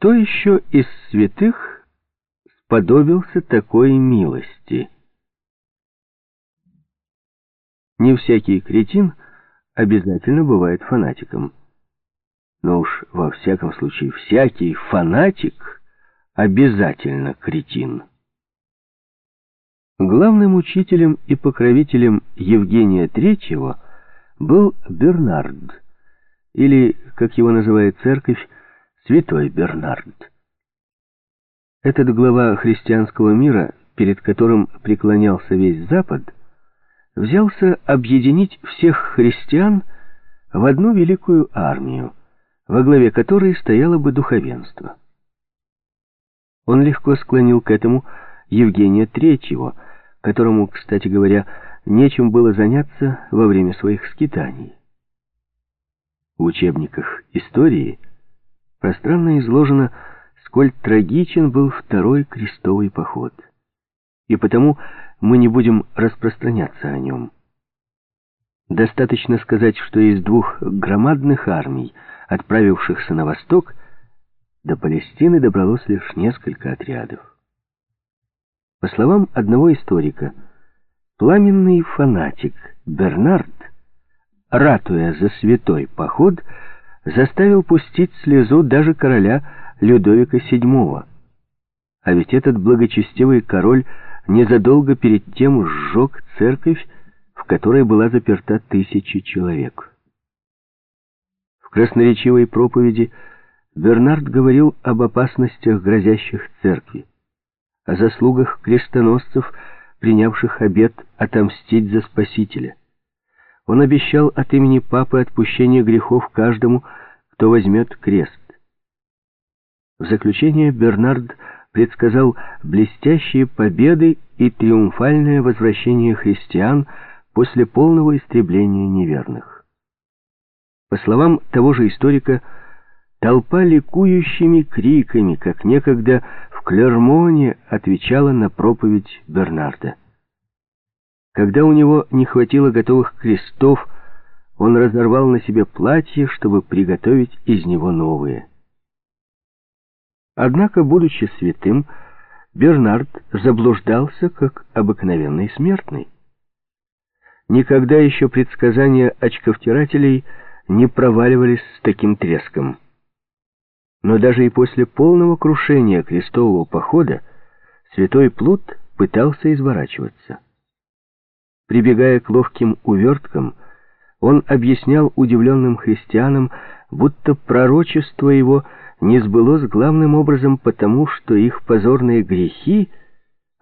Кто еще из святых сподобился такой милости? Не всякий кретин обязательно бывает фанатиком. Но уж во всяком случае всякий фанатик обязательно кретин. Главным учителем и покровителем Евгения Третьего был Бернард, или, как его называет церковь, Святой Бернард. Этот глава христианского мира, перед которым преклонялся весь Запад, взялся объединить всех христиан в одну великую армию, во главе которой стояло бы духовенство. Он легко склонил к этому Евгения Третьего, которому, кстати говоря, нечем было заняться во время своих скитаний. В учебниках истории – пространно изложено, сколь трагичен был второй крестовый поход. И потому мы не будем распространяться о нем. Достаточно сказать, что из двух громадных армий, отправившихся на восток, до Палестины добралось лишь несколько отрядов. По словам одного историка, пламенный фанатик Бернард, ратуя за святой поход, заставил пустить слезу даже короля Людовика VII. А ведь этот благочестивый король незадолго перед тем сжег церковь, в которой была заперта тысячи человек. В красноречивой проповеди Бернард говорил об опасностях, грозящих церкви, о заслугах крестоносцев, принявших обет отомстить за Спасителя. Он обещал от имени Папы отпущение грехов каждому, кто возьмет крест. В заключение Бернард предсказал блестящие победы и триумфальное возвращение христиан после полного истребления неверных. По словам того же историка, толпа ликующими криками, как некогда в Клермоне, отвечала на проповедь Бернарда. Когда у него не хватило готовых крестов, он разорвал на себе платье, чтобы приготовить из него новые. Однако, будучи святым, Бернард заблуждался, как обыкновенный смертный. Никогда еще предсказания очковтирателей не проваливались с таким треском. Но даже и после полного крушения крестового похода святой Плут пытался изворачиваться. Прибегая к ловким уверткам, он объяснял удивленным христианам, будто пророчество его не сбылось главным образом потому, что их позорные грехи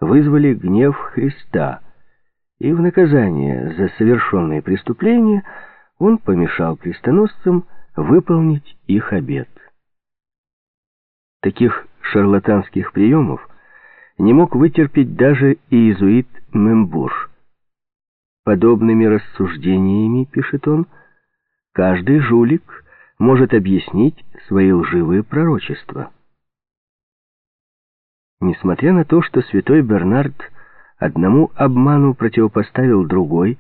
вызвали гнев Христа, и в наказание за совершенные преступления он помешал крестоносцам выполнить их обет. Таких шарлатанских приемов не мог вытерпеть даже иезуит Мембуш. Подобными рассуждениями, пишет он, каждый жулик может объяснить свои лживые пророчества. Несмотря на то, что святой Бернард одному обману противопоставил другой,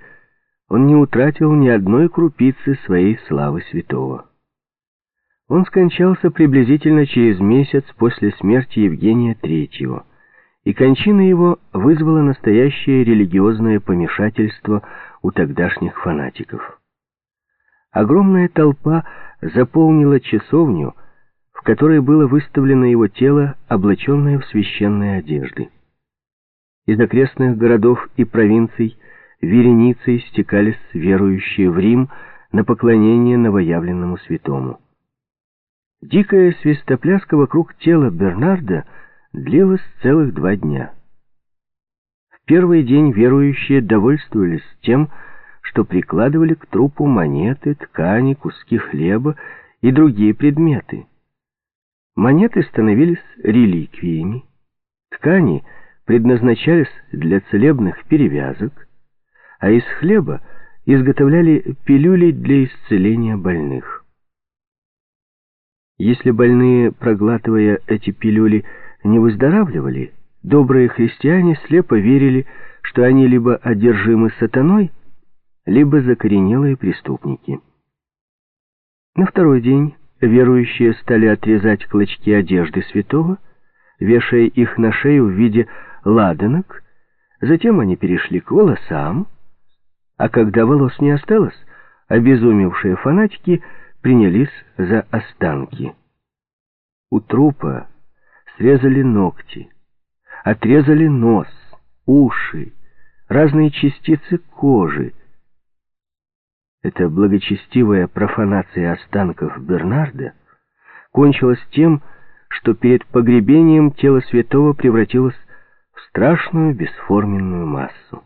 он не утратил ни одной крупицы своей славы святого. Он скончался приблизительно через месяц после смерти Евгения Третьего и кончина его вызвала настоящее религиозное помешательство у тогдашних фанатиков. Огромная толпа заполнила часовню, в которой было выставлено его тело, облаченное в священные одежды. Из окрестных городов и провинций вереницей стекались верующие в Рим на поклонение новоявленному святому. Дикая свистопляска вокруг тела Бернарда — длилось целых два дня. В первый день верующие довольствовались тем, что прикладывали к трупу монеты, ткани, куски хлеба и другие предметы. Монеты становились реликвиями, ткани предназначались для целебных перевязок, а из хлеба изготовляли пилюли для исцеления больных. Если больные, проглатывая эти пилюли, не выздоравливали, добрые христиане слепо верили, что они либо одержимы сатаной, либо закоренелые преступники. На второй день верующие стали отрезать клочки одежды святого, вешая их на шею в виде ладанок, затем они перешли к волосам, а когда волос не осталось, обезумевшие фанатики принялись за останки. У трупа срезали ногти, отрезали нос, уши, разные частицы кожи. Эта благочестивая профанация останков Бернарда кончилась тем, что перед погребением тело святого превратилось в страшную бесформенную массу.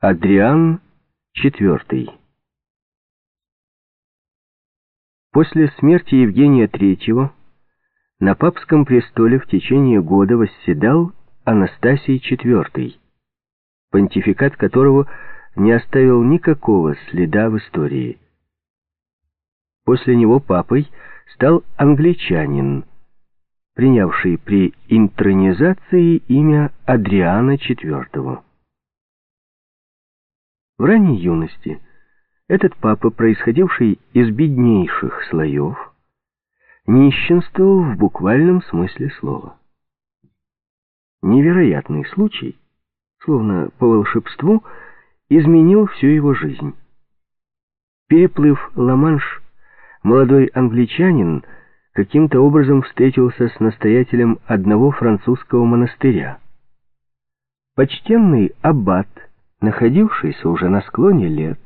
Адриан IV После смерти Евгения III на папском престоле в течение года восседал Анастасий IV, понтификат которого не оставил никакого следа в истории. После него папой стал англичанин, принявший при интронизации имя Адриана IV. В ранней юности этот папа, происходивший из беднейших слоев, нищенствовал в буквальном смысле слова. Невероятный случай, словно по волшебству, изменил всю его жизнь. Переплыв Ла-Манш, молодой англичанин каким-то образом встретился с настоятелем одного французского монастыря. Почтенный аббат, находившийся уже на склоне лет,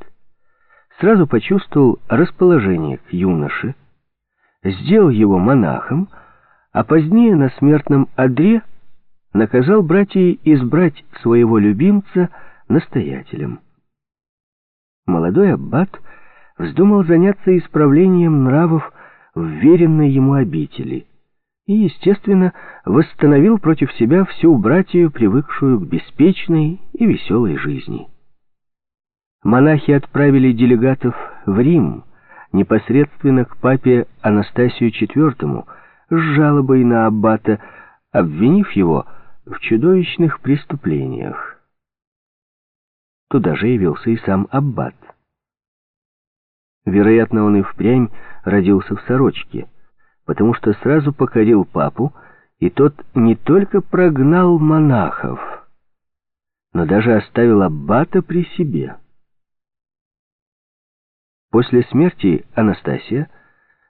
сразу почувствовал расположение к юноше, сделал его монахом, а позднее на смертном одре наказал братья избрать своего любимца настоятелем. Молодой аббат вздумал заняться исправлением нравов в веренной ему обители и, естественно, восстановил против себя всю братью, привыкшую к беспечной и веселой жизни монахи отправили делегатов в Рим, непосредственно к папе Анастасию IV, с жалобой на аббата, обвинив его в чудовищных преступлениях. Туда же явился и сам аббат. Вероятно, он и впрямь родился в сорочке, потому что сразу покорил папу, и тот не только прогнал монахов, но даже оставил аббата при себе. После смерти Анастасия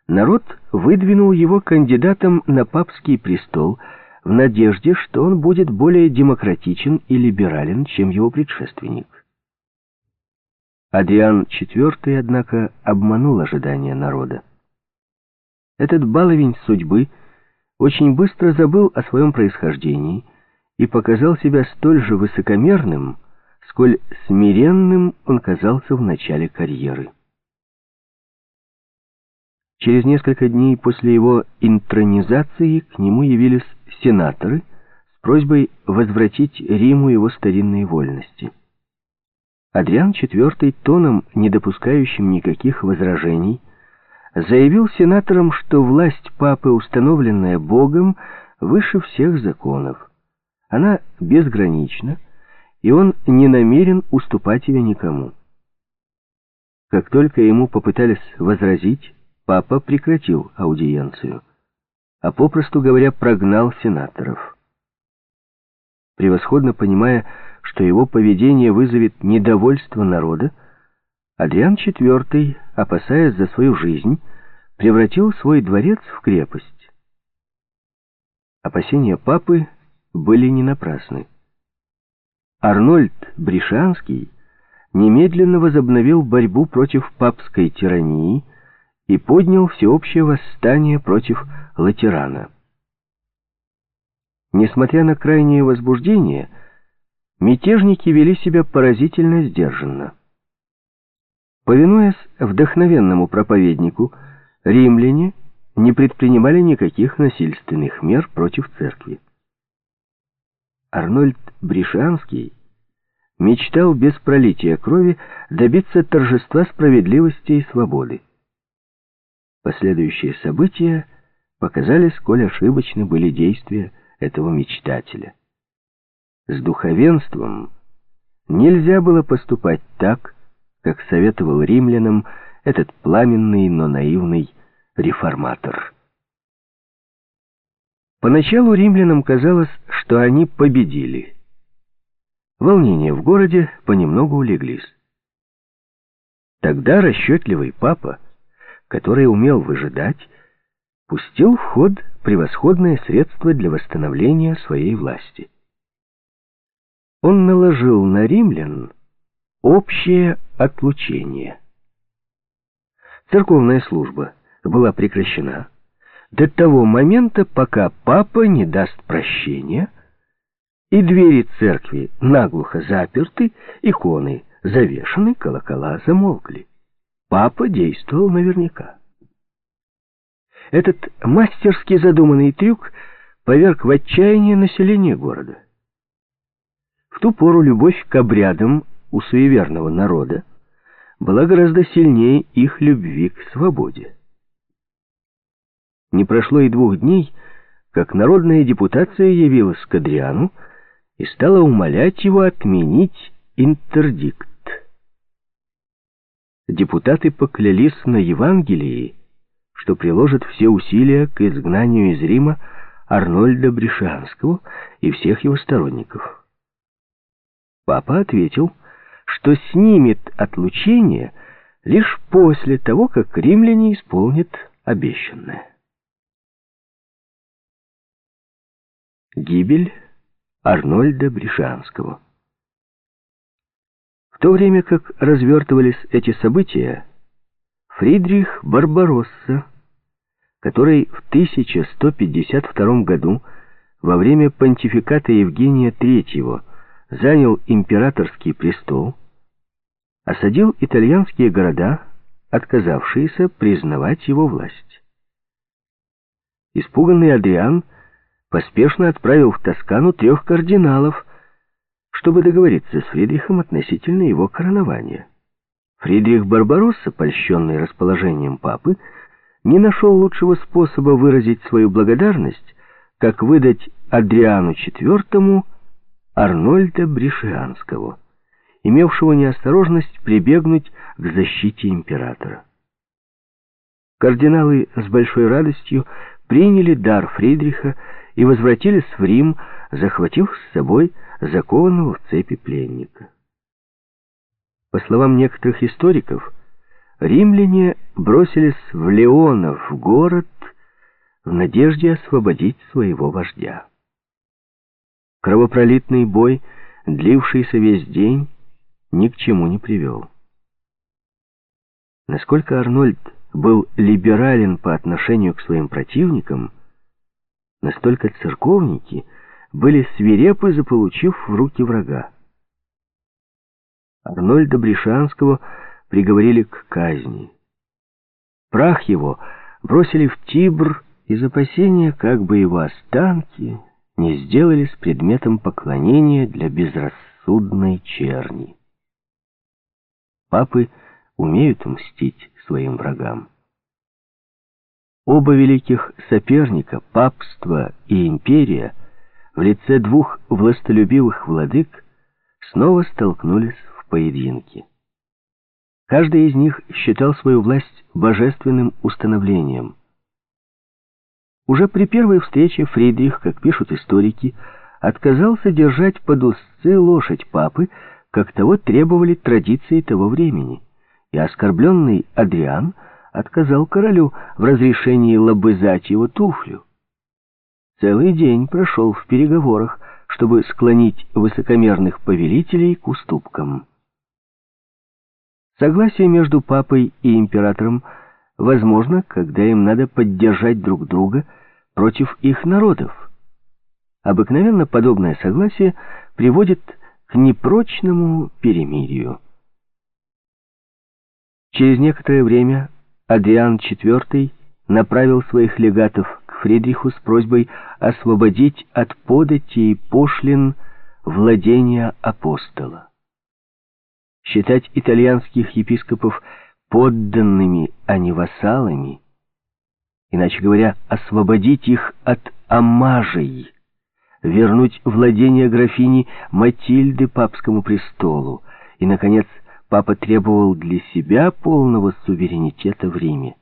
народ выдвинул его кандидатом на папский престол в надежде, что он будет более демократичен и либерален, чем его предшественник. Адриан IV, однако, обманул ожидания народа. Этот баловень судьбы очень быстро забыл о своем происхождении и показал себя столь же высокомерным, сколь смиренным он казался в начале карьеры. Через несколько дней после его интронизации к нему явились сенаторы с просьбой возвратить Риму его старинные вольности. Адриан IV, тоном, не допускающим никаких возражений, заявил сенаторам, что власть папы, установленная Богом, выше всех законов. Она безгранична, и он не намерен уступать ее никому. Как только ему попытались возразить, папа прекратил аудиенцию, а попросту говоря, прогнал сенаторов. Превосходно понимая, что его поведение вызовет недовольство народа, Адриан IV, опасаясь за свою жизнь, превратил свой дворец в крепость. Опасения папы были не напрасны. Арнольд Бришанский немедленно возобновил борьбу против папской тирании, и поднял всеобщее восстание против Латерана. Несмотря на крайнее возбуждение, мятежники вели себя поразительно сдержанно. Повинуясь вдохновенному проповеднику, римляне не предпринимали никаких насильственных мер против церкви. Арнольд Бришанский мечтал без пролития крови добиться торжества справедливости и свободы. Последующие события показали, сколь ошибочны были действия этого мечтателя. С духовенством нельзя было поступать так, как советовал римлянам этот пламенный, но наивный реформатор. Поначалу римлянам казалось, что они победили. Волнения в городе понемногу улеглись. Тогда расчетливый папа, который умел выжидать, пустил в ход превосходное средство для восстановления своей власти. Он наложил на римлян общее отлучение. Церковная служба была прекращена, до того момента, пока папа не даст прощения, и двери церкви наглухо заперты, иконы завешаны, колокола замолкли. Папа действовал наверняка. Этот мастерски задуманный трюк поверг в отчаяние население города. В ту пору любовь к обрядам у суеверного народа была гораздо сильнее их любви к свободе. Не прошло и двух дней, как народная депутация явилась к Адриану и стала умолять его отменить интердикт. Депутаты поклялись на Евангелии, что приложат все усилия к изгнанию из Рима Арнольда Брешанского и всех его сторонников. Папа ответил, что снимет отлучение лишь после того, как римляне исполнят обещанное. Гибель Арнольда Бришанского. В то время как развертывались эти события, Фридрих Барбаросса, который в 1152 году во время понтификата Евгения III занял императорский престол, осадил итальянские города, отказавшиеся признавать его власть. Испуганный Адриан поспешно отправил в Тоскану трех кардиналов, чтобы договориться с Фридрихом относительно его коронования. Фридрих Барбаросса, польщенный расположением папы, не нашел лучшего способа выразить свою благодарность, как выдать Адриану IV Арнольда Бришианского, имевшего неосторожность прибегнуть к защите императора. Кардиналы с большой радостью приняли дар Фридриха и возвратились в Рим, захватив с собой закованного в цепи пленника. По словам некоторых историков, римляне бросились в Леонов город в надежде освободить своего вождя. Кровопролитный бой, длившийся весь день, ни к чему не привел. Насколько Арнольд был либерален по отношению к своим противникам, Настолько церковники были свирепы, заполучив в руки врага. Арнольда Бришанского приговорили к казни. Прах его бросили в Тибр из опасения, как бы его останки не сделались предметом поклонения для безрассудной черни. Папы умеют мстить своим врагам. Оба великих соперника, папство и империя, в лице двух властолюбивых владык, снова столкнулись в поединке. Каждый из них считал свою власть божественным установлением. Уже при первой встрече Фридрих, как пишут историки, отказался держать под узцы лошадь папы, как того требовали традиции того времени, и оскорбленный Адриан – отказал королю в разрешении лобызать его туфлю. Целый день прошел в переговорах, чтобы склонить высокомерных повелителей к уступкам. Согласие между папой и императором возможно, когда им надо поддержать друг друга против их народов. Обыкновенно подобное согласие приводит к непрочному перемирию. Через некоторое время Адриан IV направил своих легатов Фридриху с просьбой освободить от подати и пошлин владения апостола. Считать итальянских епископов подданными, а не вассалами, иначе говоря, освободить их от амажей, вернуть владение графини Матильды папскому престолу и, наконец, папа требовал для себя полного суверенитета в Риме.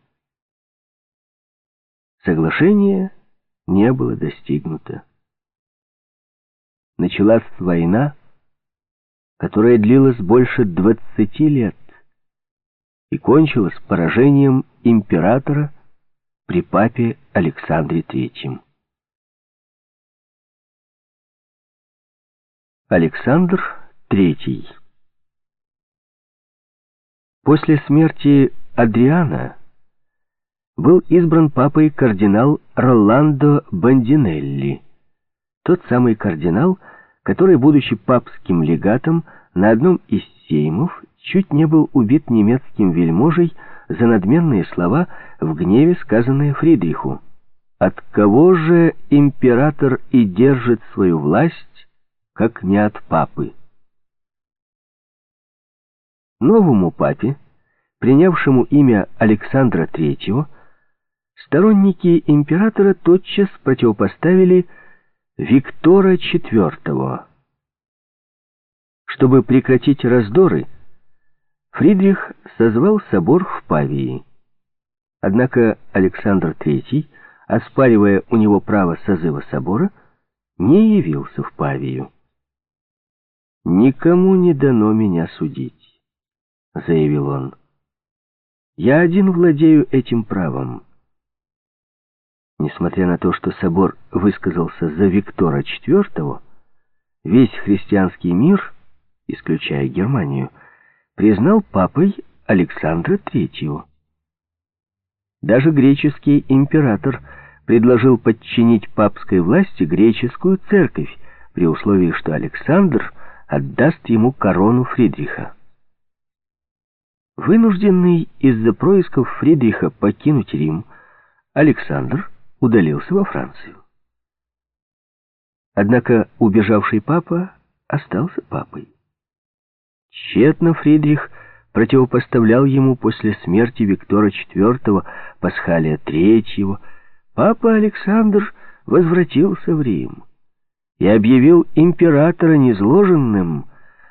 Соглашение не было достигнуто. Началась война, которая длилась больше двадцати лет и кончилась поражением императора при папе Александре III. Александр III После смерти Адриана был избран папой кардинал Роландо Бандинелли, тот самый кардинал, который, будучи папским легатом, на одном из сеймов чуть не был убит немецким вельможей за надменные слова в гневе, сказанные Фридриху. «От кого же император и держит свою власть, как не от папы?» Новому папе, принявшему имя Александра III, сторонники императора тотчас противопоставили Виктора IV. Чтобы прекратить раздоры, Фридрих созвал собор в Павии. Однако Александр III, оспаривая у него право созыва собора, не явился в Павию. «Никому не дано меня судить», — заявил он. «Я один владею этим правом». Несмотря на то, что собор высказался за Виктора IV, весь христианский мир, исключая Германию, признал папой Александра III. Даже греческий император предложил подчинить папской власти греческую церковь, при условии, что Александр отдаст ему корону Фридриха. Вынужденный из-за происков Фридриха покинуть Рим, Александр удалился во Францию. Однако убежавший папа остался папой. Тщетно Фридрих противопоставлял ему после смерти Виктора IV, Пасхалия III, папа Александр возвратился в Рим и объявил императора незложенным,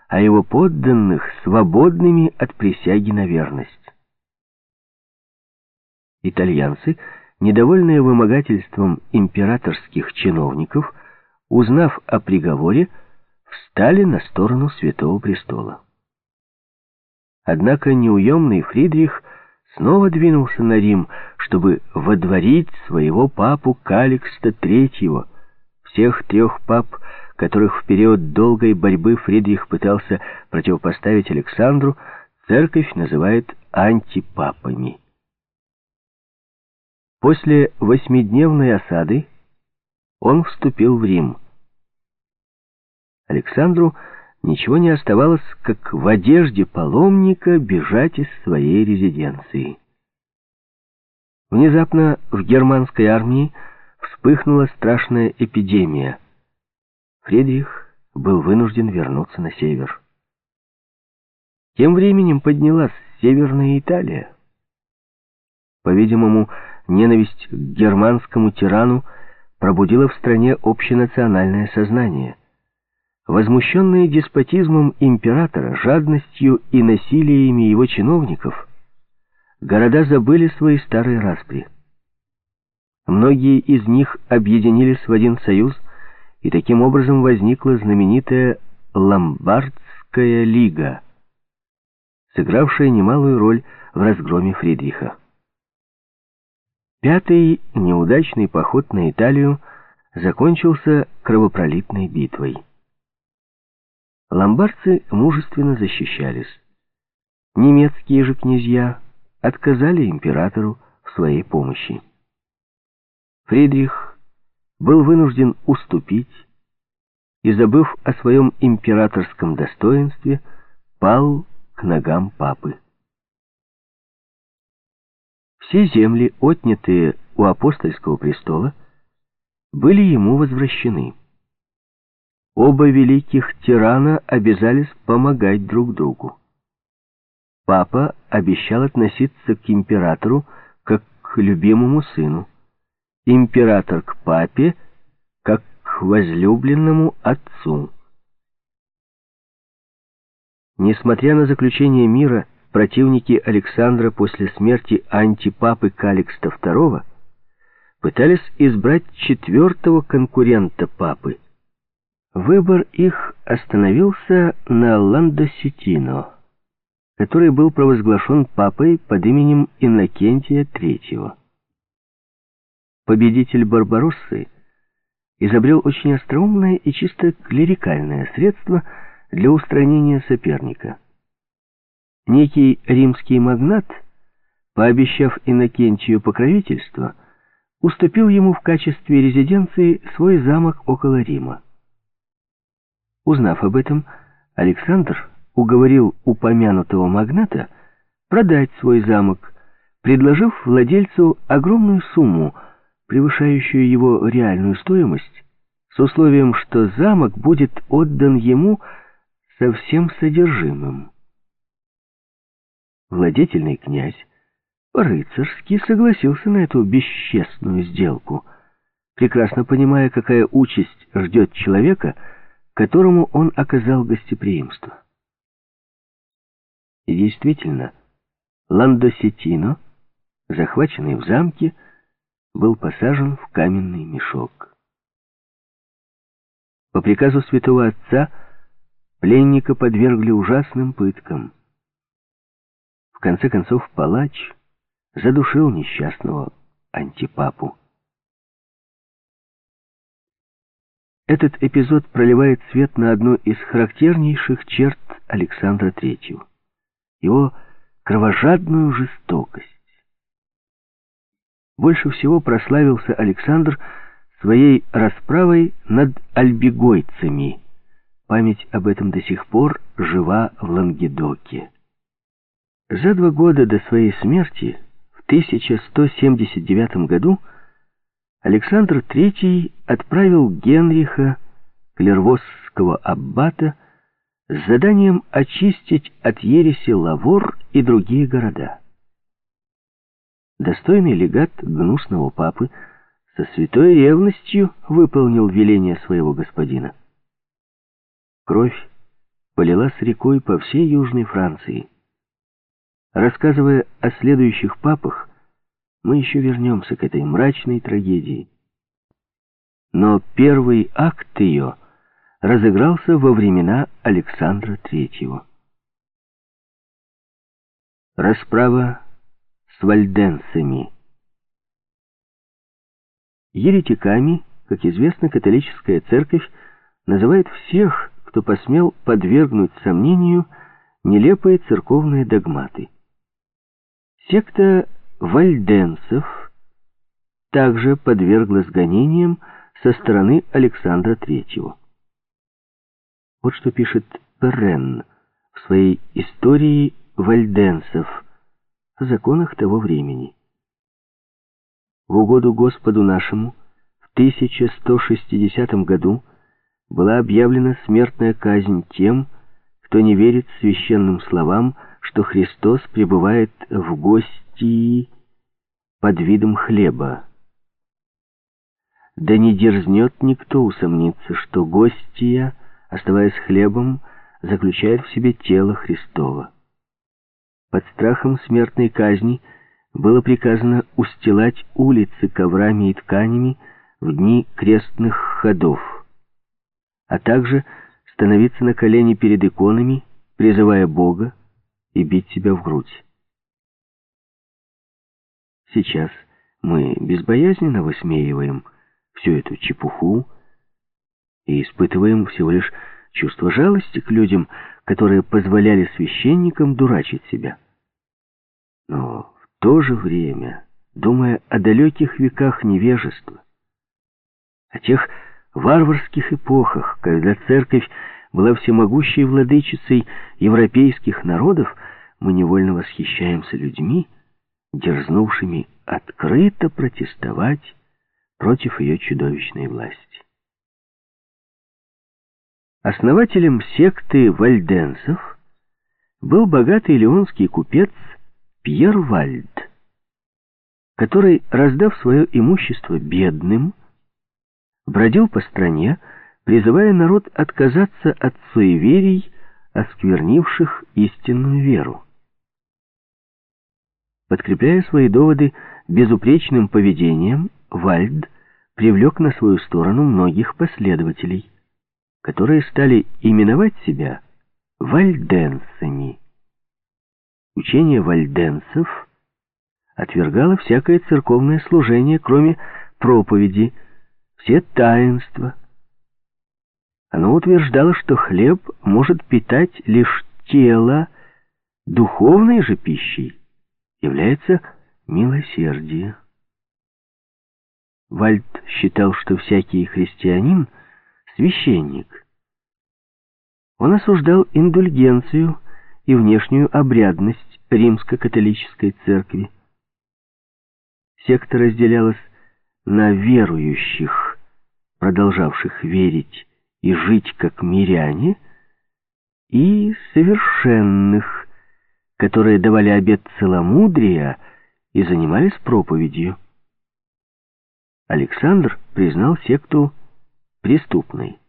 а его подданных свободными от присяги на верность. Итальянцы — недовольные вымогательством императорских чиновников, узнав о приговоре, встали на сторону Святого Престола. Однако неуемный Фридрих снова двинулся на Рим, чтобы водворить своего папу Каликста III. Всех трех пап, которых в период долгой борьбы Фридрих пытался противопоставить Александру, церковь называет антипапами. После восьмидневной осады он вступил в Рим. Александру ничего не оставалось, как в одежде паломника бежать из своей резиденции. Внезапно в германской армии вспыхнула страшная эпидемия. Фридрих был вынужден вернуться на север. Тем временем поднялась Северная Италия. По-видимому, ненависть к германскому тирану пробудила в стране общенациональное сознание. Возмущенные деспотизмом императора, жадностью и насилиями его чиновников, города забыли свои старые распри. Многие из них объединились в один союз, и таким образом возникла знаменитая Ломбардская лига, сыгравшая немалую роль в разгроме Фридриха. Пятый неудачный поход на Италию закончился кровопролитной битвой. Ломбардцы мужественно защищались. Немецкие же князья отказали императору в своей помощи. Фридрих был вынужден уступить и, забыв о своем императорском достоинстве, пал к ногам папы. Все земли, отнятые у апостольского престола, были ему возвращены. Оба великих тирана обязались помогать друг другу. Папа обещал относиться к императору как к любимому сыну, император к папе как к возлюбленному отцу. Несмотря на заключение мира, противники Александра после смерти антипапы Каликста II пытались избрать четвертого конкурента папы. Выбор их остановился на Ландосетино, который был провозглашен папой под именем Иннокентия III. Победитель Барбароссы изобрел очень остроумное и чисто клерикальное средство для устранения соперника. Некий римский магнат, пообещав Иннокентию покровительство, уступил ему в качестве резиденции свой замок около Рима. Узнав об этом, Александр уговорил упомянутого магната продать свой замок, предложив владельцу огромную сумму, превышающую его реальную стоимость, с условием, что замок будет отдан ему со всем содержимым. Владетельный князь по-рыцарски согласился на эту бесчестную сделку, прекрасно понимая, какая участь ждет человека, которому он оказал гостеприимство. И действительно, Ландосетино, захваченный в замке, был посажен в каменный мешок. По приказу святого отца пленника подвергли ужасным пыткам. В конце концов палач задушил несчастного антипапу. Этот эпизод проливает свет на одну из характернейших черт Александра III. Его кровожадную жестокость. Больше всего прославился Александр своей расправой над альбегойцами. Память об этом до сих пор жива в Лангедоке. За два года до своей смерти, в 1179 году, Александр III отправил Генриха, клервосского аббата, с заданием очистить от ереси Лавор и другие города. Достойный легат гнусного папы со святой ревностью выполнил веление своего господина. Кровь полилась рекой по всей Южной Франции. Рассказывая о следующих папах, мы еще вернемся к этой мрачной трагедии. Но первый акт ее разыгрался во времена Александра Третьего. Расправа с вальденцами. Еретиками, как известно, католическая церковь называет всех, кто посмел подвергнуть сомнению нелепые церковные догматы. Секта вальденцев также подверглась гонениям со стороны Александра III. Вот что пишет Перрен в своей истории вальденцев о законах того времени. В угоду Господу нашему в 1160 году была объявлена смертная казнь тем, кто не верит священным словам, что Христос пребывает в гостии под видом хлеба. Да не дерзнет никто усомниться, что гостья, оставаясь хлебом, заключает в себе тело Христова. Под страхом смертной казни было приказано устилать улицы коврами и тканями в дни крестных ходов, а также становиться на колени перед иконами, призывая Бога, и бить себя в грудь. Сейчас мы безбоязненно высмеиваем всю эту чепуху и испытываем всего лишь чувство жалости к людям, которые позволяли священникам дурачить себя. Но в то же время, думая о далеких веках невежества, о тех варварских эпохах, когда церковь была всемогущей владычицей европейских народов, мы невольно восхищаемся людьми, дерзнувшими открыто протестовать против ее чудовищной власти. Основателем секты вальденцев был богатый леонский купец Пьер Вальд, который, раздав свое имущество бедным, бродил по стране, призывая народ отказаться от суеверий, осквернивших истинную веру. Подкрепляя свои доводы безупречным поведением, Вальд привлек на свою сторону многих последователей, которые стали именовать себя вальденцами. Учение вальденцев отвергало всякое церковное служение, кроме проповеди, все таинства. Оно утверждало, что хлеб может питать лишь тело, духовной же пищей является милосердие. Вальд считал, что всякий христианин — священник. Он осуждал индульгенцию и внешнюю обрядность римско-католической церкви. Секта разделялась на верующих, продолжавших верить и жить как миряне, и совершенных, которые давали обет целомудрия и занимались проповедью. Александр признал секту преступной,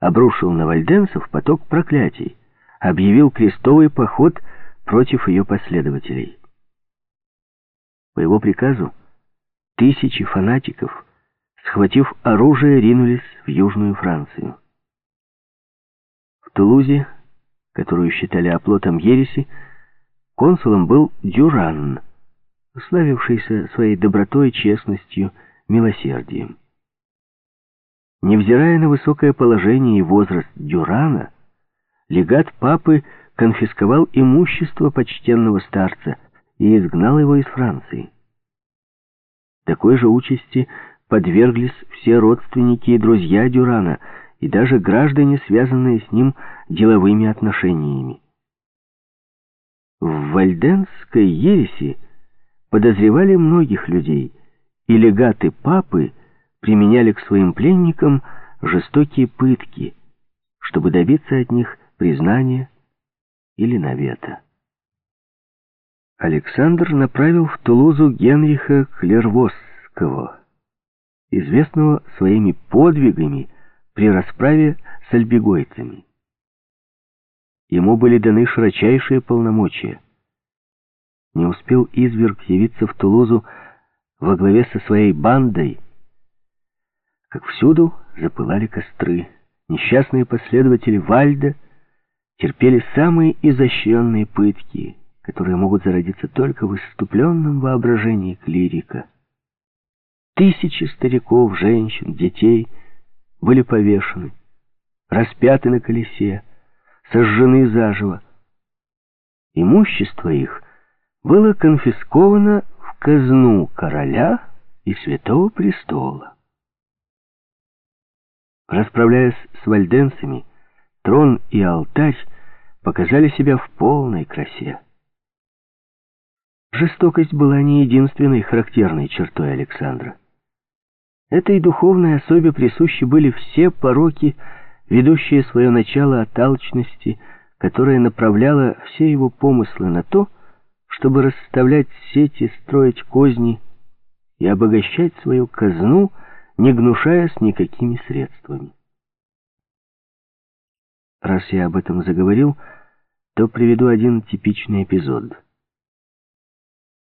обрушил на вальденцев поток проклятий, объявил крестовый поход против ее последователей. По его приказу тысячи фанатиков, схватив оружие, ринулись в Южную Францию. В Тулузе, которую считали оплотом ереси, консулом был Дюран, славившийся своей добротой, честностью милосердием. Невзирая на высокое положение и возраст Дюрана, легат папы конфисковал имущество почтенного старца и изгнал его из Франции. Такой же участи подверглись все родственники и друзья Дюрана и даже граждане, связанные с ним деловыми отношениями. В Вальденской ереси подозревали многих людей, и легаты папы применяли к своим пленникам жестокие пытки, чтобы добиться от них признания или навета. Александр направил в Тулузу Генриха Клервосского, известного своими подвигами при расправе с альбегойцами. Ему были даны широчайшие полномочия. Не успел изверг явиться в Тулузу во главе со своей бандой, как всюду запылали костры. Несчастные последователи Вальда терпели самые изощренные пытки, которые могут зародиться только в иступленном воображении клирика. Тысячи стариков, женщин, детей были повешены, распяты на колесе, сожжены заживо. Имущество их было конфисковано казну короля и святого престола. Расправляясь с вальденцами, трон и алтарь показали себя в полной красе. Жестокость была не единственной характерной чертой Александра. Этой духовной особе присущи были все пороки, ведущие свое начало от алчности, которая направляла все его помыслы на то, чтобы расставлять сети, строить козни и обогащать свою казну, не гнушаясь никакими средствами. Раз я об этом заговорил, то приведу один типичный эпизод.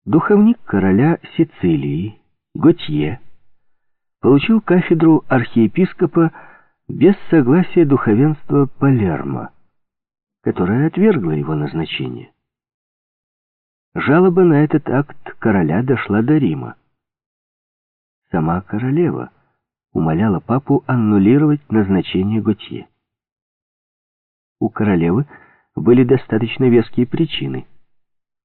Духовник короля Сицилии, Готье, получил кафедру архиепископа без согласия духовенства Палермо, которое отвергло его назначение. Жалоба на этот акт короля дошла до Рима. Сама королева умоляла папу аннулировать назначение Готье. У королевы были достаточно веские причины.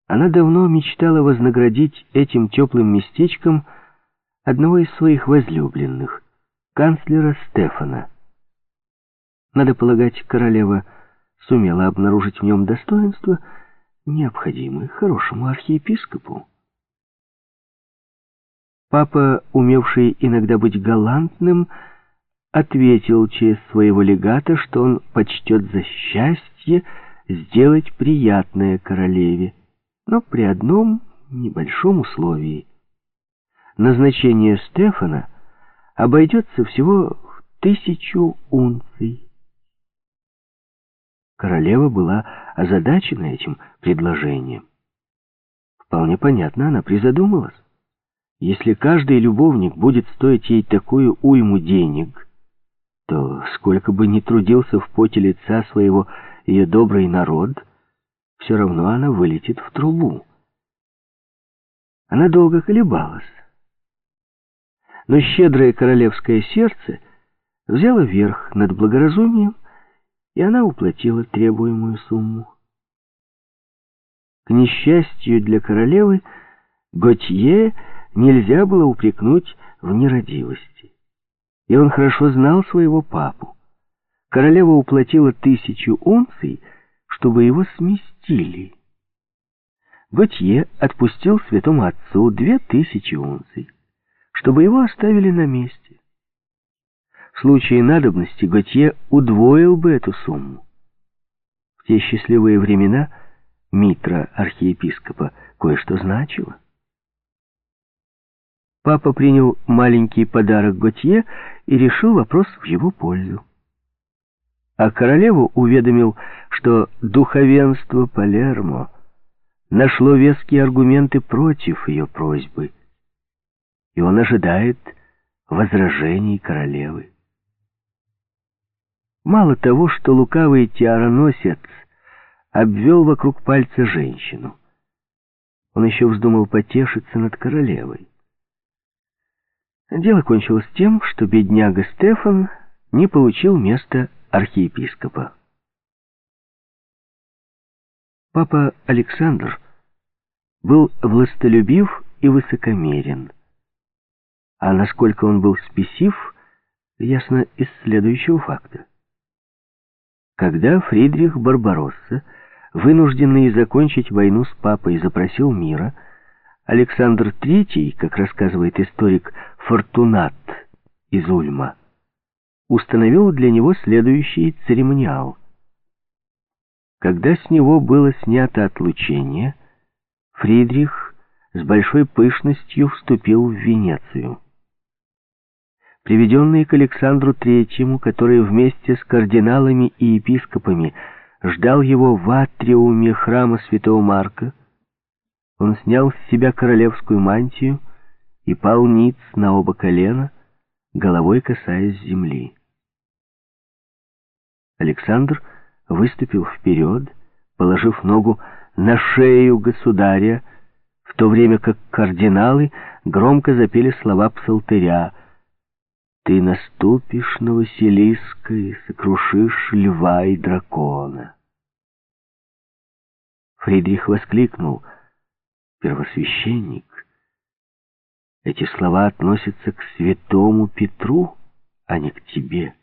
Она давно мечтала вознаградить этим теплым местечком одного из своих возлюбленных, канцлера Стефана. Надо полагать, королева сумела обнаружить в нем достоинство — необходимы хорошему архиепископу. Папа, умевший иногда быть галантным, ответил через своего легата, что он почтет за счастье сделать приятное королеве, но при одном небольшом условии. Назначение Стефана обойдется всего в тысячу унций. Королева была озадачена этим предложением. Вполне понятно, она призадумалась. Если каждый любовник будет стоить ей такую уйму денег, то сколько бы ни трудился в поте лица своего ее добрый народ, все равно она вылетит в трубу. Она долго колебалась. Но щедрое королевское сердце взяло верх над благоразумием, и она уплатила требуемую сумму. К несчастью для королевы, Готье нельзя было упрекнуть в нерадивости. И он хорошо знал своего папу. Королева уплатила тысячу унций, чтобы его сместили. Готье отпустил святому отцу две тысячи унций, чтобы его оставили на месте. В случае надобности Готье удвоил бы эту сумму. В те счастливые времена – Митра архиепископа кое-что значило. Папа принял маленький подарок Готье и решил вопрос в его пользу. А королеву уведомил, что духовенство Палермо нашло веские аргументы против ее просьбы, и он ожидает возражений королевы. Мало того, что лукавый тиароносец обвел вокруг пальца женщину. Он еще вздумал потешиться над королевой. Дело кончилось тем, что бедняга Стефан не получил места архиепископа. Папа Александр был властолюбив и высокомерен. А насколько он был спесив, ясно из следующего факта. Когда Фридрих Барбаросса вынужденный закончить войну с папой, запросил мира, Александр III, как рассказывает историк Фортунат из Ульма, установил для него следующий церемониал. Когда с него было снято отлучение, Фридрих с большой пышностью вступил в Венецию. Приведенный к Александру Третьему, который вместе с кардиналами и епископами ждал его в атриуме храма святого Марка. Он снял с себя королевскую мантию и пал ниц на оба колена, головой касаясь земли. Александр выступил вперед, положив ногу на шею государя, в то время как кардиналы громко запели слова псалтыря ты наступишь на Василиска и сокрушишь льва и дракона. Фридрих воскликнул. Первосвященник, эти слова относятся к святому Петру, а не к тебе.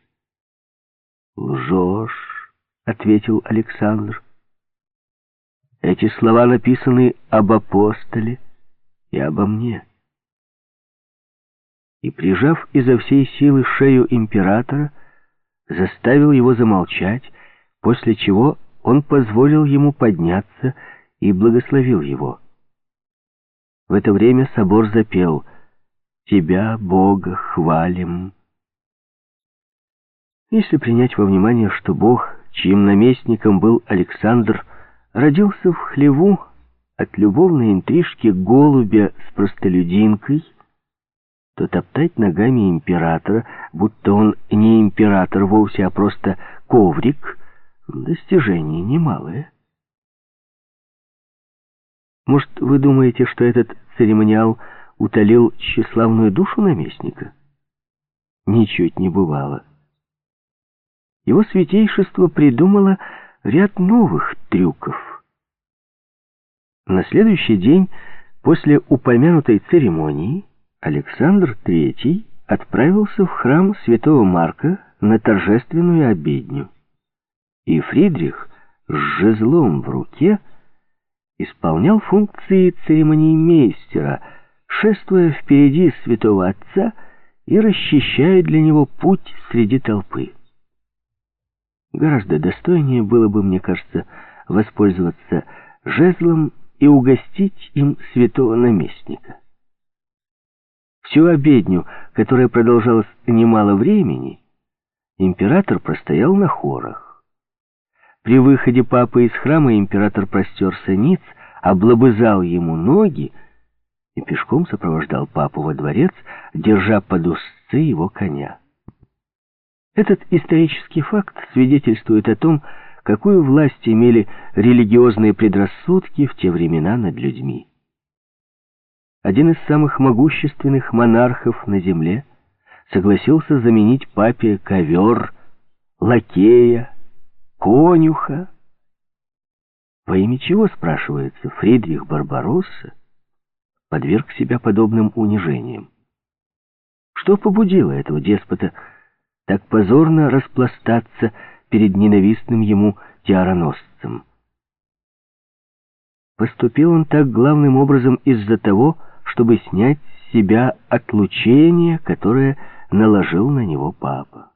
Лжешь, ответил Александр. Эти слова написаны об апостоле и обо мне и, прижав изо всей силы шею императора, заставил его замолчать, после чего он позволил ему подняться и благословил его. В это время собор запел «Тебя, Бога, хвалим». Если принять во внимание, что Бог, чьим наместником был Александр, родился в хлеву от любовной интрижки голубя с простолюдинкой, то топтать ногами императора, будто он не император вовсе, а просто коврик, достижение немалое. Может, вы думаете, что этот церемониал утолил тщеславную душу наместника? Ничуть не бывало. Его святейшество придумало ряд новых трюков. На следующий день после упомянутой церемонии Александр III отправился в храм святого Марка на торжественную обедню. И Фридрих с жезлом в руке исполнял функции церемониймейстера, шествуя впереди святого отца и расчищая для него путь среди толпы. Гораздо достойнее было бы, мне кажется, воспользоваться жезлом и угостить им святого наместника. Всю обедню, которая продолжалась немало времени, император простоял на хорах. При выходе папы из храма император простерся ниц, облобызал ему ноги и пешком сопровождал папу во дворец, держа под узцы его коня. Этот исторический факт свидетельствует о том, какую власть имели религиозные предрассудки в те времена над людьми. Один из самых могущественных монархов на земле согласился заменить папе ковер, лакея, конюха. Во имя чего, спрашивается, Фридрих Барбаросса подверг себя подобным унижениям? Что побудило этого деспота так позорно распластаться перед ненавистным ему тиароносцем? Поступил он так главным образом из-за того, чтобы снять с себя отлучение, которое наложил на него папа.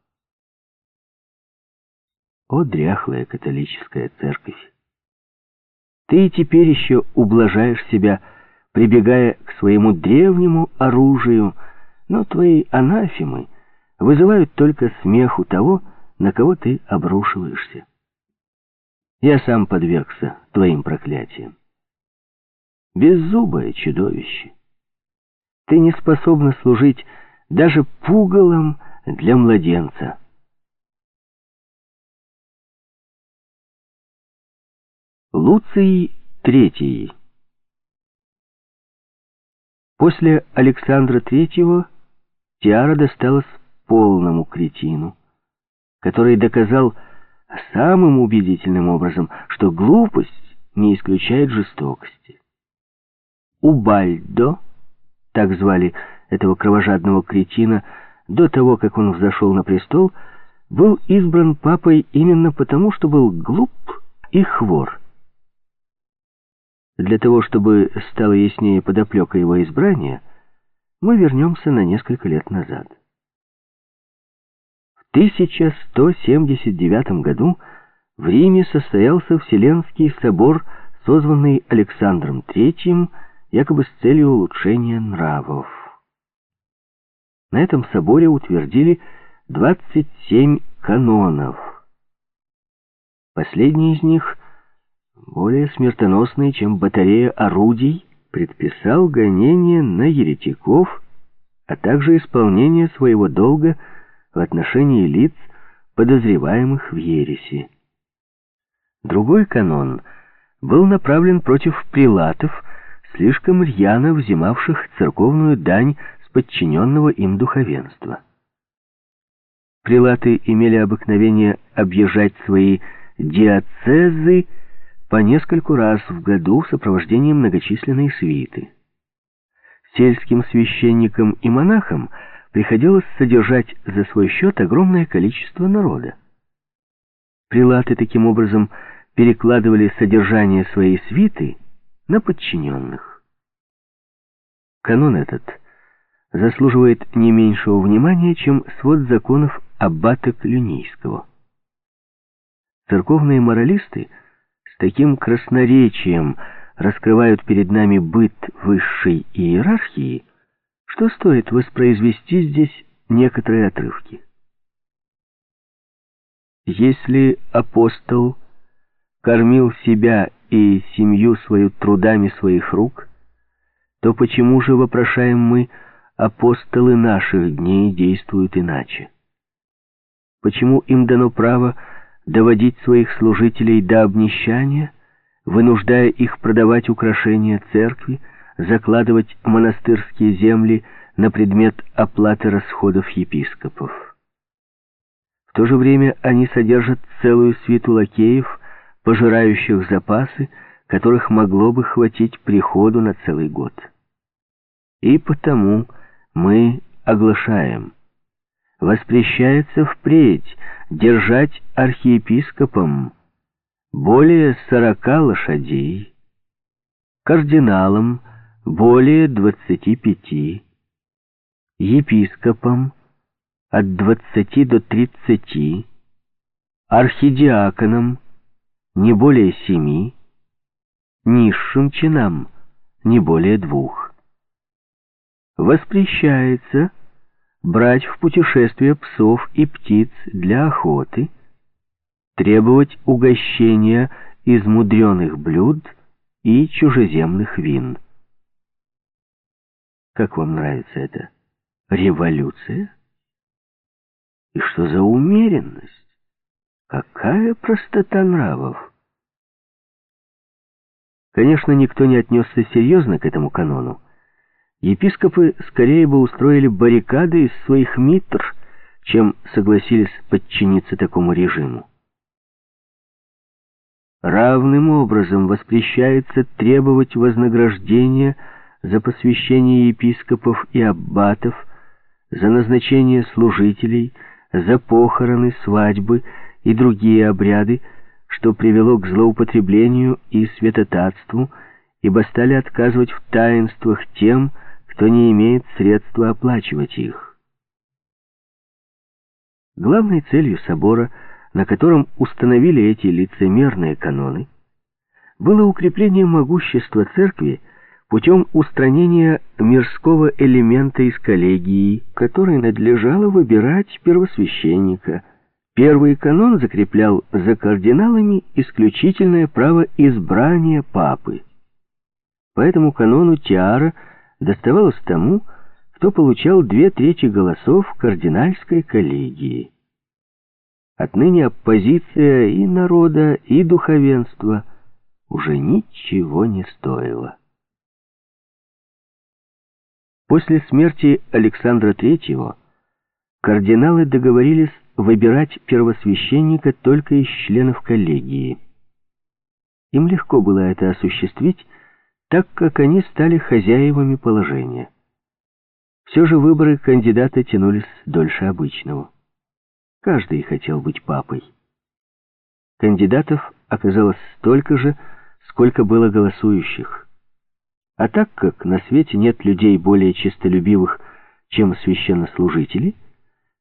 О, дряхлая католическая церковь! Ты теперь еще ублажаешь себя, прибегая к своему древнему оружию, но твои анафемы вызывают только смех у того, на кого ты обрушиваешься. Я сам подвергся твоим проклятиям. Беззубое чудовище. Ты не способна служить даже пугалом для младенца. Луций III После Александра III Тиара досталась полному кретину, который доказал самым убедительным образом, что глупость не исключает жестокости. Убальдо, так звали этого кровожадного кретина, до того, как он взошел на престол, был избран папой именно потому, что был глуп и хвор. Для того, чтобы стало яснее подоплека его избрания, мы вернемся на несколько лет назад. В 1179 году в Риме состоялся Вселенский собор, созванный Александром III, якобы с целью улучшения нравов. На этом соборе утвердили 27 канонов. Последний из них — более смертоносный, чем батарея орудий, предписал гонение на еретиков, а также исполнение своего долга в отношении лиц, подозреваемых в ереси. Другой канон был направлен против прилатов, слишком рьяно взимавших церковную дань с подчиненного им духовенства. Прилаты имели обыкновение объезжать свои диацезы по нескольку раз в году в сопровождении многочисленной свиты. Сельским священникам и монахам приходилось содержать за свой счет огромное количество народа. Прилаты таким образом перекладывали содержание своей свиты на подчиненных. Канон этот заслуживает не меньшего внимания, чем свод законов аббата Клюнийского. Церковные моралисты – с таким красноречием раскрывают перед нами быт высшей иерархии, что стоит воспроизвести здесь некоторые отрывки. Если апостол кормил себя и семью свою трудами своих рук, то почему же, вопрошаем мы, апостолы наших дней действуют иначе? Почему им дано право доводить своих служителей до обнищания, вынуждая их продавать украшения церкви, закладывать монастырские земли на предмет оплаты расходов епископов. В то же время они содержат целую свиту лакеев, пожирающих запасы, которых могло бы хватить приходу на целый год. И потому мы оглашаем. Воспрещается впредь держать архиепископом более сорока лошадей, кардиналом более двадцати пяти, епископом от двадцати до тридцати, архидиаконом не более семи, низшим чинам не более двух. Воспрещается брать в путешествие псов и птиц для охоты, требовать угощения из мудреных блюд и чужеземных вин. Как вам нравится это? Революция? И что за умеренность? Какая простота нравов? Конечно, никто не отнесся серьезно к этому канону. Епископы скорее бы устроили баррикады из своих митр, чем согласились подчиниться такому режиму. Равным образом воспрещается требовать вознаграждения за посвящение епископов и аббатов, за назначение служителей, за похороны, свадьбы и другие обряды, что привело к злоупотреблению и святотатству, ибо стали отказывать в таинствах тем, кто не имеет средства оплачивать их. Главной целью собора, на котором установили эти лицемерные каноны, было укрепление могущества церкви путем устранения мирского элемента из коллегии, которой надлежало выбирать первосвященника. Первый канон закреплял за кардиналами исключительное право избрания папы. По этому канону тиара доставалась тому, кто получал две трети голосов кардинальской коллегии. Отныне оппозиция и народа, и духовенства уже ничего не стоила. После смерти Александра III кардиналы договорились выбирать первосвященника только из членов коллегии. Им легко было это осуществить, так как они стали хозяевами положения. Все же выборы кандидата тянулись дольше обычного. Каждый хотел быть папой. Кандидатов оказалось столько же, сколько было голосующих. А так как на свете нет людей более честолюбивых, чем священнослужители,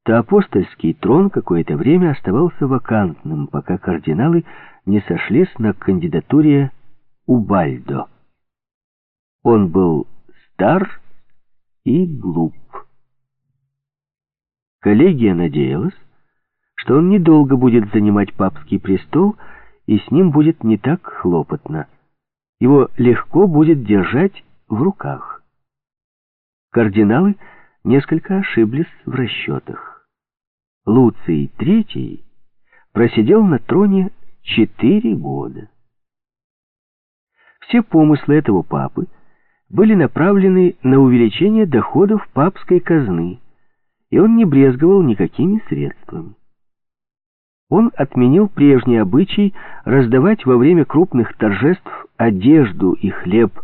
то апостольский трон какое-то время оставался вакантным, пока кардиналы не сошлись на кандидатуре Убальдо. Он был стар и глуп. Коллегия надеялась, что он недолго будет занимать папский престол, и с ним будет не так хлопотно его легко будет держать в руках. Кардиналы несколько ошиблись в расчетах. Луций III просидел на троне четыре года. Все помыслы этого папы были направлены на увеличение доходов папской казны, и он не брезговал никакими средствами он отменил прежний обычай раздавать во время крупных торжеств одежду и хлеб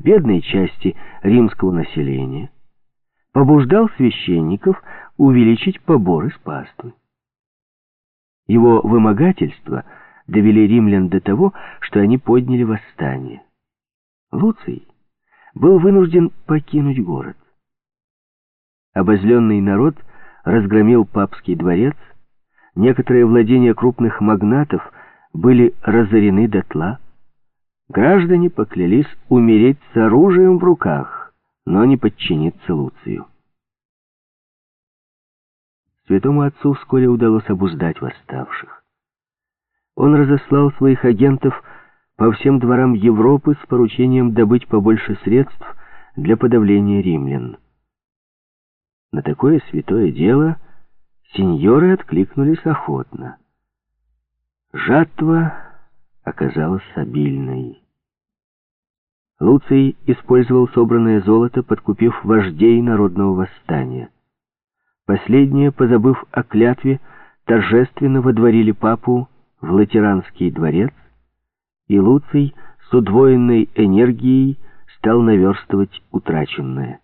бедной части римского населения, побуждал священников увеличить поборы с паствы. Его вымогательства довели римлян до того, что они подняли восстание. Луций был вынужден покинуть город. Обозленный народ разгромил папский дворец, Некоторые владения крупных магнатов были разорены дотла. Граждане поклялись умереть с оружием в руках, но не подчиниться Луцию. Святому отцу вскоре удалось обуздать восставших. Он разослал своих агентов по всем дворам Европы с поручением добыть побольше средств для подавления римлян. На такое святое дело – Сеньоры откликнулись охотно. Жатва оказалась обильной. Луций использовал собранное золото, подкупив вождей народного восстания. Последние, позабыв о клятве, торжественно водворили папу в Латеранский дворец, и Луций с удвоенной энергией стал наверстывать утраченное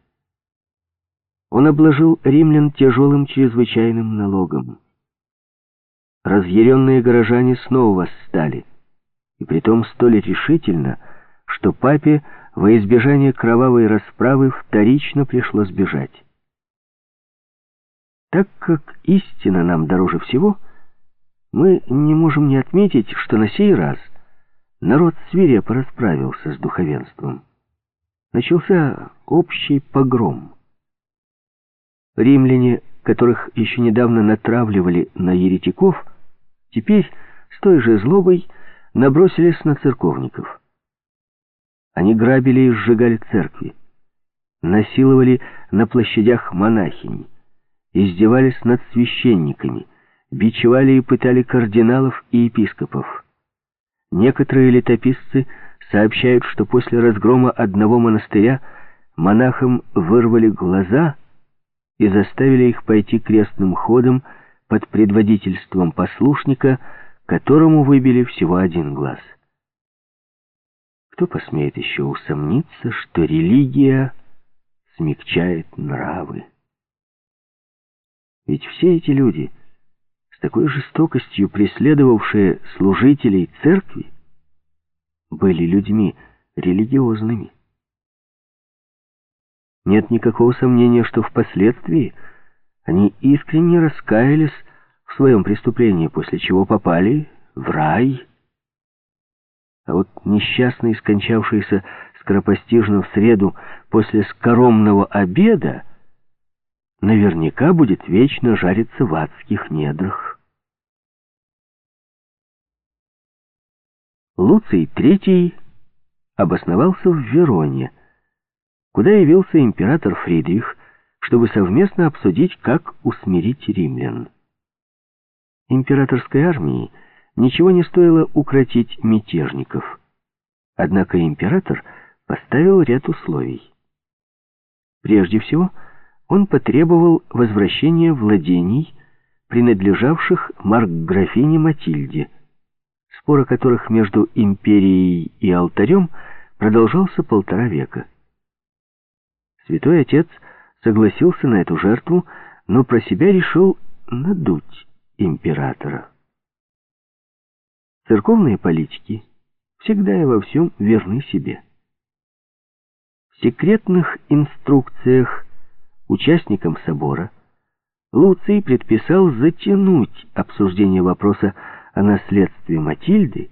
он обложил римлян тяжелым чрезвычайным налогом. Разъяренные горожане снова восстали, и притом столь решительно, что папе во избежание кровавой расправы вторично пришлось бежать. Так как истина нам дороже всего, мы не можем не отметить, что на сей раз народ свирепо расправился с духовенством. Начался общий погром. Римляне, которых еще недавно натравливали на еретиков, теперь с той же злобой набросились на церковников. Они грабили и сжигали церкви, насиловали на площадях монахинь, издевались над священниками, бичевали и пытали кардиналов и епископов. Некоторые летописцы сообщают, что после разгрома одного монастыря монахам вырвали глаза и заставили их пойти крестным ходом под предводительством послушника, которому выбили всего один глаз. Кто посмеет еще усомниться, что религия смягчает нравы? Ведь все эти люди, с такой жестокостью преследовавшие служителей церкви, были людьми религиозными. Нет никакого сомнения, что впоследствии они искренне раскаялись в своем преступлении, после чего попали в рай. А вот несчастный, скончавшийся скоропостижно в среду после скоромного обеда, наверняка будет вечно жариться в адских недрах. Луций III обосновался в Вероне, куда явился император Фридрих, чтобы совместно обсудить, как усмирить римлян. Императорской армии ничего не стоило укротить мятежников. Однако император поставил ряд условий. Прежде всего, он потребовал возвращения владений, принадлежавших маркграфине Матильде, спор о которых между империей и алтарем продолжался полтора века. Святой Отец согласился на эту жертву, но про себя решил надуть императора. Церковные политики всегда и во всем верны себе. В секретных инструкциях участникам собора, Луций предписал затянуть обсуждение вопроса о наследстве Матильды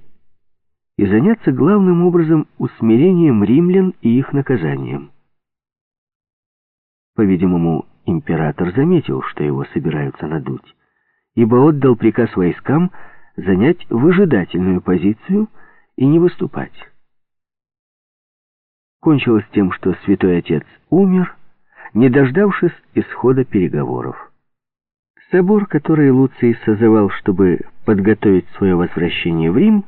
и заняться главным образом усмирением римлян и их наказанием. По-видимому, император заметил, что его собираются надуть, ибо отдал приказ войскам занять выжидательную позицию и не выступать. Кончилось тем, что святой отец умер, не дождавшись исхода переговоров. Собор, который Луций созывал, чтобы подготовить свое возвращение в Рим,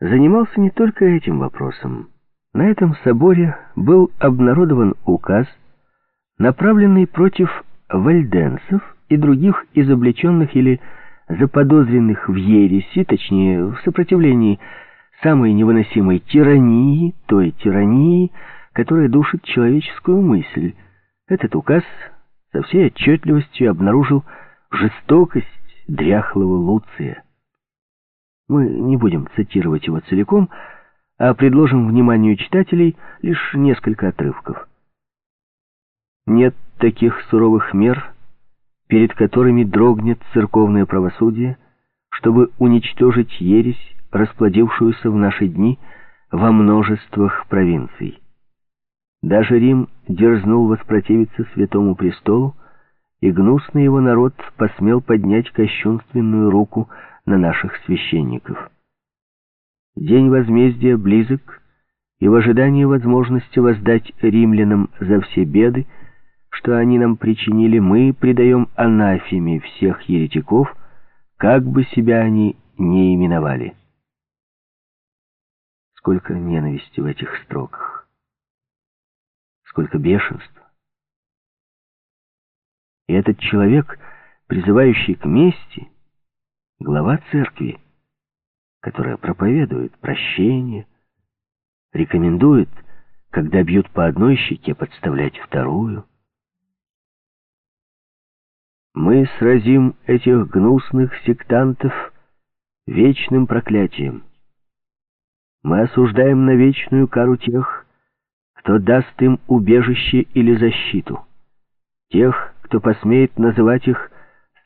занимался не только этим вопросом. На этом соборе был обнародован указ, направленный против вальденцев и других изобличенных или заподозренных в ереси, точнее, в сопротивлении самой невыносимой тирании, той тирании, которая душит человеческую мысль, этот указ со всей отчетливостью обнаружил жестокость дряхлого Луция. Мы не будем цитировать его целиком, а предложим вниманию читателей лишь несколько отрывков. Нет таких суровых мер, перед которыми дрогнет церковное правосудие, чтобы уничтожить ересь, расплодившуюся в наши дни во множествах провинций. Даже Рим дерзнул воспротивиться Святому Престолу, и гнусный его народ посмел поднять кощунственную руку на наших священников. День возмездия близок, и в ожидании возможности воздать римлянам за все беды, что они нам причинили, мы придаем анафеме всех еретиков, как бы себя они не именовали. Сколько ненависти в этих строках сколько бешенства. И этот человек, призывающий к мести, глава церкви, которая проповедует прощение, рекомендует, когда бьют по одной щеке, подставлять вторую. Мы сразим этих гнусных сектантов вечным проклятием. Мы осуждаем на вечную кару тех, кто даст им убежище или защиту. Тех, кто посмеет называть их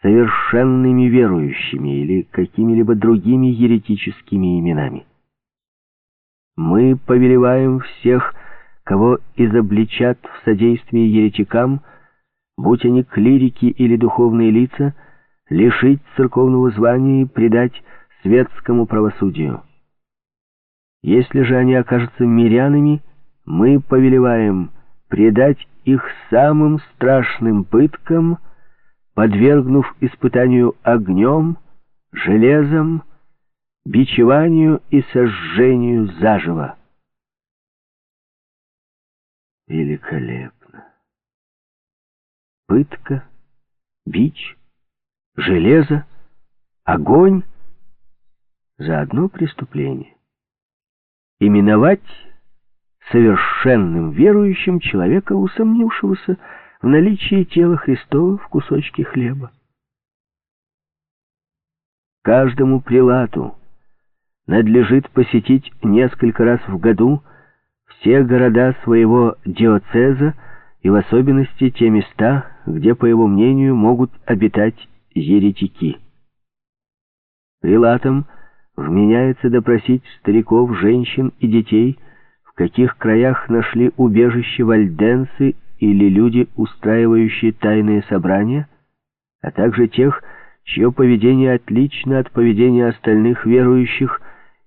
совершенными верующими или какими-либо другими еретическими именами. Мы повелеваем всех, кого изобличат в содействии еретикам, будь они клирики или духовные лица, лишить церковного звания и предать светскому правосудию. Если же они окажутся мирянами, мы повелеваем предать их самым страшным пыткам, подвергнув испытанию огнем, железом, бичеванию и сожжению заживо. Великолепно. Пытка, бич, железо, огонь за одно преступление. Именовать совершенным верующим человека, усомнившегося в наличии тела Христова в кусочке хлеба. Каждому прилату надлежит посетить несколько раз в году все города своего диоцеза и в особенности те места, где, по его мнению, могут обитать еретики. Прилатам вменяется допросить стариков, женщин и детей, в каких краях нашли убежище вальденцы или люди, устраивающие тайные собрания, а также тех, чье поведение отлично от поведения остальных верующих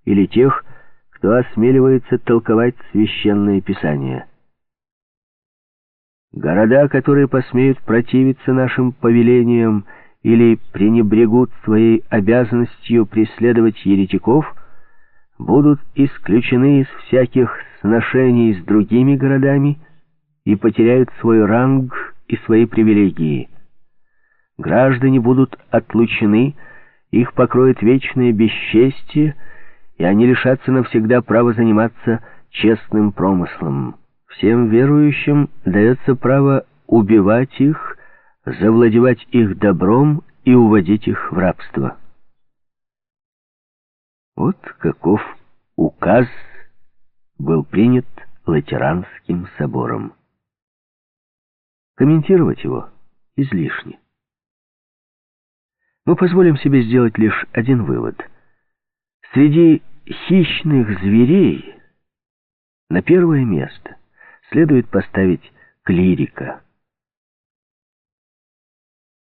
или тех, кто осмеливается толковать священное писание. Города, которые посмеют противиться нашим повелениям или пренебрегут своей обязанностью преследовать еретиков, будут исключены из всяких сношений с другими городами и потеряют свой ранг и свои привилегии. Граждане будут отлучены, их покроет вечное бесчестие, и они лишатся навсегда права заниматься честным промыслом. Всем верующим дается право убивать их, завладевать их добром и уводить их в рабство. Вот каков указ был принят Латеранским собором. Комментировать его излишне. Мы позволим себе сделать лишь один вывод. Среди хищных зверей на первое место следует поставить клирика.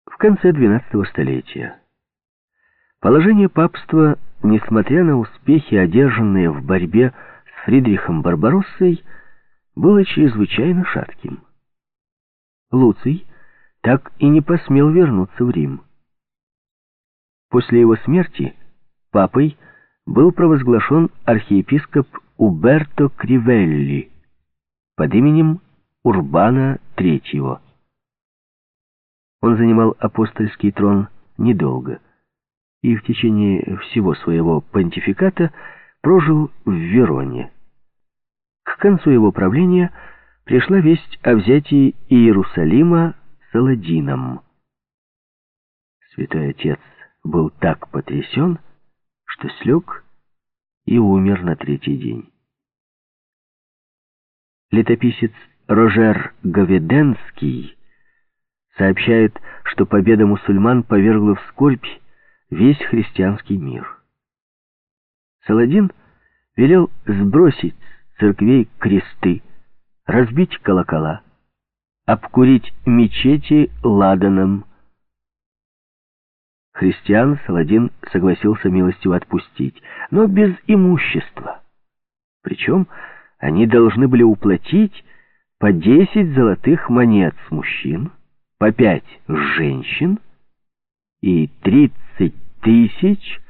В конце XII столетия положение папства, несмотря на успехи, одержанные в борьбе с Фридрихом Барбароссой, было чрезвычайно шатким. Луций так и не посмел вернуться в Рим. После его смерти папой был провозглашен архиепископ Уберто Кривелли под именем Урбана III. Он занимал апостольский трон недолго и в течение всего своего понтификата прожил в Вероне. К концу его правления пришла весть о взятии Иерусалима Саладином. Святой Отец был так потрясен, что слег и умер на третий день. Летописец Рожер Говеденский сообщает, что победа мусульман повергла в скорбь весь христианский мир. Саладин велел сбросить церквей кресты, разбить колокола, обкурить мечети ладаном, Христиан Саладин согласился милостиво отпустить, но без имущества. Причем они должны были уплатить по 10 золотых монет с мужчин, по 5 с женщин и 30 тысяч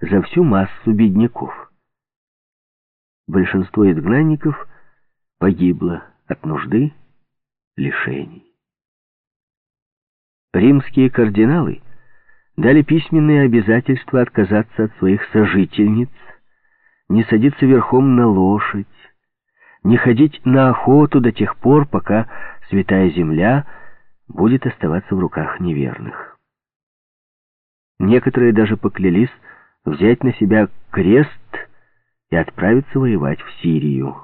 за всю массу бедняков. Большинство изгнанников погибло от нужды, лишений. Римские кардиналы — дали письменные обязательства отказаться от своих сожительниц, не садиться верхом на лошадь, не ходить на охоту до тех пор, пока святая земля будет оставаться в руках неверных. Некоторые даже поклялись взять на себя крест и отправиться воевать в Сирию.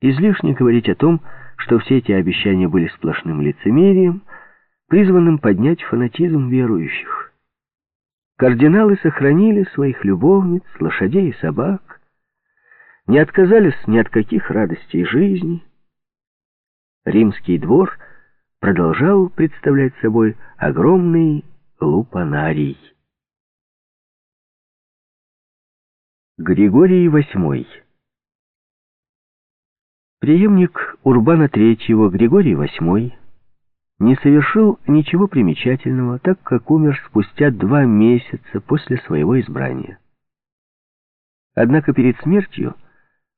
Излишне говорить о том, что все эти обещания были сплошным лицемерием, призванным поднять фанатизм верующих. Кардиналы сохранили своих любовниц, лошадей и собак, не отказались ни от каких радостей жизни. Римский двор продолжал представлять собой огромный лупанарий. Григорий VIII Преемник Урбана III Григорий VIII не совершил ничего примечательного, так как умер спустя два месяца после своего избрания. Однако перед смертью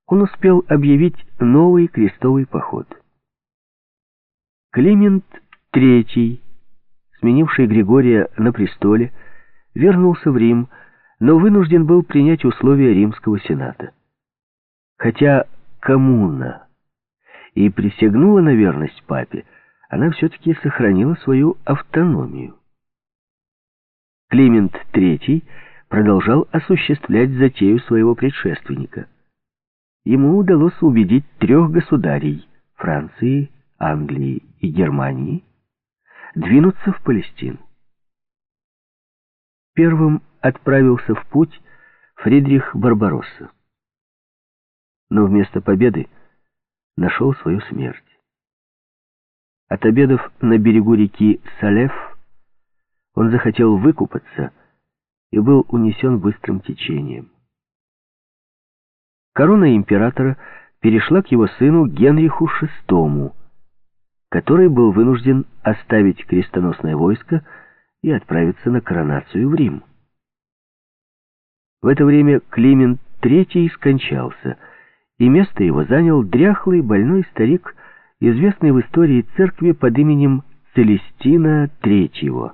он успел объявить новый крестовый поход. Климент III, сменивший Григория на престоле, вернулся в Рим, но вынужден был принять условия Римского Сената. Хотя коммуна и присягнула на верность папе, она все-таки сохранила свою автономию. Климент III продолжал осуществлять затею своего предшественника. Ему удалось убедить трех государей – Франции, Англии и Германии – двинуться в Палестину. Первым отправился в путь Фридрих Барбаросса. Но вместо победы нашел свою смерть. От обедов на берегу реки Салеф он захотел выкупаться и был унесен быстрым течением. Корона императора перешла к его сыну Генриху VI, который был вынужден оставить крестоносное войско и отправиться на коронацию в Рим. В это время Климент III скончался, и место его занял дряхлый больной старик, известный в истории церкви под именем Целестина III.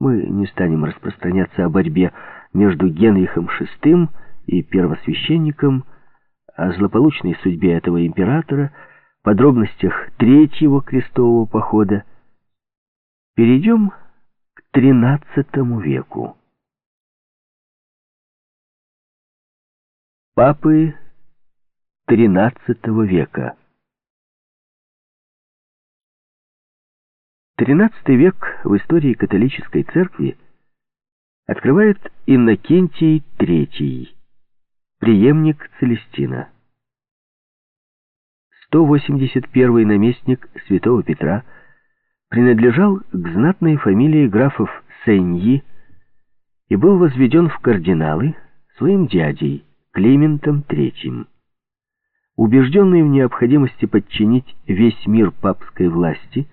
Мы не станем распространяться о борьбе между Генрихом VI и первосвященником, о злополучной судьбе этого императора, подробностях Третьего крестового похода. Перейдем к XIII веку. Папы XIII века XIII век в истории католической церкви открывает Иннокентий III, преемник Целестина. 181 наместник святого Петра принадлежал к знатной фамилии графов Сеньи и был возведен в кардиналы своим дядей Климентом III. Убежденный в необходимости подчинить весь мир папской власти,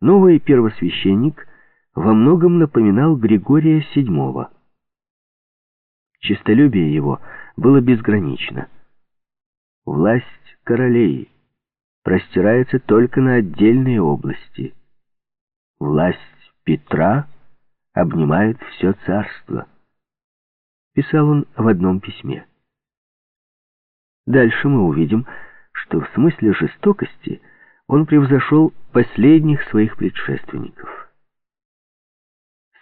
новый первосвященник во многом напоминал Григория VII. Честолюбие его было безгранично. Власть королей простирается только на отдельные области. Власть Петра обнимает все царство. Писал он в одном письме. Дальше мы увидим, что в смысле жестокости – он превзошел последних своих предшественников.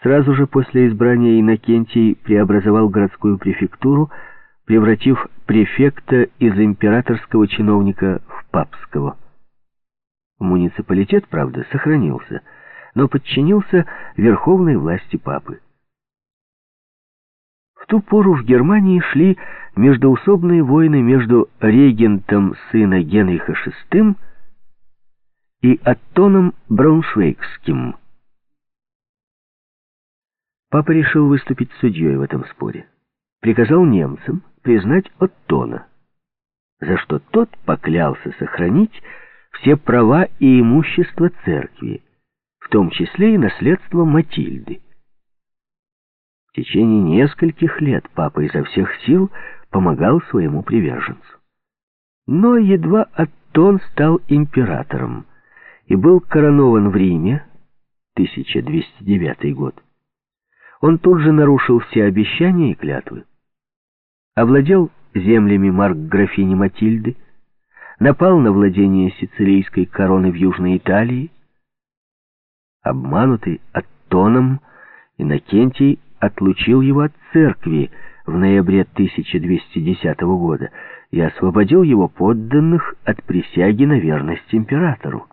Сразу же после избрания Иннокентий преобразовал городскую префектуру, превратив префекта из императорского чиновника в папского. Муниципалитет, правда, сохранился, но подчинился верховной власти папы. В ту пору в Германии шли междоусобные войны между регентом сына Генриха VI и Аттоном Брауншвейгским. Папа решил выступить судьей в этом споре. Приказал немцам признать Оттона, за что тот поклялся сохранить все права и имущество церкви, в том числе и наследство Матильды. В течение нескольких лет папа изо всех сил помогал своему приверженцу. Но едва Аттон стал императором, и был коронован в Риме, 1209 год, он тут же нарушил все обещания и клятвы, овладел землями марк-графини Матильды, напал на владение сицилийской короны в Южной Италии, обманутый Аттоном, Иннокентий отлучил его от церкви в ноябре 1210 года и освободил его подданных от присяги на верность императору.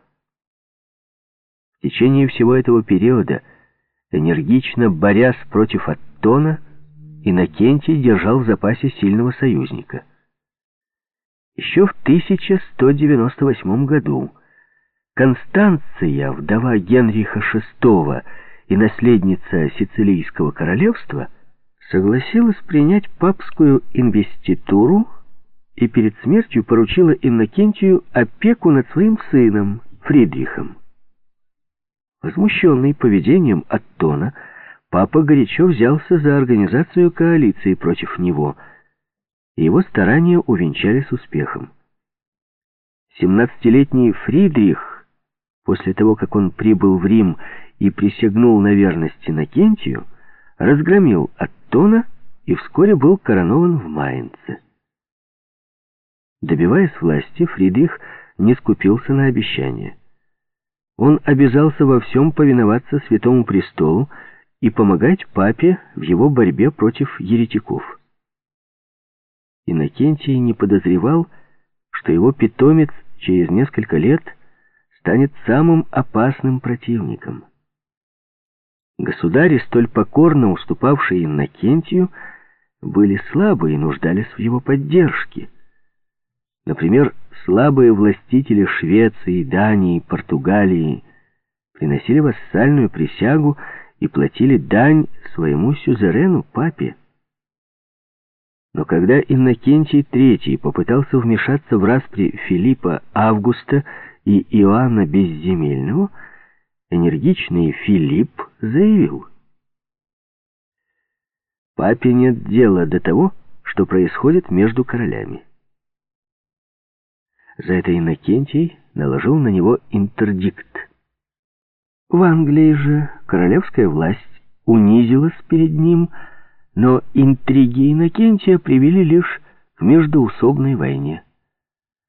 В течение всего этого периода, энергично борясь против Аттона, Иннокентий держал в запасе сильного союзника. Еще в 1198 году Констанция, вдова Генриха VI и наследница Сицилийского королевства, согласилась принять папскую инвеституру и перед смертью поручила Иннокентию опеку над своим сыном Фридрихом. Возмущенный поведением Аттона, папа горячо взялся за организацию коалиции против него, его старания увенчались успехом. Семнадцатилетний Фридрих, после того, как он прибыл в Рим и присягнул на верность Иннокентию, разгромил Аттона и вскоре был коронован в Майнце. Добиваясь власти, Фридрих не скупился на обещания. Он обязался во всем повиноваться Святому Престолу и помогать папе в его борьбе против еретиков. Иннокентий не подозревал, что его питомец через несколько лет станет самым опасным противником. Государи, столь покорно уступавшие Иннокентию, были слабы и нуждались в его поддержке. Например, слабые властители Швеции, Дании, Португалии приносили вассальную присягу и платили дань своему сюзерену, папе. Но когда Иннокентий III попытался вмешаться в распри Филиппа Августа и Иоанна Безземельного, энергичный Филипп заявил, «Папе нет дела до того, что происходит между королями». За это Иннокентий наложил на него интердикт. В Англии же королевская власть унизилась перед ним, но интриги Иннокентия привели лишь к междоусобной войне.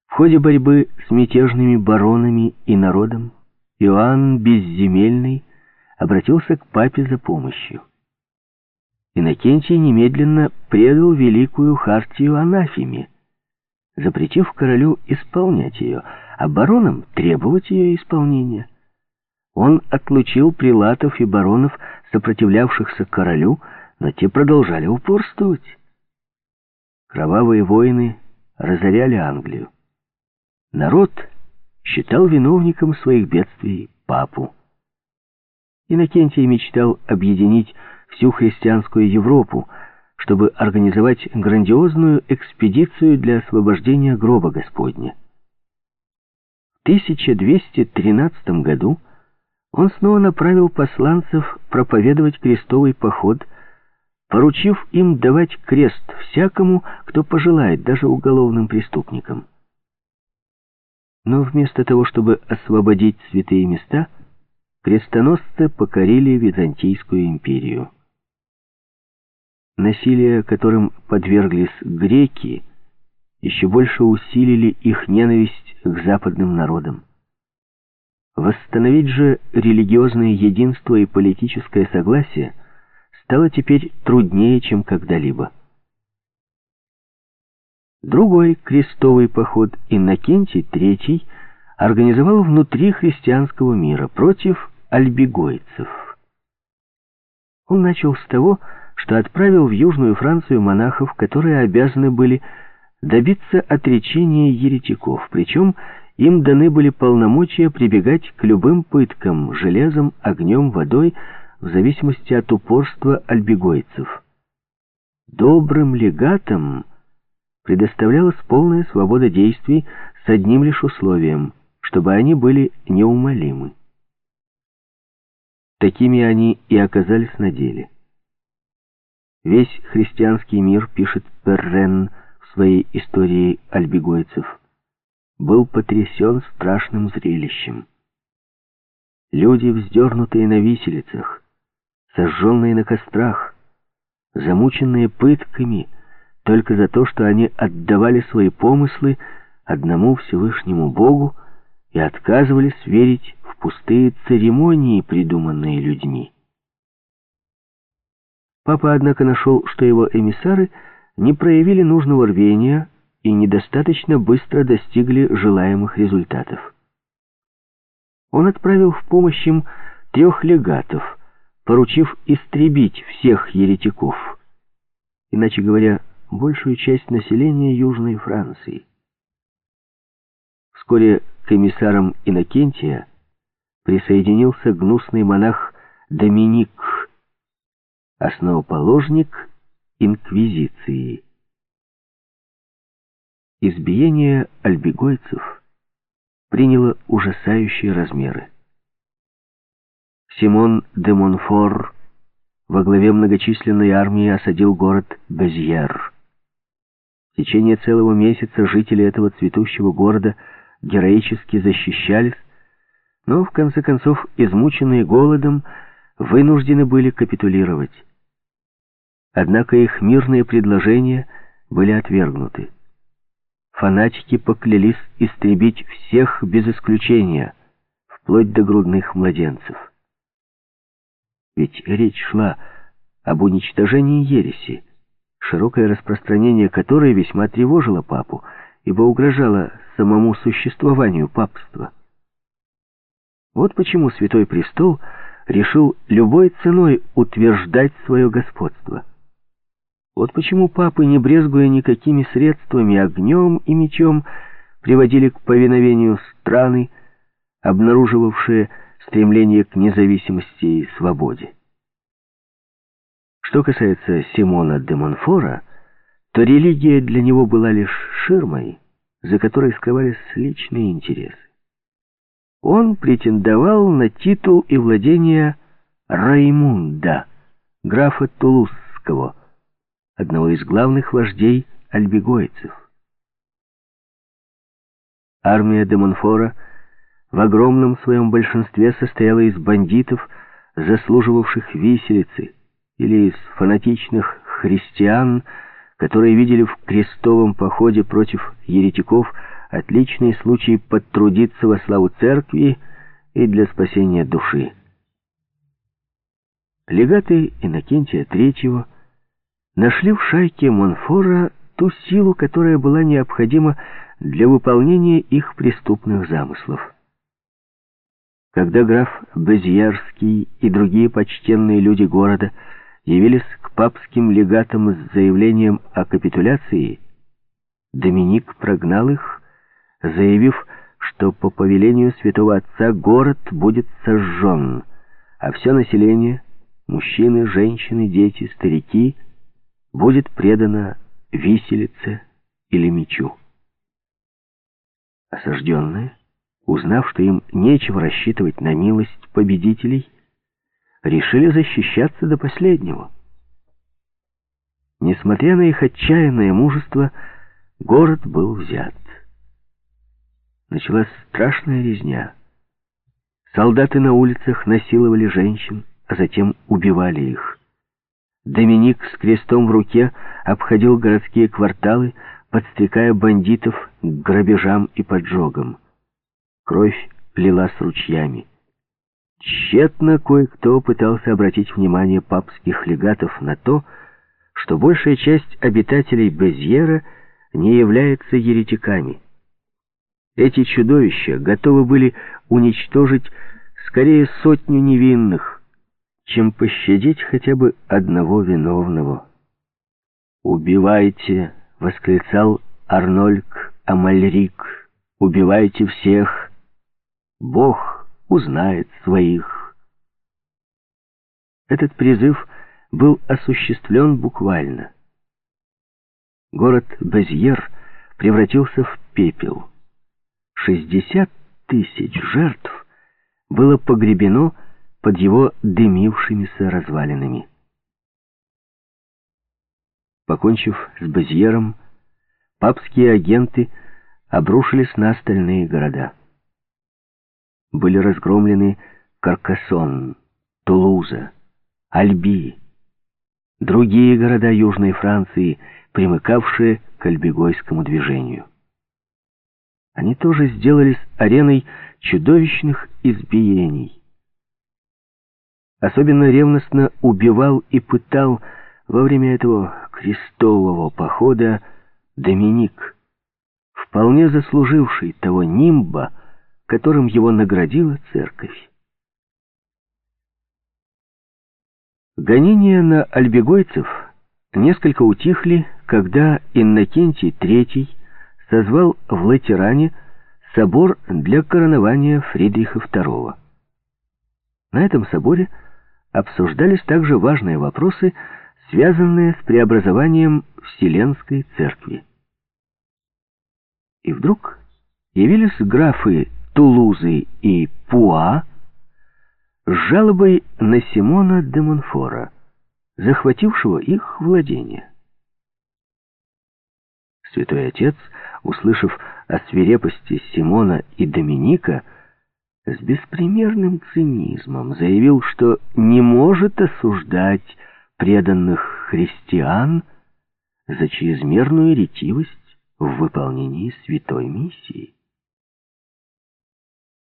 В ходе борьбы с мятежными баронами и народом Иоанн Безземельный обратился к папе за помощью. Иннокентий немедленно предал великую хартию анафеме, запретив королю исполнять ее, а баронам требовать ее исполнения. Он отлучил прилатов и баронов, сопротивлявшихся королю, но те продолжали упорствовать. Кровавые войны разоряли Англию. Народ считал виновником своих бедствий папу. Иннокентий мечтал объединить всю христианскую Европу, чтобы организовать грандиозную экспедицию для освобождения гроба Господня. В 1213 году он снова направил посланцев проповедовать крестовый поход, поручив им давать крест всякому, кто пожелает, даже уголовным преступникам. Но вместо того, чтобы освободить святые места, крестоносцы покорили Византийскую империю. Насилие, которым подверглись греки, еще больше усилили их ненависть к западным народам. Восстановить же религиозное единство и политическое согласие стало теперь труднее, чем когда-либо. Другой крестовый поход Иннокентий III организовал внутри христианского мира против альбигойцев. Он начал с того, что отправил в Южную Францию монахов, которые обязаны были добиться отречения еретиков, причем им даны были полномочия прибегать к любым пыткам, железом, огнем, водой, в зависимости от упорства альбегойцев. Добрым легатам предоставлялась полная свобода действий с одним лишь условием, чтобы они были неумолимы. Такими они и оказались на деле. Весь христианский мир, пишет Перрен в своей истории альбегойцев, был потрясен страшным зрелищем. Люди, вздернутые на виселицах, сожженные на кострах, замученные пытками только за то, что они отдавали свои помыслы одному Всевышнему Богу и отказывались верить в пустые церемонии, придуманные людьми. Папа, однако, нашел, что его эмиссары не проявили нужного рвения и недостаточно быстро достигли желаемых результатов. Он отправил в помощь им трех легатов, поручив истребить всех еретиков, иначе говоря, большую часть населения Южной Франции. Вскоре к эмиссарам Иннокентия присоединился гнусный монах Доминик основоположник инквизиции. Избиение альбегойцев приняло ужасающие размеры. Симон де Монфор во главе многочисленной армии осадил город Безьер. В течение целого месяца жители этого цветущего города героически защищались, но в конце концов, измученные голодом, вынуждены были капитулировать. Однако их мирные предложения были отвергнуты. Фанатики поклялись истребить всех без исключения, вплоть до грудных младенцев. Ведь речь шла об уничтожении ереси, широкое распространение которой весьма тревожило папу, ибо угрожало самому существованию папства. Вот почему Святой Престол решил любой ценой утверждать свое господство. Вот почему папы, не брезгуя никакими средствами, огнем и мечом, приводили к повиновению страны, обнаруживавшие стремление к независимости и свободе. Что касается Симона де Монфора, то религия для него была лишь ширмой, за которой скрывались личные интересы. Он претендовал на титул и владение Раймунда, графа Тулузского, одного из главных вождей альбегойцев. Армия де Монфора в огромном своем большинстве состояла из бандитов, заслуживавших виселицы, или из фанатичных христиан, которые видели в крестовом походе против еретиков отличный случай подтрудиться во славу церкви и для спасения души. Легаты Иннокентия Третьего нашли в шайке Монфора ту силу, которая была необходима для выполнения их преступных замыслов. Когда граф Безьярский и другие почтенные люди города явились к папским легатам с заявлением о капитуляции, Доминик прогнал их, заявив, что по повелению святого отца город будет сожжен, а все население, мужчины, женщины, дети, старики, будет предано виселице или мечу. Осажденные, узнав, что им нечего рассчитывать на милость победителей, решили защищаться до последнего. Несмотря на их отчаянное мужество, город был взят. Началась страшная резня. Солдаты на улицах насиловали женщин, а затем убивали их. Доминик с крестом в руке обходил городские кварталы, подстрекая бандитов к грабежам и поджогам. Кровь лилась ручьями. Тщетно кое-кто пытался обратить внимание папских легатов на то, что большая часть обитателей Безьера не является еретиками. Эти чудовища готовы были уничтожить скорее сотню невинных, чем пощадить хотя бы одного виновного. «Убивайте!» — восклицал Арнольк Амальрик. «Убивайте всех! Бог!» узнает своих. Этот призыв был осуществлен буквально. Город Безьер превратился в пепел. 60 тысяч жертв было погребено под его дымившимися развалинами. Покончив с Безьером, папские агенты обрушились на остальные города были разгромлены Каркасон, Тулуза, Альби, другие города Южной Франции, примыкавшие к альбегойскому движению. Они тоже сделались ареной чудовищных избиений. Особенно ревностно убивал и пытал во время этого крестового похода Доминик, вполне заслуживший того нимба, которым его наградила церковь. Гонения на альбегойцев несколько утихли, когда Иннокентий III созвал в Латеране собор для коронования Фридриха II. На этом соборе обсуждались также важные вопросы, связанные с преобразованием Вселенской Церкви. И вдруг явились графы Тулузы и Пуа с жалобой на Симона де Монфора, захватившего их владение. Святой Отец, услышав о свирепости Симона и Доминика, с беспримерным цинизмом заявил, что не может осуждать преданных христиан за чрезмерную ретивость в выполнении святой миссии.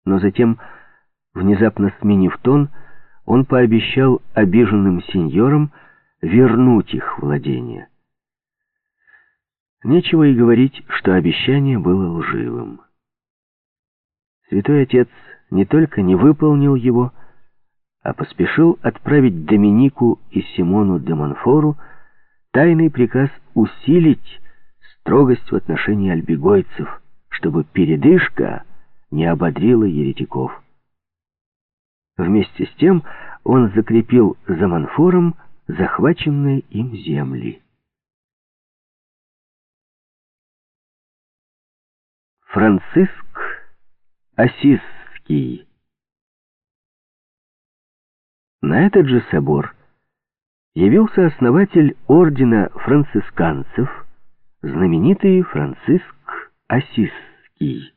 Но затем, внезапно сменив тон, он пообещал обиженным сеньорам вернуть их владение. Нечего и говорить, что обещание было лживым. Святой Отец не только не выполнил его, а поспешил отправить Доминику и Симону де Монфору тайный приказ усилить строгость в отношении альбегойцев, чтобы передышка не ободрила еретиков. Вместе с тем он закрепил за Монфором захваченные им земли. Франциск Осисский На этот же собор явился основатель ордена францисканцев, знаменитый Франциск Осисский.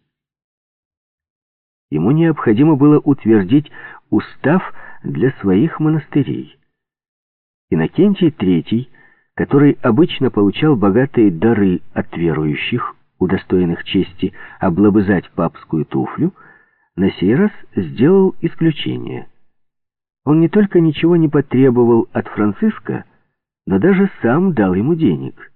Ему необходимо было утвердить устав для своих монастырей. Иннокентий III, который обычно получал богатые дары от верующих, удостоенных чести облобызать папскую туфлю, на сей раз сделал исключение. Он не только ничего не потребовал от Франциска, но даже сам дал ему денег.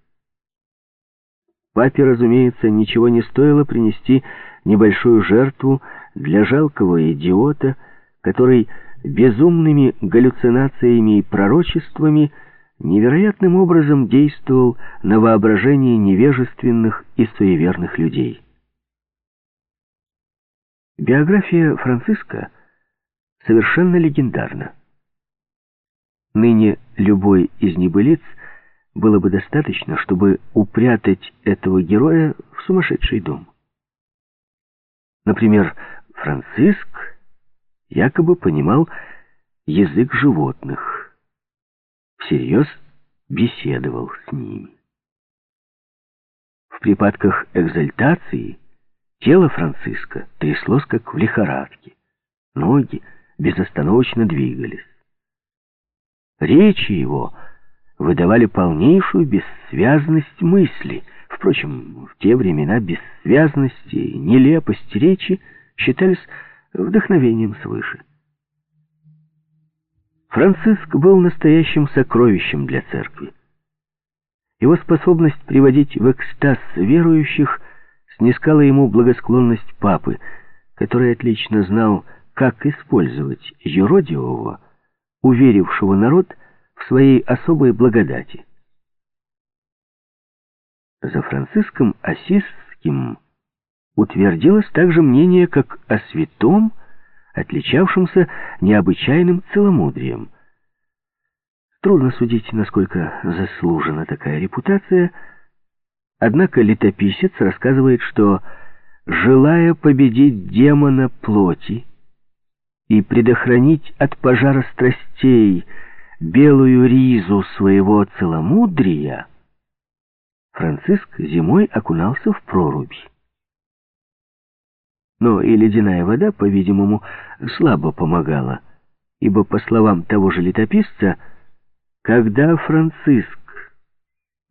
Папе, разумеется, ничего не стоило принести небольшую жертву для жалкого идиота, который безумными галлюцинациями и пророчествами невероятным образом действовал на воображение невежественных и суеверных людей. Биография Франциска совершенно легендарна. Ныне любой из небылиц было бы достаточно, чтобы упрятать этого героя в сумасшедший дом. Например, Франциск якобы понимал язык животных, всерьез беседовал с ними. В припадках экзальтации тело Франциска тряслось, как в лихорадке, ноги безостановочно двигались. Речи его выдавали полнейшую бессвязность мысли. Впрочем, в те времена бессвязность и нелепость речи считались вдохновением свыше. Франциск был настоящим сокровищем для церкви. Его способность приводить в экстаз верующих снискала ему благосклонность папы, который отлично знал, как использовать юродивого, уверившего народ в своей особой благодати. За Франциском Осисским утвердилось также мнение как о святом, отличавшемся необычайным целомудрием. Трудно судить, насколько заслужена такая репутация, однако летописец рассказывает, что, желая победить демона плоти и предохранить от пожара страстей белую ризу своего целомудрия, Франциск зимой окунался в проруби. Но и ледяная вода, по-видимому, слабо помогала, ибо, по словам того же летописца, когда Франциск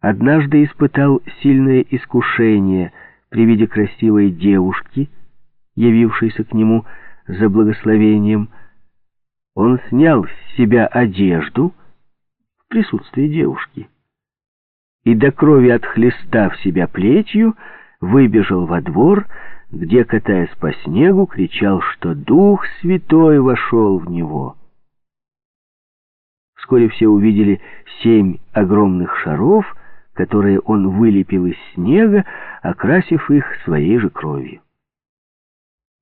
однажды испытал сильное искушение при виде красивой девушки, явившейся к нему за благословением, он снял с себя одежду в присутствии девушки и до крови отхлестав себя плетью, выбежал во двор, где, катаясь по снегу, кричал, что Дух Святой вошел в него. Вскоре все увидели семь огромных шаров, которые он вылепил из снега, окрасив их своей же кровью.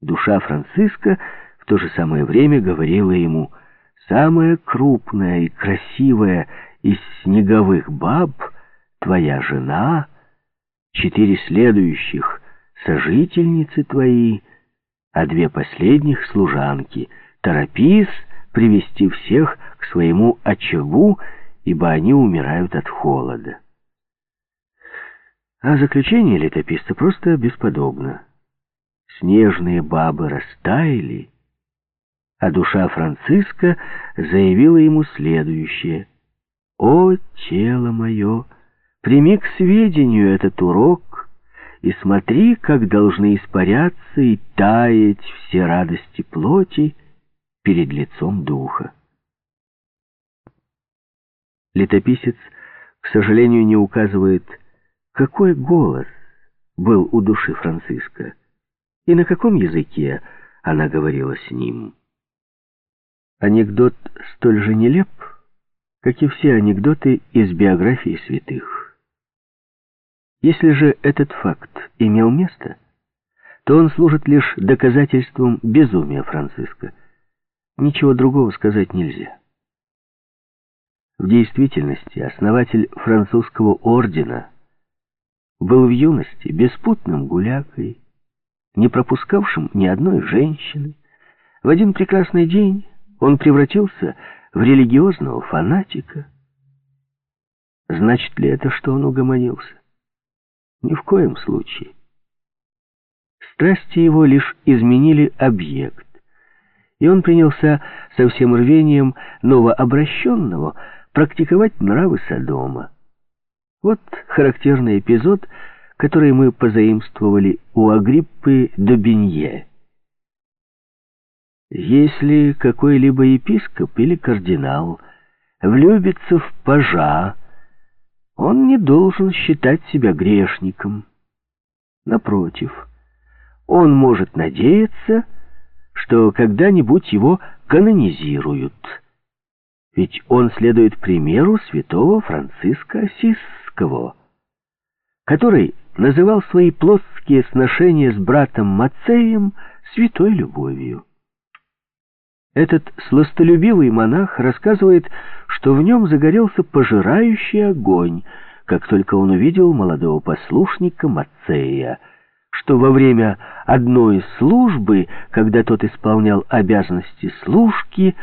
Душа Франциска то же самое время говорила ему «Самая крупная и красивая из снеговых баб твоя жена, четыре следующих сожительницы твои, а две последних служанки. Торопись привести всех к своему очагу, ибо они умирают от холода. А заключение летописца просто бесподобно. Снежные бабы растаяли, а душа Франциска заявила ему следующее. «О, тело мое, прими к сведению этот урок и смотри, как должны испаряться и таять все радости плоти перед лицом духа». Летописец, к сожалению, не указывает, какой голос был у души Франциска и на каком языке она говорила с ним. Анекдот столь же нелеп, как и все анекдоты из биографии святых. Если же этот факт имел место, то он служит лишь доказательством безумия Франциска. Ничего другого сказать нельзя. В действительности основатель французского ордена был в юности беспутным гулякой, не пропускавшим ни одной женщины. В один прекрасный день он превратился в религиозного фанатика. Значит ли это, что он угомонился? Ни в коем случае. Страсти его лишь изменили объект, и он принялся со всем рвением новообращенного практиковать нравы Содома. Вот характерный эпизод, который мы позаимствовали у Агриппы Добинье. Если какой-либо епископ или кардинал влюбится в пажа, он не должен считать себя грешником. Напротив, он может надеяться, что когда-нибудь его канонизируют. Ведь он следует примеру святого Франциска Осисского, который называл свои плотские сношения с братом Мацеем святой любовью. Этот сластолюбивый монах рассказывает, что в нем загорелся пожирающий огонь, как только он увидел молодого послушника Мацея, что во время одной службы, когда тот исполнял обязанности служки,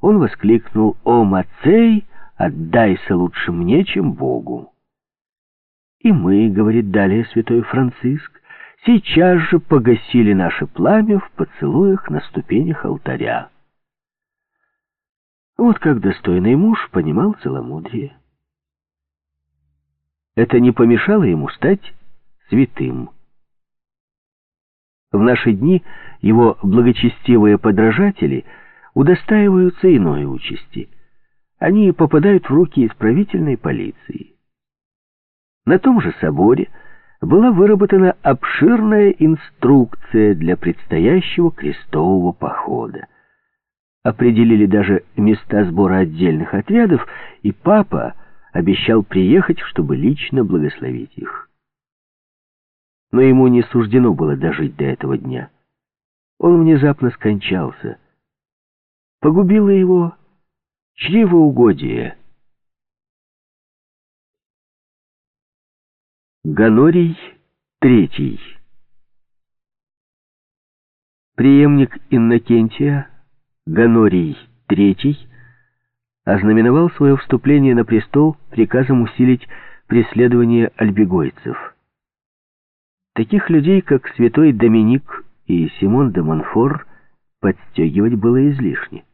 он воскликнул «О, Мацей, отдайся лучше мне, чем Богу!» И мы, говорит далее святой Франциск, сейчас же погасили наше пламя в поцелуях на ступенях алтаря. Вот как достойный муж понимал целомудрие. Это не помешало ему стать святым. В наши дни его благочестивые подражатели удостаиваются иной участи. Они попадают в руки исправительной полиции. На том же соборе была выработана обширная инструкция для предстоящего крестового похода. Определили даже места сбора отдельных отрядов, и папа обещал приехать, чтобы лично благословить их. Но ему не суждено было дожить до этого дня. Он внезапно скончался. Погубило его чревоугодие — Ганорий III Преемник Иннокентия, Ганорий III, ознаменовал свое вступление на престол приказом усилить преследование альбегойцев. Таких людей, как святой Доминик и Симон де Монфор, подстегивать было излишне.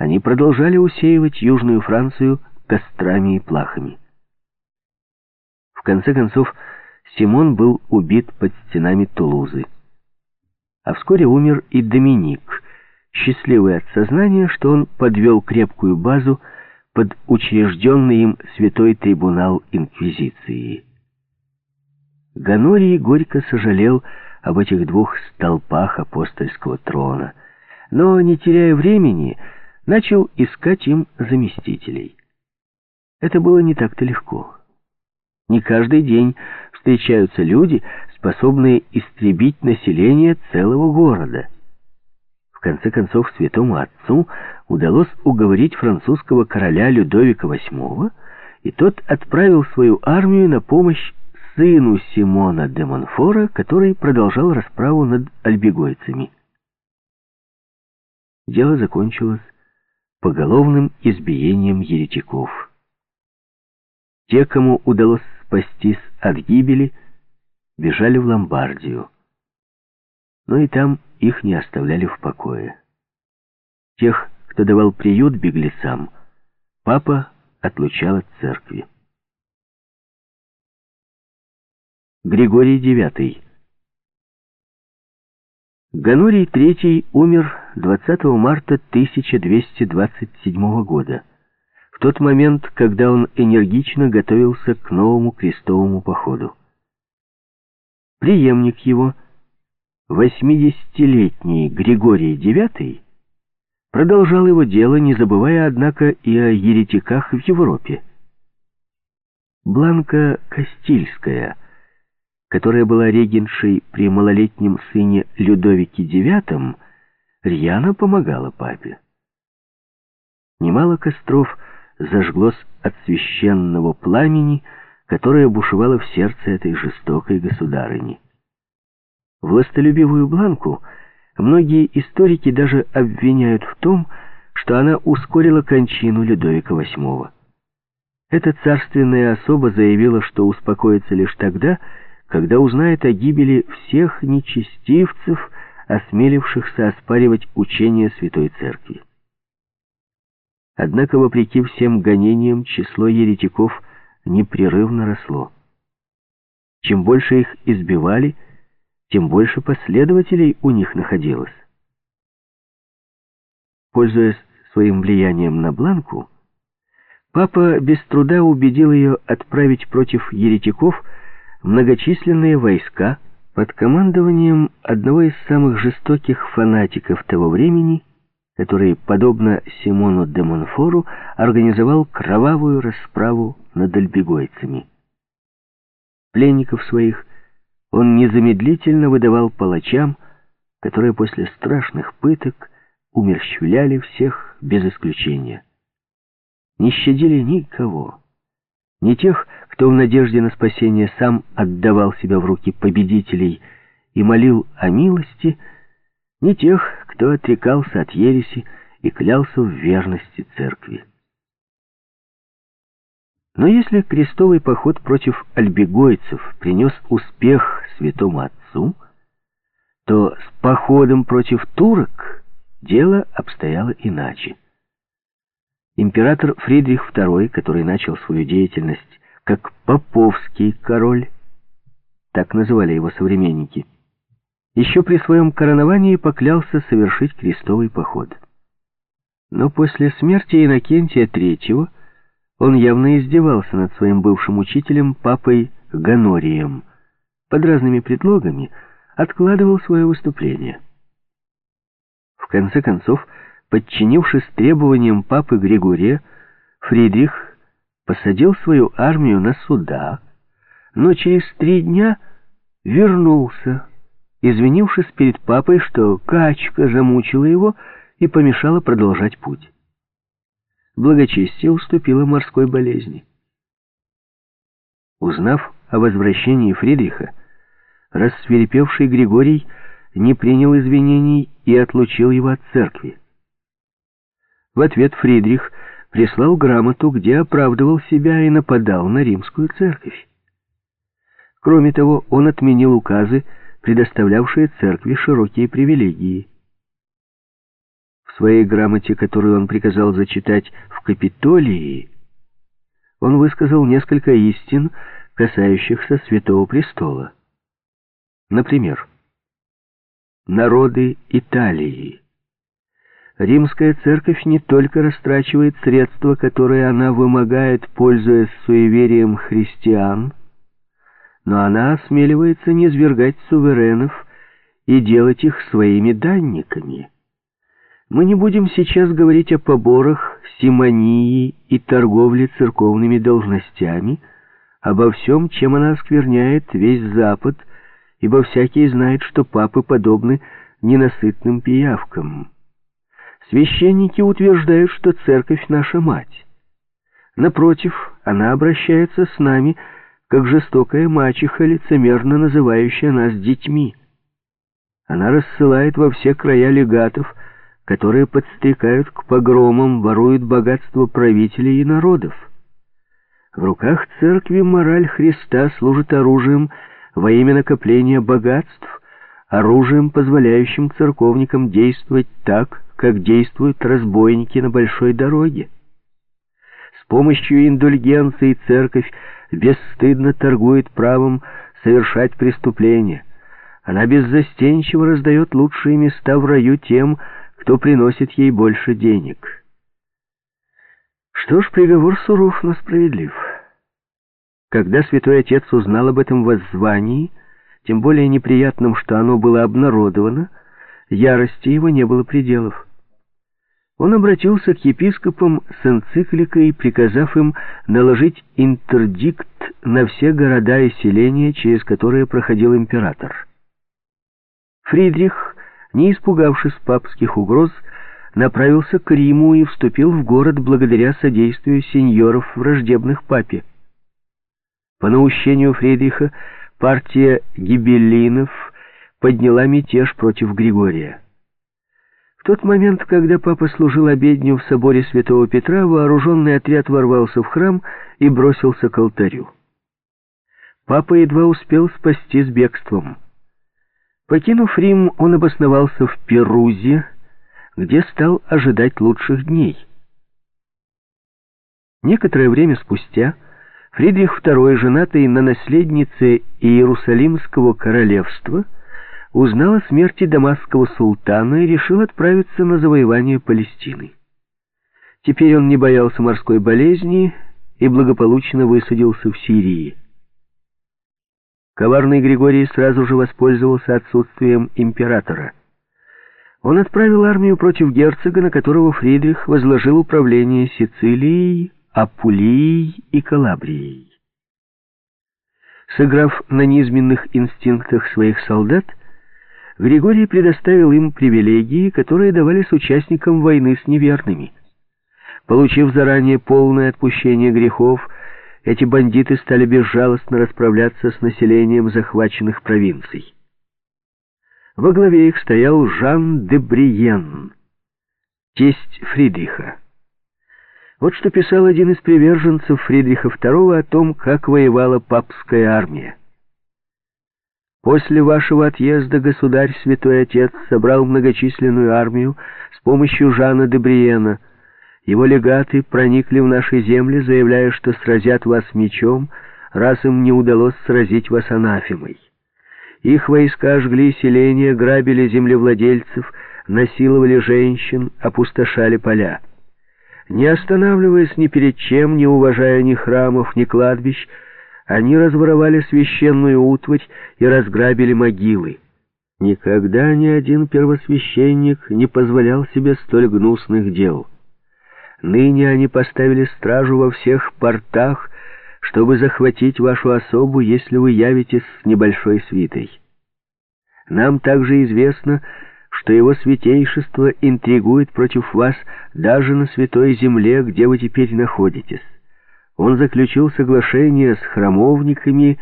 Они продолжали усеивать Южную Францию кострами и плахами. В конце концов, Симон был убит под стенами Тулузы. А вскоре умер и Доминик, счастливый от сознания, что он подвел крепкую базу под учрежденный им святой трибунал Инквизиции. Ганорий горько сожалел об этих двух столпах апостольского трона, но, не теряя времени, начал искать им заместителей. Это было не так-то легко. Не каждый день встречаются люди, способные истребить население целого города. В конце концов, святому отцу удалось уговорить французского короля Людовика VIII, и тот отправил свою армию на помощь сыну Симона де Монфора, который продолжал расправу над альбегойцами. Дело закончилось поголовным избиением еретиков. Те, кому удалось спастись от гибели, бежали в Ломбардию. Но и там их не оставляли в покое. Тех, кто давал приют беглецам, папа отлучал от церкви. Григорий IX Ганорий III умер 20 марта 1227 года, в тот момент, когда он энергично готовился к новому крестовому походу. Приемник его, 80-летний Григорий IX, продолжал его дело, не забывая, однако, и о еретиках в Европе. Бланка Кастильская – которая была регеншей при малолетнем сыне Людовике IX, рьяно помогала папе. Немало костров зажглось от священного пламени, которое бушевало в сердце этой жестокой государыни. Властолюбивую Бланку многие историки даже обвиняют в том, что она ускорила кончину Людовика VIII. Эта царственная особа заявила, что успокоится лишь тогда, когда узнает о гибели всех нечестивцев, осмелившихся оспаривать учение Святой Церкви. Однако, вопреки всем гонениям, число еретиков непрерывно росло. Чем больше их избивали, тем больше последователей у них находилось. Пользуясь своим влиянием на Бланку, папа без труда убедил ее отправить против еретиков многочисленные войска под командованием одного из самых жестоких фанатиков того времени, который, подобно Симону де Монфору, организовал кровавую расправу над альбегойцами. Пленников своих он незамедлительно выдавал палачам, которые после страшных пыток умерщвляли всех без исключения. Не щадили никого не тех, кто в надежде на спасение сам отдавал себя в руки победителей и молил о милости, не тех, кто отрекался от ереси и клялся в верности церкви. Но если крестовый поход против альбегойцев принес успех святому отцу, то с походом против турок дело обстояло иначе. Император Фридрих II, который начал свою деятельность как поповский король, так называли его современники, еще при своем короновании поклялся совершить крестовый поход. Но после смерти Иннокентия III он явно издевался над своим бывшим учителем, папой Ганорием, под разными предлогами откладывал свое выступление. В конце концов, Подчинившись требованиям папы Григория, Фридрих посадил свою армию на суда, но через три дня вернулся, извинившись перед папой, что качка замучила его и помешала продолжать путь. Благочестие уступило морской болезни. Узнав о возвращении Фридриха, рассверепевший Григорий не принял извинений и отлучил его от церкви. В ответ Фридрих прислал грамоту, где оправдывал себя и нападал на римскую церковь. Кроме того, он отменил указы, предоставлявшие церкви широкие привилегии. В своей грамоте, которую он приказал зачитать в Капитолии, он высказал несколько истин, касающихся Святого Престола. Например, «Народы Италии» Римская церковь не только растрачивает средства, которые она вымогает, пользуясь суеверием христиан, но она осмеливается низвергать суверенов и делать их своими данниками. Мы не будем сейчас говорить о поборах, симонии и торговле церковными должностями, обо всем, чем она оскверняет весь Запад, ибо всякий знает, что папы подобны ненасытным пиявкам. Священники утверждают, что церковь наша мать. Напротив, она обращается с нами, как жестокая мачеха, лицемерно называющая нас детьми. Она рассылает во все края легатов, которые подстрекают к погромам, воруют богатство правителей и народов. В руках церкви мораль Христа служит оружием во имя накопления богатств, оружием, позволяющим церковникам действовать так, как действуют разбойники на большой дороге. С помощью индульгенции церковь бесстыдно торгует правом совершать преступления. Она беззастенчиво раздает лучшие места в раю тем, кто приносит ей больше денег. Что ж, приговор суров, но справедлив. Когда святой отец узнал об этом воззвании, тем более неприятным, что оно было обнародовано, ярости его не было пределов. Он обратился к епископам с энцикликой, приказав им наложить интердикт на все города и селения, через которые проходил император. Фридрих, не испугавшись папских угроз, направился к Риму и вступил в город благодаря содействию сеньоров, враждебных папе. По наущению Фридриха партия гибеллинов подняла мятеж против Григория. В тот момент, когда папа служил обедню в соборе святого Петра, вооруженный отряд ворвался в храм и бросился к алтарю. Папа едва успел спасти с бегством. Покинув Рим, он обосновался в Перузе, где стал ожидать лучших дней. Некоторое время спустя Фридрих II, женатый на наследнице Иерусалимского королевства, узнал о смерти дамасского султана и решил отправиться на завоевание Палестины. Теперь он не боялся морской болезни и благополучно высадился в Сирии. Коварный Григорий сразу же воспользовался отсутствием императора. Он отправил армию против герцога, на которого Фридрих возложил управление Сицилией, Апулией и Калабрией. Сыграв на низменных инстинктах своих солдат, Григорий предоставил им привилегии, которые давались участникам войны с неверными. Получив заранее полное отпущение грехов, эти бандиты стали безжалостно расправляться с населением захваченных провинций. Во главе их стоял Жан де Бриен, тесть Фридриха. Вот что писал один из приверженцев Фридриха II о том, как воевала папская армия. После вашего отъезда государь Святой Отец собрал многочисленную армию с помощью Жана де Бриена — его легаты проникли в наши земли, заявляя, что сразят вас мечом, раз им не удалось сразить вас анафемой. Их войска жгли селения, грабили землевладельцев, насиловали женщин, опустошали поля. Не останавливаясь ни перед чем, не уважая ни храмов, ни кладбищ, они разворовали священную утварь и разграбили могилы. Никогда ни один первосвященник не позволял себе столь гнусных дел. Ныне они поставили стражу во всех портах, чтобы захватить вашу особу, если вы явитесь с небольшой свитой. Нам также известно, что его святейшество интригует против вас даже на святой земле, где вы теперь находитесь. Он заключил соглашение с храмовниками,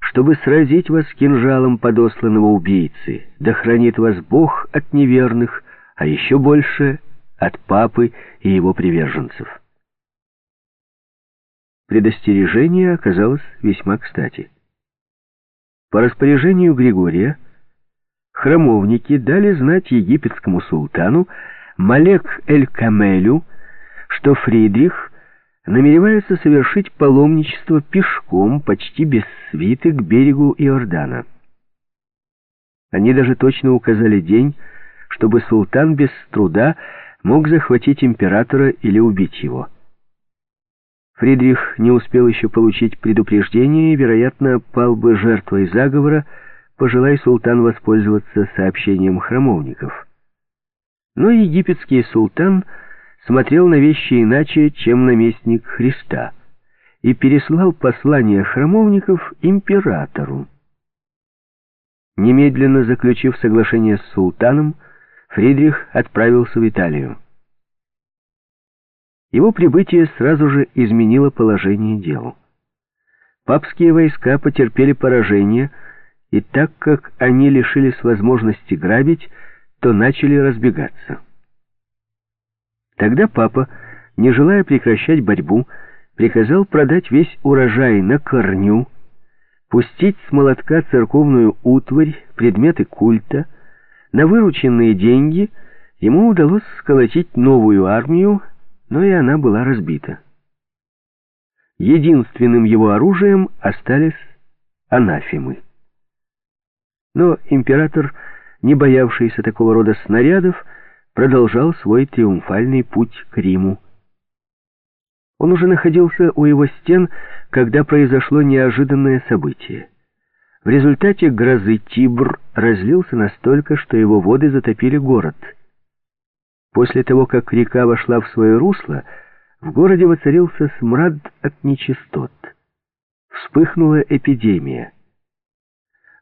чтобы сразить вас кинжалом подосланного убийцы. Да хранит вас Бог от неверных, а еще больше от папы и его приверженцев. Предостережение оказалось весьма кстати. По распоряжению Григория храмовники дали знать египетскому султану Малек эль-Камелю, что Фридрих намеревается совершить паломничество пешком почти без свиты к берегу Иордана. Они даже точно указали день, чтобы султан без труда мог захватить императора или убить его. Фридрих не успел еще получить предупреждение и, вероятно, пал бы жертвой заговора, пожелай султан воспользоваться сообщением храмовников. Но египетский султан смотрел на вещи иначе, чем наместник Христа, и переслал послание храмовников императору. Немедленно заключив соглашение с султаном, Фридрих отправился в Италию. Его прибытие сразу же изменило положение дел. Папские войска потерпели поражение, и так как они лишились возможности грабить, то начали разбегаться. Тогда папа, не желая прекращать борьбу, приказал продать весь урожай на корню, пустить с молотка церковную утварь, предметы культа. На вырученные деньги ему удалось сколотить новую армию, но и она была разбита. Единственным его оружием остались анафемы. Но император, не боявшийся такого рода снарядов, продолжал свой триумфальный путь к Риму. Он уже находился у его стен, когда произошло неожиданное событие. В результате грозы Тибр разлился настолько, что его воды затопили город. После того, как река вошла в свое русло, в городе воцарился смрад от нечистот. Вспыхнула эпидемия.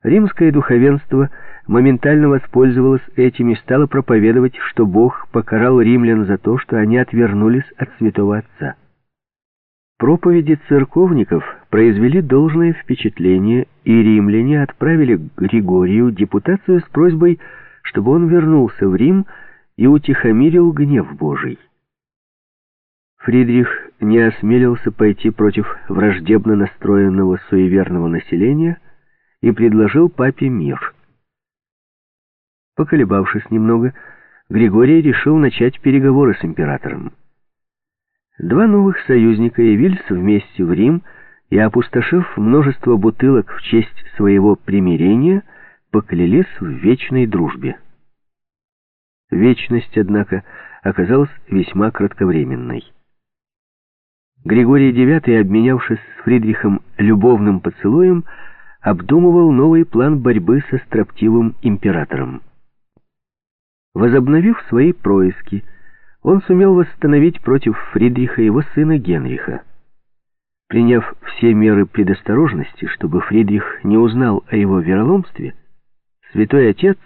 Римское духовенство моментально воспользовалось этим и стало проповедовать, что Бог покарал римлян за то, что они отвернулись от святого Отца. Проповеди церковников произвели должное впечатление, и римляне отправили к Григорию депутацию с просьбой, чтобы он вернулся в Рим и утихомирил гнев Божий. Фридрих не осмелился пойти против враждебно настроенного суеверного населения, и предложил папе мир. Поколебавшись немного, Григорий решил начать переговоры с императором. Два новых союзника явились вместе в Рим и, опустошив множество бутылок в честь своего примирения, поклялись в вечной дружбе. Вечность, однако, оказалась весьма кратковременной. Григорий IX, обменявшись с Фридрихом любовным поцелуем, обдумывал новый план борьбы со строптивым императором. Возобновив свои происки, он сумел восстановить против Фридриха его сына Генриха. Приняв все меры предосторожности, чтобы Фридрих не узнал о его вероломстве, святой отец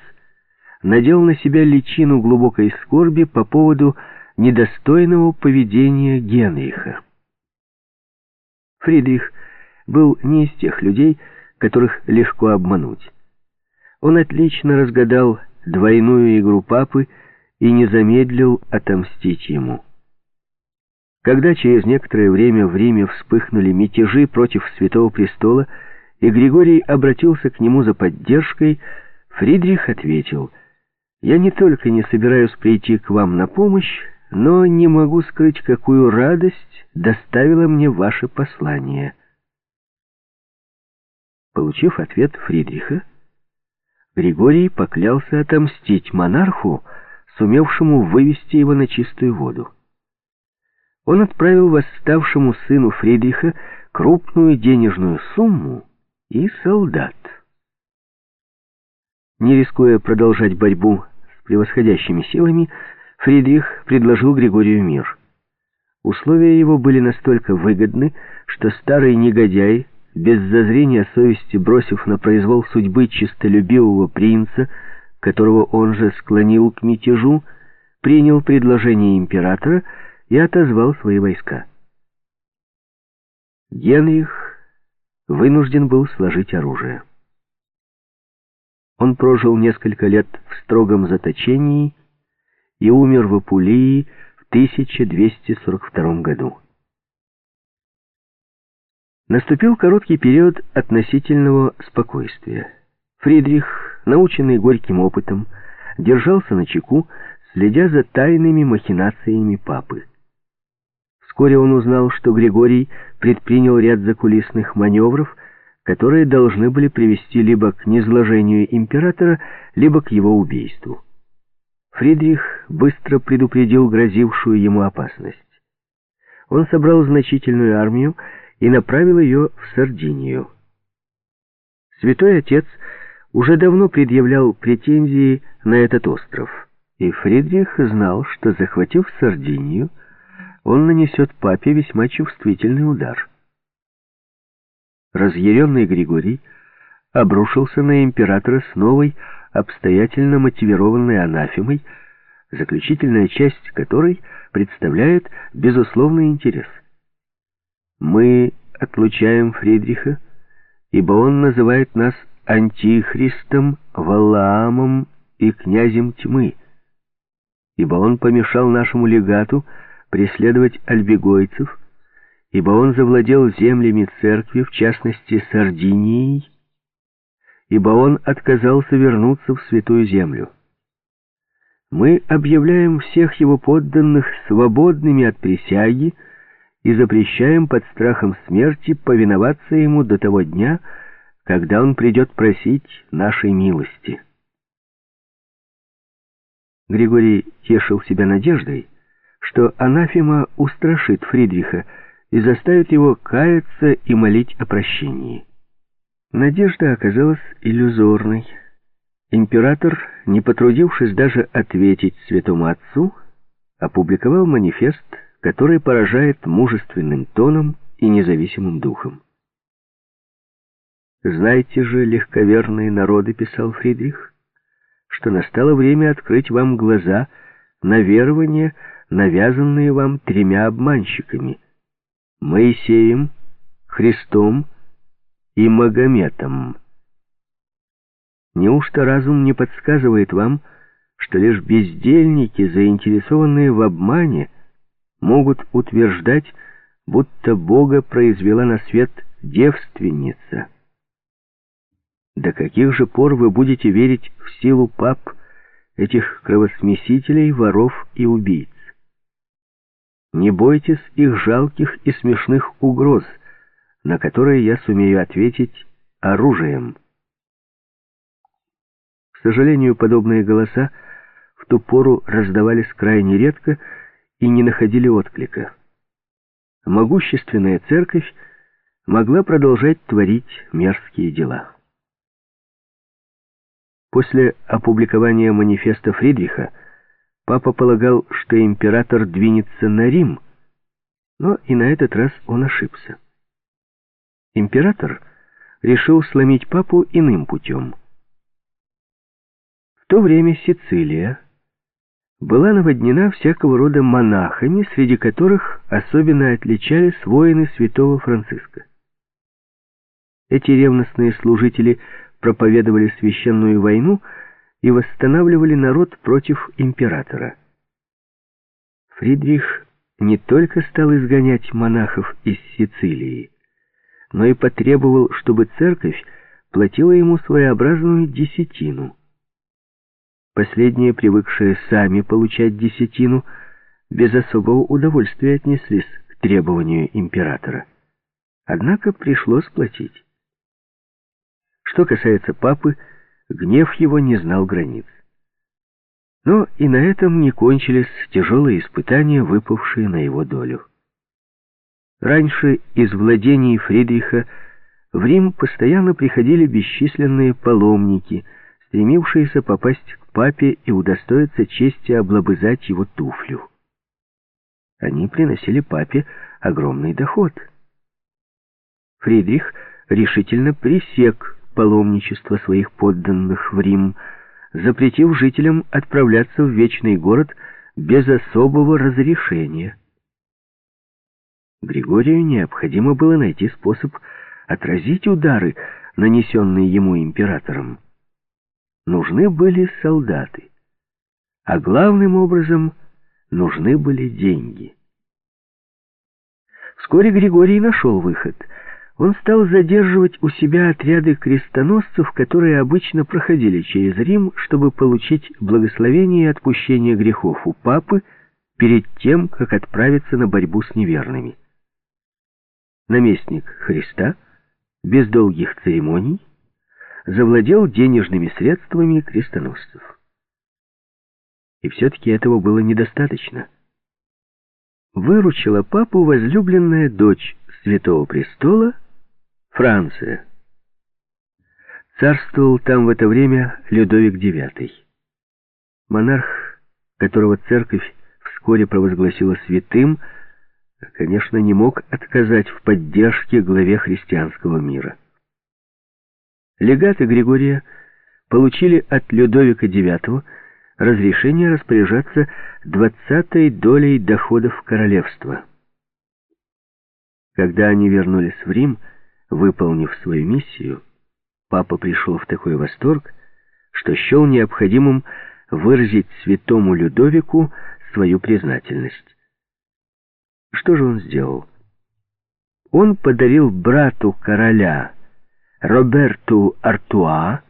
надел на себя личину глубокой скорби по поводу недостойного поведения Генриха. Фридрих был не из тех людей, которых легко обмануть. Он отлично разгадал двойную игру папы и не замедлил отомстить ему. Когда через некоторое время в Риме вспыхнули мятежи против Святого Престола, и Григорий обратился к нему за поддержкой, Фридрих ответил, «Я не только не собираюсь прийти к вам на помощь, но не могу скрыть, какую радость доставило мне ваше послание». Получив ответ Фридриха, Григорий поклялся отомстить монарху, сумевшему вывести его на чистую воду. Он отправил восставшему сыну Фридриха крупную денежную сумму и солдат. Не рискуя продолжать борьбу с превосходящими силами, Фридрих предложил Григорию мир. Условия его были настолько выгодны, что старый негодяй без зазрения совести бросив на произвол судьбы чистолюбивого принца, которого он же склонил к мятежу, принял предложение императора и отозвал свои войска. Генрих вынужден был сложить оружие. Он прожил несколько лет в строгом заточении и умер в Апулии в 1242 году. Наступил короткий период относительного спокойствия. Фридрих, наученный горьким опытом, держался на чеку, следя за тайными махинациями папы. Вскоре он узнал, что Григорий предпринял ряд закулисных маневров, которые должны были привести либо к низложению императора, либо к его убийству. Фридрих быстро предупредил грозившую ему опасность. Он собрал значительную армию и направил ее в Сардинию. Святой Отец уже давно предъявлял претензии на этот остров, и Фридрих знал, что, захватив Сардинию, он нанесет папе весьма чувствительный удар. Разъяренный Григорий обрушился на императора с новой, обстоятельно мотивированной анафемой, заключительная часть которой представляет безусловный интерес. Мы отлучаем Фридриха, ибо он называет нас антихристом, Валаамом и князем тьмы, ибо он помешал нашему легату преследовать альбегойцев, ибо он завладел землями церкви, в частности Сардинией, ибо он отказался вернуться в святую землю. Мы объявляем всех его подданных свободными от присяги и запрещаем под страхом смерти повиноваться ему до того дня, когда он придет просить нашей милости. Григорий тешил себя надеждой, что анафема устрашит Фридриха и заставит его каяться и молить о прощении. Надежда оказалась иллюзорной. Император, не потрудившись даже ответить святому отцу, опубликовал манифест, который поражает мужественным тоном и независимым духом. «Знайте же, легковерные народы», — писал Фридрих, «что настало время открыть вам глаза на верование, навязанные вам тремя обманщиками — Моисеем, Христом и Магометом. Неужто разум не подсказывает вам, что лишь бездельники, заинтересованные в обмане, могут утверждать, будто Бога произвела на свет девственница? До каких же пор вы будете верить в силу пап, этих кровосмесителей, воров и убийц? Не бойтесь их жалких и смешных угроз — на которые я сумею ответить оружием. К сожалению, подобные голоса в ту пору раздавались крайне редко и не находили отклика. Могущественная церковь могла продолжать творить мерзкие дела. После опубликования манифеста Фридриха папа полагал, что император двинется на Рим, но и на этот раз он ошибся. Император решил сломить папу иным путем. В то время Сицилия была наводнена всякого рода монахами, среди которых особенно отличались воины святого Франциска. Эти ревностные служители проповедовали священную войну и восстанавливали народ против императора. Фридрих не только стал изгонять монахов из Сицилии, но и потребовал, чтобы церковь платила ему своеобразную десятину. Последние, привыкшие сами получать десятину, без особого удовольствия отнеслись к требованию императора. Однако пришлось платить. Что касается папы, гнев его не знал границ. Но и на этом не кончились тяжелые испытания, выпавшие на его долю. Раньше из владений Фридриха в Рим постоянно приходили бесчисленные паломники, стремившиеся попасть к папе и удостоиться чести облобызать его туфлю. Они приносили папе огромный доход. Фридрих решительно пресек паломничество своих подданных в Рим, запретив жителям отправляться в Вечный город без особого разрешения. Григорию необходимо было найти способ отразить удары, нанесенные ему императором. Нужны были солдаты, а главным образом нужны были деньги. Вскоре Григорий нашел выход. Он стал задерживать у себя отряды крестоносцев, которые обычно проходили через Рим, чтобы получить благословение и отпущение грехов у папы перед тем, как отправиться на борьбу с неверными наместник Христа, без долгих церемоний, завладел денежными средствами крестоносцев. И все-таки этого было недостаточно. Выручила папу возлюбленная дочь Святого Престола Франция. Царствовал там в это время Людовик IX. Монарх, которого церковь вскоре провозгласила святым, конечно, не мог отказать в поддержке главе христианского мира. Легаты Григория получили от Людовика IX разрешение распоряжаться двадцатой долей доходов королевства. Когда они вернулись в Рим, выполнив свою миссию, папа пришел в такой восторг, что счел необходимым выразить святому Людовику свою признательность. Что же он сделал? Он подарил брату короля Роберту Артуа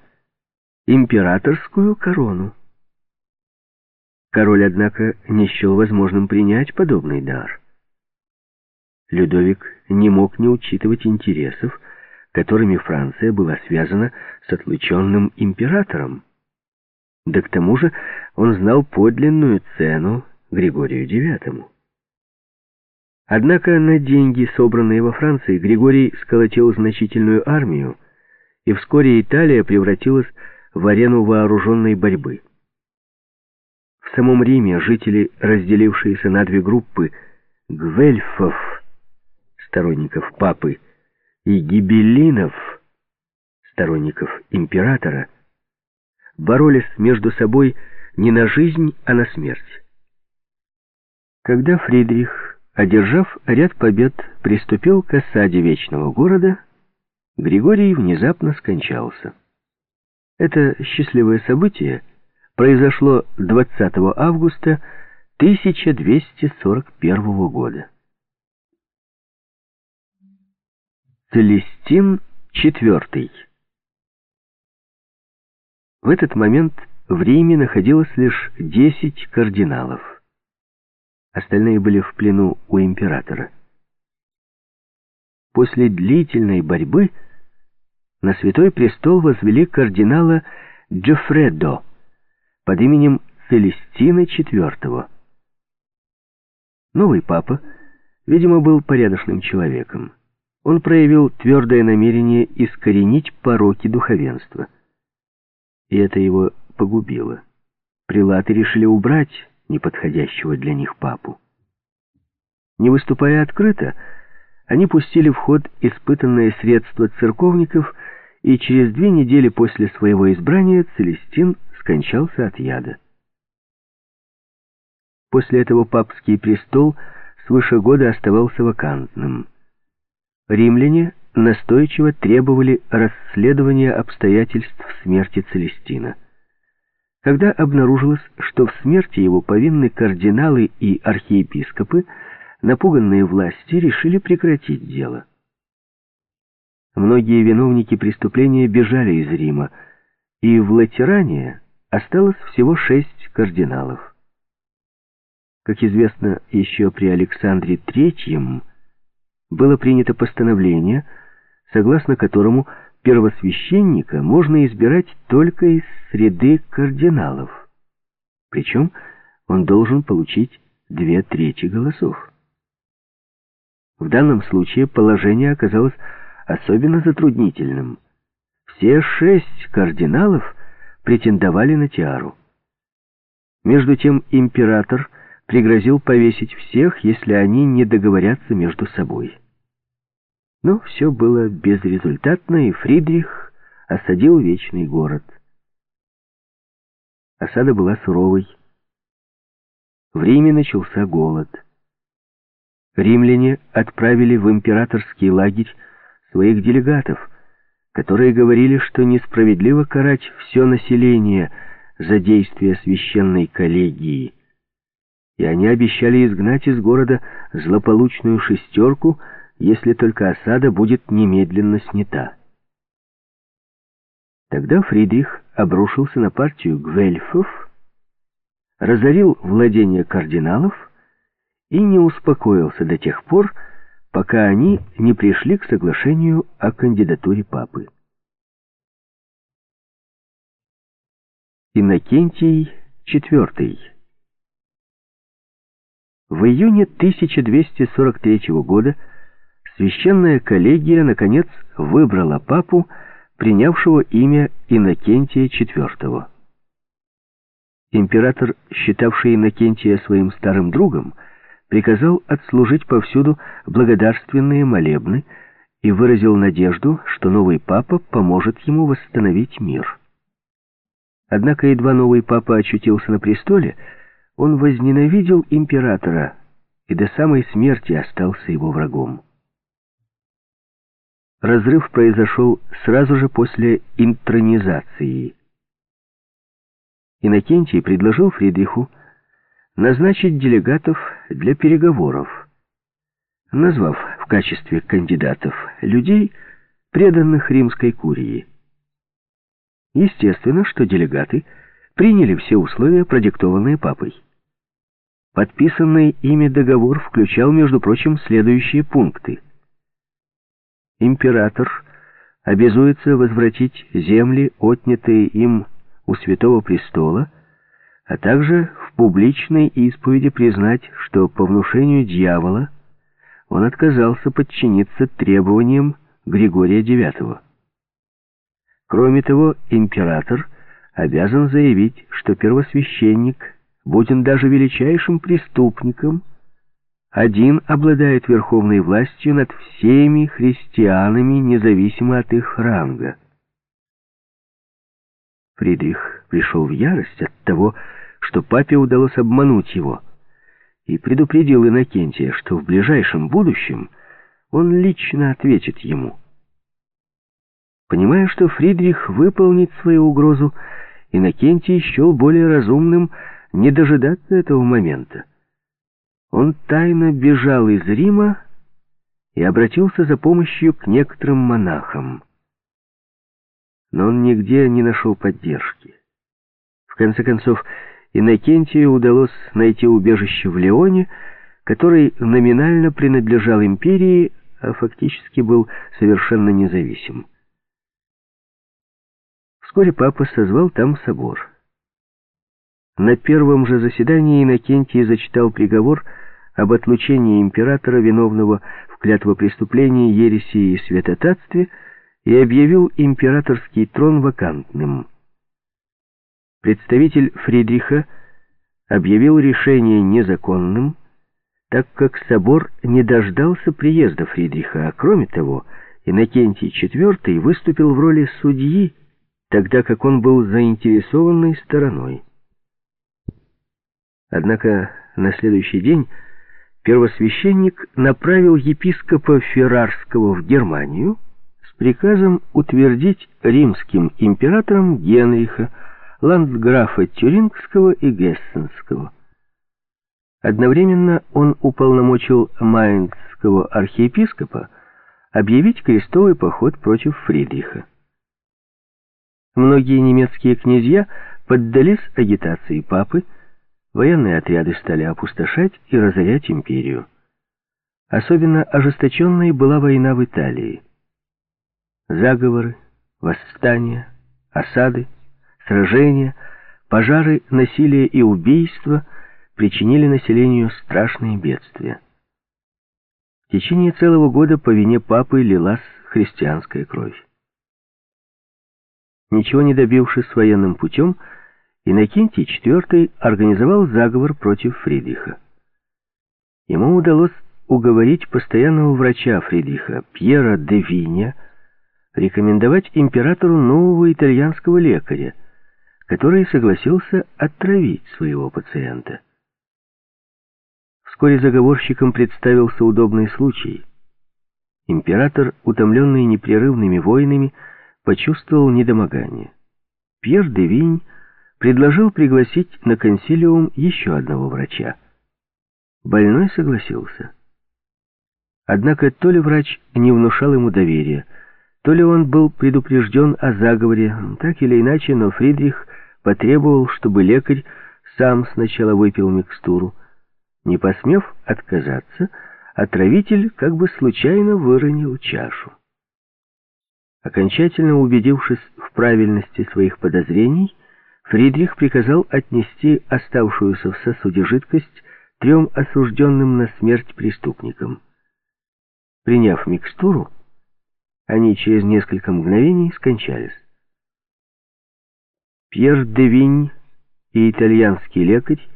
императорскую корону. Король, однако, не счел возможным принять подобный дар. Людовик не мог не учитывать интересов, которыми Франция была связана с отлученным императором. Да к тому же он знал подлинную цену Григорию IX. Однако на деньги, собранные во Франции, Григорий сколотил значительную армию, и вскоре Италия превратилась в арену вооруженной борьбы. В самом Риме жители, разделившиеся на две группы, гвельфов, сторонников папы, и гибеллинов, сторонников императора, боролись между собой не на жизнь, а на смерть. Когда Фридрих, одержав ряд побед, приступил к осаде Вечного города, Григорий внезапно скончался. Это счастливое событие произошло 20 августа 1241 года. Целестин IV В этот момент в Риме находилось лишь 10 кардиналов. Остальные были в плену у императора. После длительной борьбы на Святой Престол возвели кардинала Джофредо, под именем Целестина IV. Новый папа, видимо, был порядочным человеком. Он проявил твердое намерение искоренить пороки духовенства. И это его погубило. Прилаты решили убрать неподходящего для них папу. Не выступая открыто, они пустили в ход испытанное средство церковников, и через две недели после своего избрания Целестин скончался от яда. После этого папский престол свыше года оставался вакантным. Римляне настойчиво требовали расследования обстоятельств смерти Целестина. Когда обнаружилось, что в смерти его повинны кардиналы и архиепископы, напуганные власти решили прекратить дело. Многие виновники преступления бежали из Рима, и в Латеране осталось всего шесть кардиналов. Как известно, еще при Александре III было принято постановление, согласно которому первосвященника можно избирать только из среды кардиналов. Причем он должен получить две трети голосов. В данном случае положение оказалось особенно затруднительным. Все шесть кардиналов претендовали на тиару. Между тем император пригрозил повесить всех, если они не договорятся между собой. Но все было безрезультатно, и Фридрих осадил Вечный город. Осада была суровой. В Риме начался голод. Римляне отправили в императорский лагерь своих делегатов, которые говорили, что несправедливо карать все население за действия священной коллегии. И они обещали изгнать из города злополучную шестерку, если только осада будет немедленно снята. Тогда Фридрих обрушился на партию гвельфов, разорил владения кардиналов и не успокоился до тех пор, пока они не пришли к соглашению о кандидатуре папы. Иннокентий IV В июне 1243 года священная коллегия наконец выбрала папу, принявшего имя Иннокентия IV. Император, считавший Иннокентия своим старым другом, приказал отслужить повсюду благодарственные молебны и выразил надежду, что новый папа поможет ему восстановить мир. Однако едва новый папа очутился на престоле, он возненавидел императора и до самой смерти остался его врагом. Разрыв произошел сразу же после интронизации. Иннокентий предложил Фридриху назначить делегатов для переговоров, назвав в качестве кандидатов людей, преданных римской курии. Естественно, что делегаты приняли все условия, продиктованные папой. Подписанный ими договор включал, между прочим, следующие пункты. Император обязуется возвратить земли, отнятые им у Святого Престола, а также в публичной исповеди признать, что по внушению дьявола он отказался подчиниться требованиям Григория IX. Кроме того, император обязан заявить, что первосвященник, будь он даже величайшим преступником, один обладает верховной властью над всеми христианами, независимо от их ранга. Фридрих пришел в ярость от того, что папе удалось обмануть его, и предупредил Иннокентия, что в ближайшем будущем он лично ответит ему. Понимая, что Фридрих выполнит свою угрозу, Иннокентий счел более разумным не дожидаться этого момента. Он тайно бежал из Рима и обратился за помощью к некоторым монахам. Но он нигде не нашел поддержки. В конце концов, Иннокентию удалось найти убежище в Леоне, который номинально принадлежал империи, а фактически был совершенно независим. Вскоре папа созвал там собор. На первом же заседании Иннокентий зачитал приговор об отлучении императора, виновного в клятвопреступлении, ереси и святотатстве, и объявил императорский трон вакантным. Представитель Фридриха объявил решение незаконным, так как собор не дождался приезда Фридриха, а кроме того, Иннокентий IV выступил в роли судьи, тогда как он был заинтересованной стороной. Однако на следующий день первосвященник направил епископа Феррарского в Германию с приказом утвердить римским императором Генриха, ландграфа Тюрингского и Гессенского. Одновременно он уполномочил майнцского архиепископа объявить крестовый поход против Фридриха. Многие немецкие князья поддались агитации папы, военные отряды стали опустошать и разорять империю. Особенно ожесточенной была война в Италии. Заговоры, восстания, осады, сражения, пожары, насилие и убийства причинили населению страшные бедствия. В течение целого года по вине папы лилась христианская кровь. Ничего не добившись военным путем, Иннокентий IV организовал заговор против Фридриха. Ему удалось уговорить постоянного врача Фридриха, Пьера де Виня, рекомендовать императору нового итальянского лекаря, который согласился отравить своего пациента. Вскоре заговорщикам представился удобный случай. Император, утомленный непрерывными войнами, почувствовал недомогание. Пьер де Винь предложил пригласить на консилиум еще одного врача. Больной согласился. Однако то ли врач не внушал ему доверия, то ли он был предупрежден о заговоре, так или иначе, но Фридрих потребовал, чтобы лекарь сам сначала выпил микстуру. Не посмев отказаться, отравитель как бы случайно выронил чашу. Окончательно убедившись в правильности своих подозрений, Фридрих приказал отнести оставшуюся в сосуде жидкость трем осужденным на смерть преступникам. Приняв микстуру, они через несколько мгновений скончались. Пьер де Винь и итальянский лекарь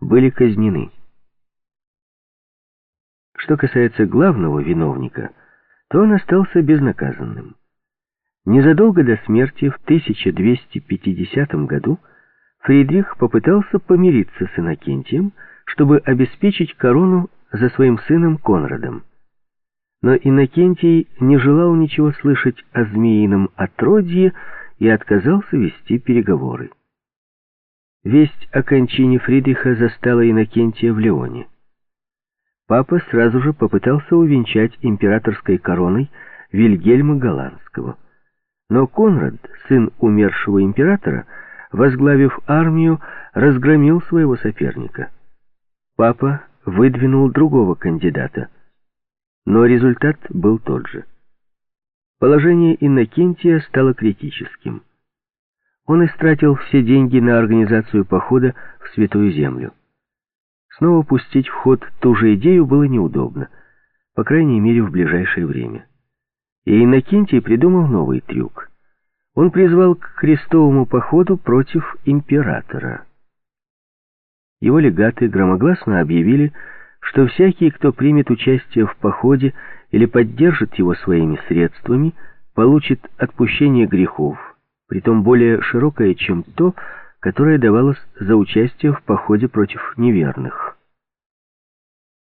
были казнены. Что касается главного виновника, то он остался безнаказанным. Незадолго до смерти в 1250 году Фридрих попытался помириться с Иннокентием, чтобы обеспечить корону за своим сыном Конрадом. Но Иннокентий не желал ничего слышать о змеином отродье и отказался вести переговоры. Весть о кончине Фридриха застала Иннокентия в Леоне. Папа сразу же попытался увенчать императорской короной Вильгельма Голландского. Но Конрад, сын умершего императора, возглавив армию, разгромил своего соперника. Папа выдвинул другого кандидата, но результат был тот же. Положение Иннокентия стало критическим. Он истратил все деньги на организацию похода в Святую Землю. Снова пустить в ход ту же идею было неудобно, по крайней мере в ближайшее время. И Иннокентий придумал новый трюк. Он призвал к крестовому походу против императора. Его легаты громогласно объявили, что всякий, кто примет участие в походе или поддержит его своими средствами, получит отпущение грехов, притом более широкое, чем то, которое давалось за участие в походе против неверных.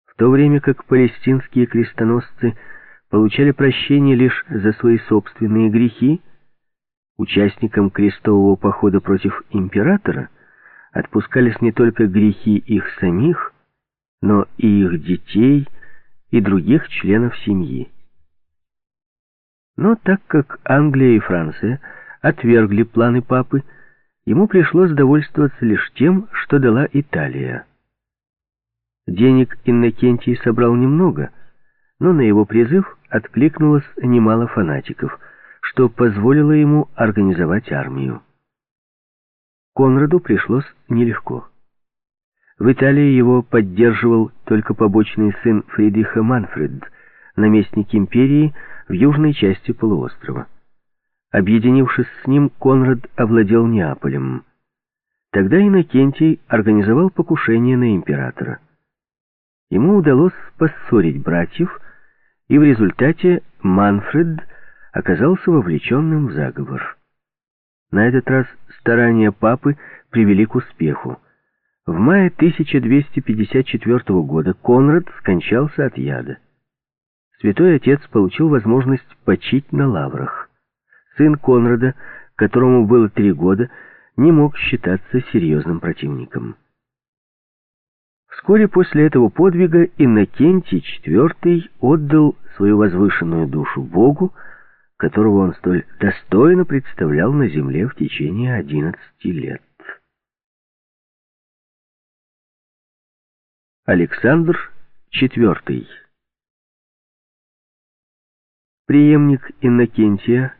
В то время как палестинские крестоносцы получали прощение лишь за свои собственные грехи, участникам крестового похода против императора отпускались не только грехи их самих, но и их детей и других членов семьи. Но так как Англия и Франция отвергли планы папы, ему пришлось довольствоваться лишь тем, что дала Италия. Денег Иннокентий собрал немного, но на его призыв откликнулось немало фанатиков, что позволило ему организовать армию. Конраду пришлось нелегко. В Италии его поддерживал только побочный сын Фридриха Манфред, наместник империи в южной части полуострова. Объединившись с ним, Конрад овладел Неаполем. Тогда Иннокентий организовал покушение на императора. Ему удалось поссорить братьев, и в результате Манфред оказался вовлеченным в заговор. На этот раз старания папы привели к успеху. В мае 1254 года Конрад скончался от яда. Святой Отец получил возможность почить на лаврах. Сын Конрада, которому было три года, не мог считаться серьезным противником. Вскоре после этого подвига Иннокентий IV отдал свою возвышенную душу Богу, которого он столь достойно представлял на земле в течение 11 лет. Александр IV Преемник Иннокентия,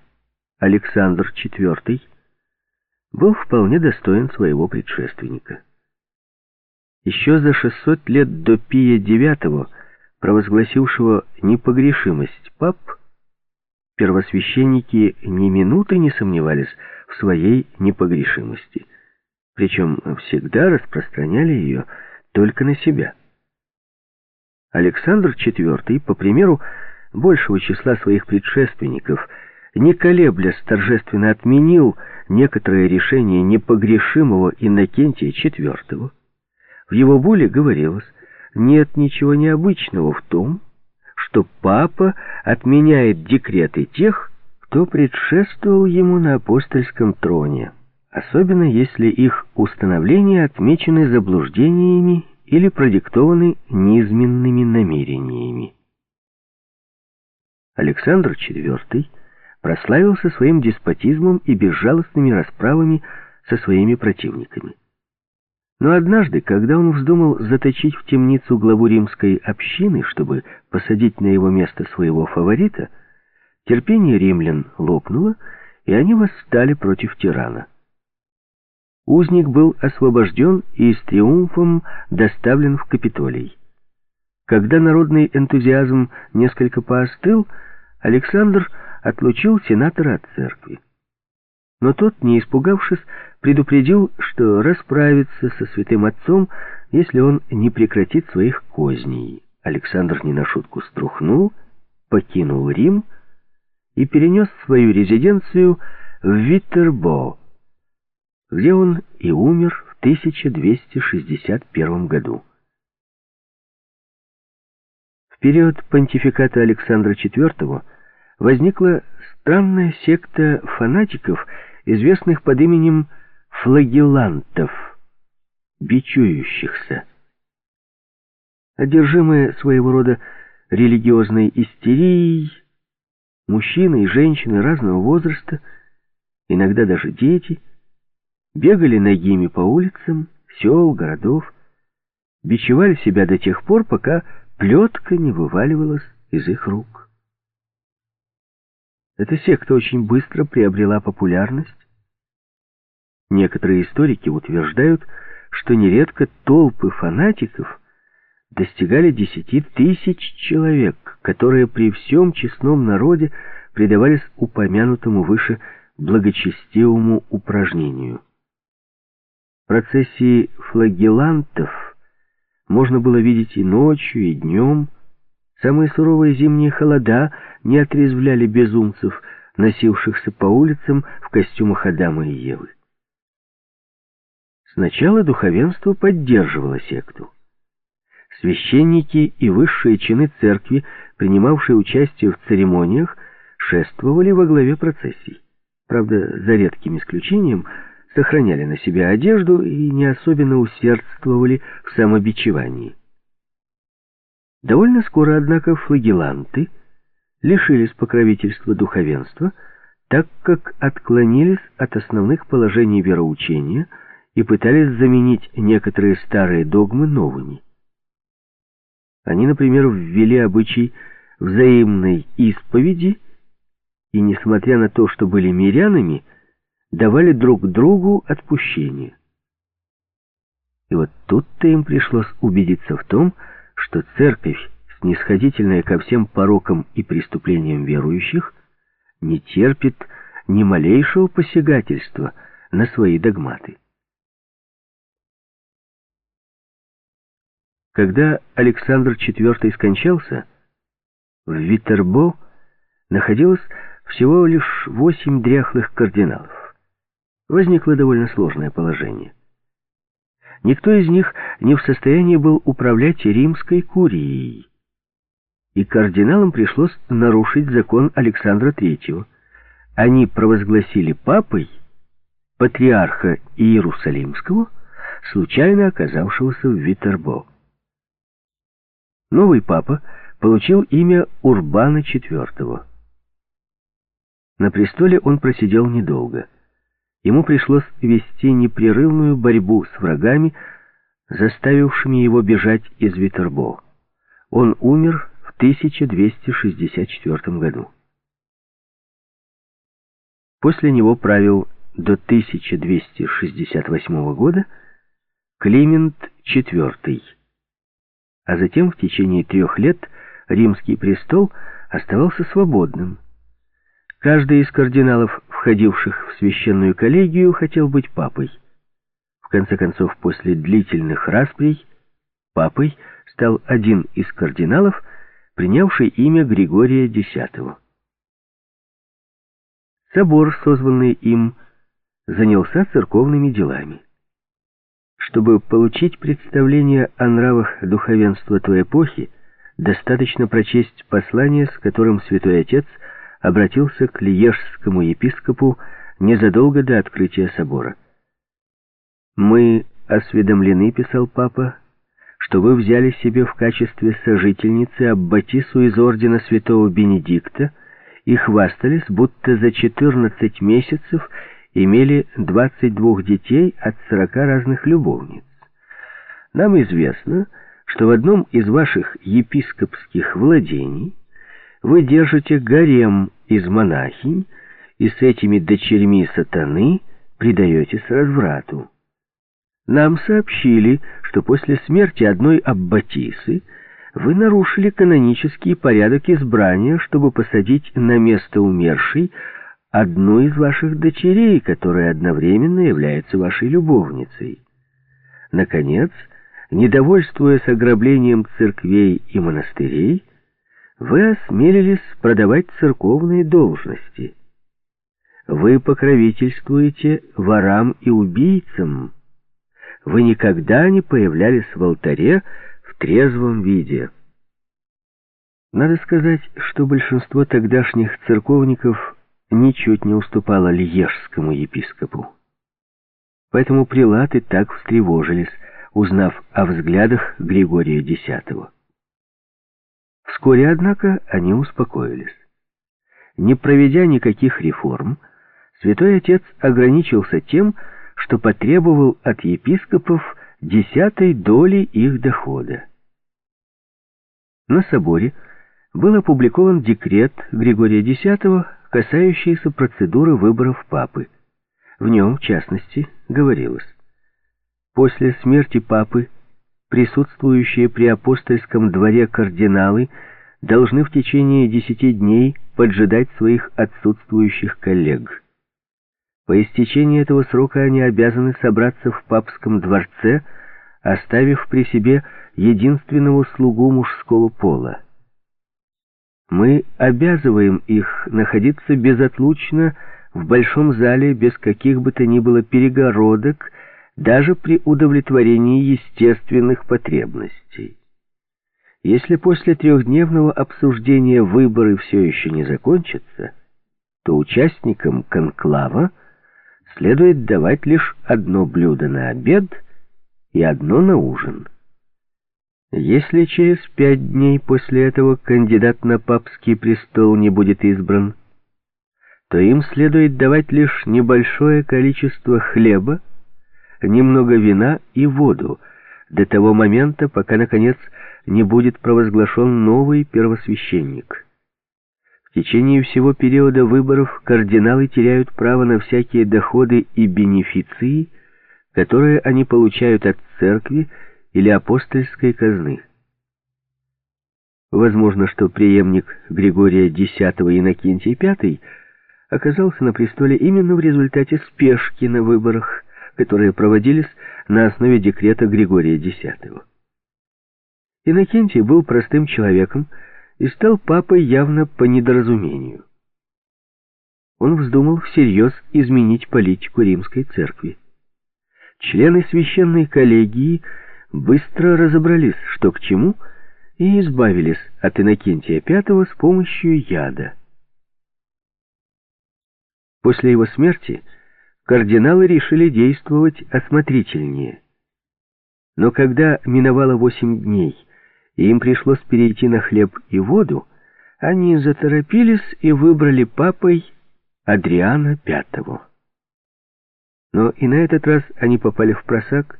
Александр IV, был вполне достоин своего предшественника. Еще за 600 лет до Пия IX, провозгласившего непогрешимость пап, первосвященники ни минуты не сомневались в своей непогрешимости, причем всегда распространяли ее только на себя. Александр IV, по примеру большего числа своих предшественников, не колеблясь торжественно отменил некоторые решения непогрешимого Иннокентия IV. В его буле говорилось, нет ничего необычного в том, что папа отменяет декреты тех, кто предшествовал ему на апостольском троне особенно если их установления отмечены заблуждениями или продиктованы низменными намерениями. Александр IV прославился своим деспотизмом и безжалостными расправами со своими противниками. Но однажды, когда он вздумал заточить в темницу главу римской общины, чтобы посадить на его место своего фаворита, терпение римлян лопнуло, и они восстали против тирана. Узник был освобожден и с триумфом доставлен в Капитолий. Когда народный энтузиазм несколько поостыл, Александр отлучил сенатора от церкви. Но тот, не испугавшись, предупредил, что расправится со святым отцом, если он не прекратит своих козней. Александр не на шутку струхнул, покинул Рим и перенес свою резиденцию в Виттербо, где он и умер в 1261 году. В период понтификата Александра IV возникла странная секта фанатиков, известных под именем флагелантов, бичующихся. Одержимые своего рода религиозной истерией, мужчины и женщины разного возраста, иногда даже дети, бегали ногими по улицам, сел, городов, бичевали себя до тех пор, пока плетка не вываливалась из их рук. Эта секта очень быстро приобрела популярность. Некоторые историки утверждают, что нередко толпы фанатиков достигали десяти тысяч человек, которые при всем честном народе предавались упомянутому выше благочестивому упражнению. Процессии флагелантов можно было видеть и ночью, и днем. Самые суровые зимние холода не отрезвляли безумцев, носившихся по улицам в костюмах Адама и Евы. Сначала духовенство поддерживало секту. Священники и высшие чины церкви, принимавшие участие в церемониях, шествовали во главе процессий. Правда, за редким исключением, сохраняли на себе одежду и не особенно усердствовали в самобичевании. Довольно скоро, однако, флагеланты лишились покровительства духовенства, так как отклонились от основных положений вероучения и пытались заменить некоторые старые догмы новыми. Они, например, ввели обычай взаимной исповеди и, несмотря на то, что были мирянами, давали друг другу отпущение. И вот тут-то им пришлось убедиться в том, что церковь, снисходительная ко всем порокам и преступлениям верующих, не терпит ни малейшего посягательства на свои догматы. Когда Александр IV скончался, в Витербо находилось всего лишь восемь дряхлых кардиналов. Возникло довольно сложное положение. Никто из них не в состоянии был управлять римской курией, и кардиналам пришлось нарушить закон Александра III. Они провозгласили папой патриарха Иерусалимского, случайно оказавшегося в Витербо. Новый папа получил имя Урбана IV. На престоле он просидел недолго. Ему пришлось вести непрерывную борьбу с врагами, заставившими его бежать из Витербо. Он умер в 1264 году. После него правил до 1268 года Климент IV а затем в течение трех лет римский престол оставался свободным. Каждый из кардиналов, входивших в священную коллегию, хотел быть папой. В конце концов, после длительных расприй, папой стал один из кардиналов, принявший имя Григория X. Собор, созванный им, занялся церковными делами. Чтобы получить представление о нравах духовенства той эпохи, достаточно прочесть послание, с которым Святой Отец обратился к лиежскому епископу незадолго до открытия собора. «Мы осведомлены, — писал папа, — что вы взяли себе в качестве сожительницы Аббатису из ордена святого Бенедикта и хвастались, будто за 14 месяцев имели 22 детей от 40 разных любовниц. Нам известно, что в одном из ваших епископских владений вы держите гарем из монахинь и с этими дочерьми сатаны предаетесь разврату. Нам сообщили, что после смерти одной аббатисы вы нарушили канонический порядок избрания, чтобы посадить на место умершей одну из ваших дочерей, которая одновременно является вашей любовницей. Наконец, недовольствуясь ограблением церквей и монастырей, вы осмелились продавать церковные должности. Вы покровительствуете ворам и убийцам. Вы никогда не появлялись в алтаре в трезвом виде. Надо сказать, что большинство тогдашних церковников ничуть не уступало льежскому епископу. Поэтому прилаты так встревожились, узнав о взглядах Григория X. Вскоре, однако, они успокоились. Не проведя никаких реформ, Святой Отец ограничился тем, что потребовал от епископов десятой доли их дохода. На соборе был опубликован декрет Григория X, касающийся процедуры выборов папы. В нем, в частности, говорилось, «После смерти папы присутствующие при апостольском дворе кардиналы должны в течение десяти дней поджидать своих отсутствующих коллег. По истечении этого срока они обязаны собраться в папском дворце, оставив при себе единственного слугу мужского пола. Мы обязываем их находиться безотлучно в большом зале без каких бы то ни было перегородок даже при удовлетворении естественных потребностей. Если после трехдневного обсуждения выборы все еще не закончатся, то участникам конклава следует давать лишь одно блюдо на обед и одно на ужин. Если через пять дней после этого кандидат на папский престол не будет избран, то им следует давать лишь небольшое количество хлеба, немного вина и воду, до того момента, пока, наконец, не будет провозглашен новый первосвященник. В течение всего периода выборов кардиналы теряют право на всякие доходы и бенефиции, которые они получают от церкви или апостольской казны. Возможно, что преемник Григория X Иннокентий V оказался на престоле именно в результате спешки на выборах, которые проводились на основе декрета Григория X. Иннокентий был простым человеком и стал папой явно по недоразумению. Он вздумал всерьез изменить политику римской церкви. Члены священной коллегии быстро разобрались, что к чему, и избавились от Иннокентия V с помощью яда. После его смерти кардиналы решили действовать осмотрительнее. Но когда миновало восемь дней, и им пришлось перейти на хлеб и воду, они заторопились и выбрали папой Адриана V. Но и на этот раз они попали в просак.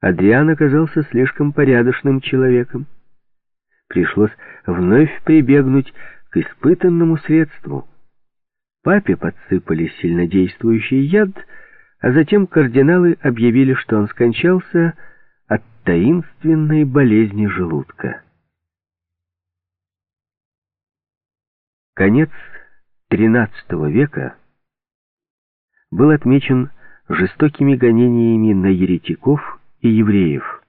Адриан оказался слишком порядочным человеком. Пришлось вновь прибегнуть к испытанному средству — Папе подсыпали сильнодействующий яд, а затем кардиналы объявили, что он скончался от таинственной болезни желудка. Конец XIII века был отмечен жестокими гонениями на еретиков и евреев.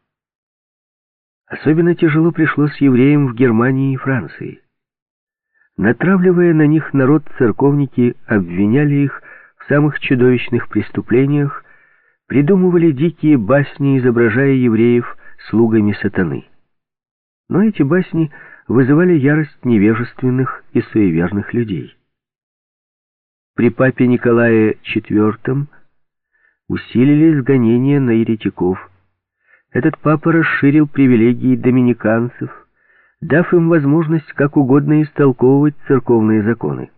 Особенно тяжело пришлось евреям в Германии и Франции. Натравливая на них народ, церковники обвиняли их в самых чудовищных преступлениях, придумывали дикие басни, изображая евреев слугами сатаны. Но эти басни вызывали ярость невежественных и суеверных людей. При папе Николае IV усилились гонения на еретиков. Этот папа расширил привилегии доминиканцев, дав им возможность как угодно истолковывать церковные законы.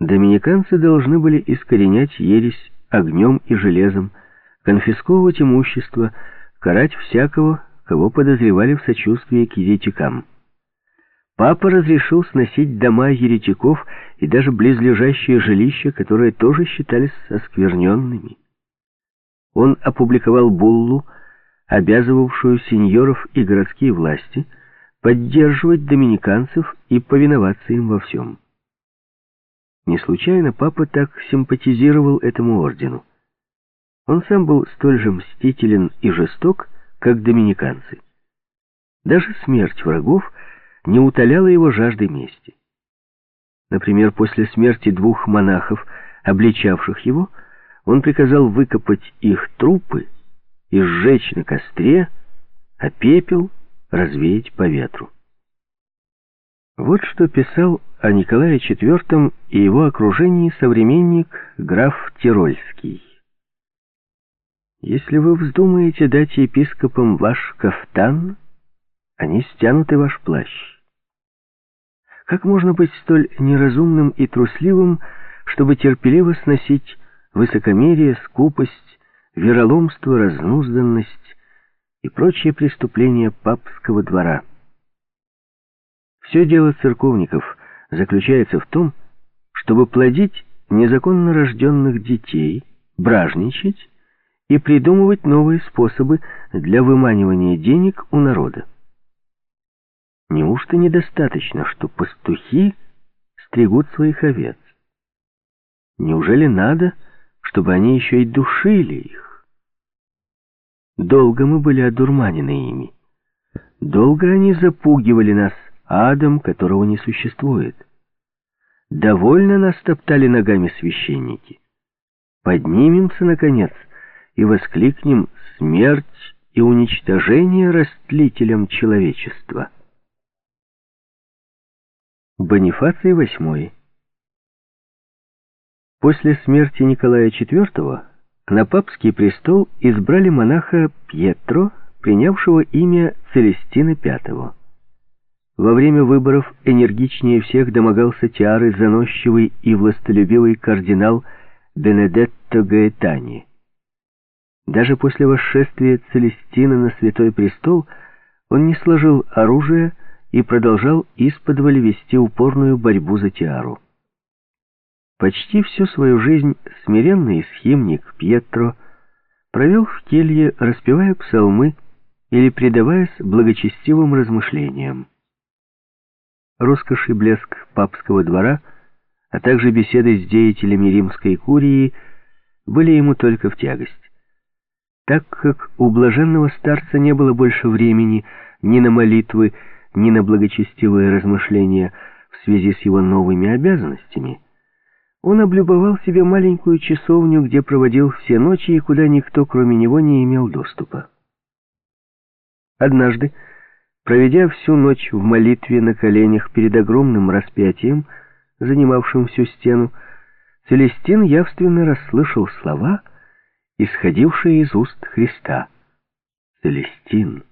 Доминиканцы должны были искоренять ересь огнем и железом, конфисковывать имущество, карать всякого, кого подозревали в сочувствии к еретикам. Папа разрешил сносить дома еретиков и даже близлежащие жилища, которые тоже считались оскверненными. Он опубликовал буллу, обязывавшую сеньоров и городские власти – поддерживать доминиканцев и повиноваться им во всем. Не случайно папа так симпатизировал этому ордену. Он сам был столь же мстителен и жесток, как доминиканцы. Даже смерть врагов не утоляла его жажды мести. Например, после смерти двух монахов, обличавших его, он приказал выкопать их трупы и сжечь на костре, а пепел развеять по ветру. Вот что писал о Николае IV и его окружении современник граф Тирольский. «Если вы вздумаете дать епископам ваш кафтан, они стянут и ваш плащ. Как можно быть столь неразумным и трусливым, чтобы терпеливо сносить высокомерие, скупость, вероломство, разнузданность и прочие преступления папского двора?» Все дело церковников заключается в том, чтобы плодить незаконно рожденных детей, бражничать и придумывать новые способы для выманивания денег у народа. Неужто недостаточно, что пастухи стригут своих овец? Неужели надо, чтобы они еще и душили их? Долго мы были одурманены ими. Долго они запугивали нас адом, которого не существует. Довольно нас топтали ногами священники. Поднимемся, наконец, и воскликнем «Смерть и уничтожение растлителям человечества». Бонифаций VIII После смерти Николая IV на папский престол избрали монаха Пьетро, принявшего имя Целестина V. Во время выборов энергичнее всех домогался тиары заносчивый и властолюбивый кардинал Бенедетто Гаэтани. Даже после восшествия Целестина на Святой Престол он не сложил оружие и продолжал исподволь вести упорную борьбу за тиару. Почти всю свою жизнь смиренный схимник Пьетро провел в келье, распевая псалмы или предаваясь благочестивым размышлениям роскошь и блеск папского двора, а также беседы с деятелями римской курии были ему только в тягость. Так как у блаженного старца не было больше времени ни на молитвы, ни на благочестивые размышления в связи с его новыми обязанностями, он облюбовал себе маленькую часовню, где проводил все ночи и куда никто, кроме него, не имел доступа. Однажды, Проведя всю ночь в молитве на коленях перед огромным распятием, занимавшим всю стену, Целестин явственно расслышал слова, исходившие из уст Христа. «Целестин,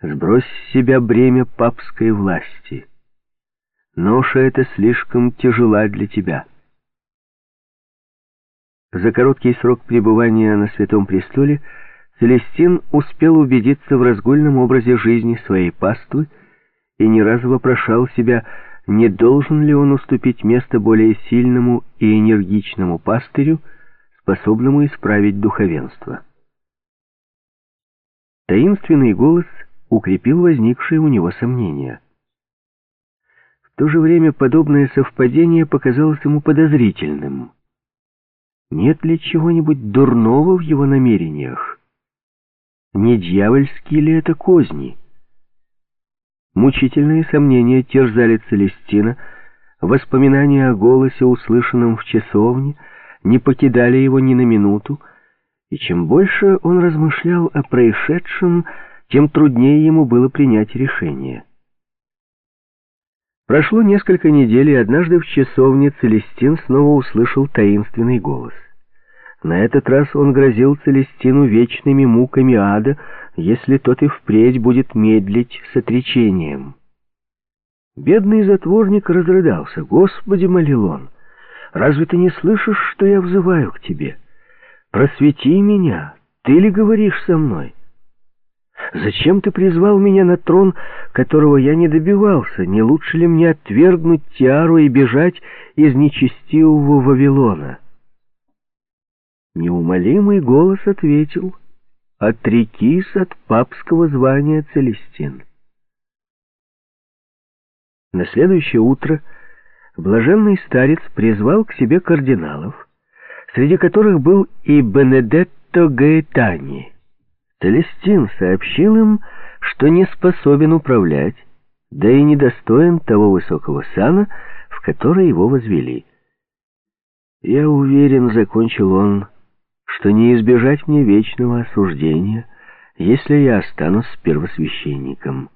сбрось с себя бремя папской власти. Ноша эта слишком тяжела для тебя». За короткий срок пребывания на Святом Престоле Целестин успел убедиться в разгульном образе жизни своей паствы и не раз вопрошал себя, не должен ли он уступить место более сильному и энергичному пастырю, способному исправить духовенство. Таинственный голос укрепил возникшие у него сомнения. В то же время подобное совпадение показалось ему подозрительным. Нет ли чего-нибудь дурного в его намерениях? Не дьявольские ли это козни? Мучительные сомнения терзали Целестина, воспоминания о голосе, услышанном в часовне, не покидали его ни на минуту, и чем больше он размышлял о происшедшем, тем труднее ему было принять решение. Прошло несколько недель, и однажды в часовне Целестин снова услышал таинственный голос. На этот раз он грозил Целестину вечными муками ада, если тот и впредь будет медлить с отречением. Бедный затворник разрыдался. «Господи!» — молил он. «Разве ты не слышишь, что я взываю к тебе? Просвети меня! Ты ли говоришь со мной? Зачем ты призвал меня на трон, которого я не добивался? Не лучше ли мне отвергнуть тиару и бежать из нечестивого Вавилона?» Неумолимый голос ответил, «Отрекись от папского звания Целестин». На следующее утро блаженный старец призвал к себе кардиналов, среди которых был и Бенедетто Гаэтани. Целестин сообщил им, что не способен управлять, да и недостоин того высокого сана, в который его возвели. Я уверен, закончил он, что не избежать мне вечного осуждения, если я останусь первосвященником.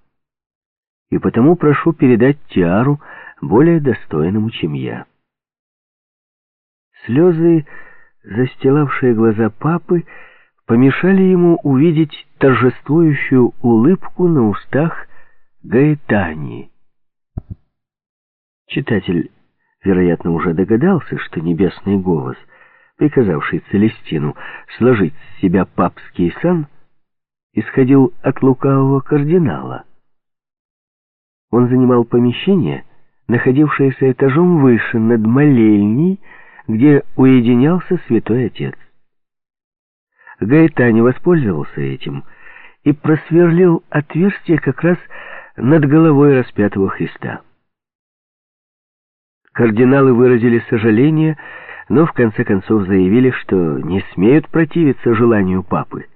И потому прошу передать тиару более достойному, чем я. Слезы, застилавшие глаза папы, помешали ему увидеть торжествующую улыбку на устах Гаэтани. Читатель, вероятно, уже догадался, что небесный голос, приказавший Целестину сложить с себя папский сан, исходил от лукавого кардинала. Он занимал помещение, находившееся этажом выше над молельней, где уединялся святой отец. Гаэтани воспользовался этим и просверлил отверстие как раз над головой распятого Христа. Кардиналы выразили сожаление, но в конце концов заявили, что не смеют противиться желанию папы.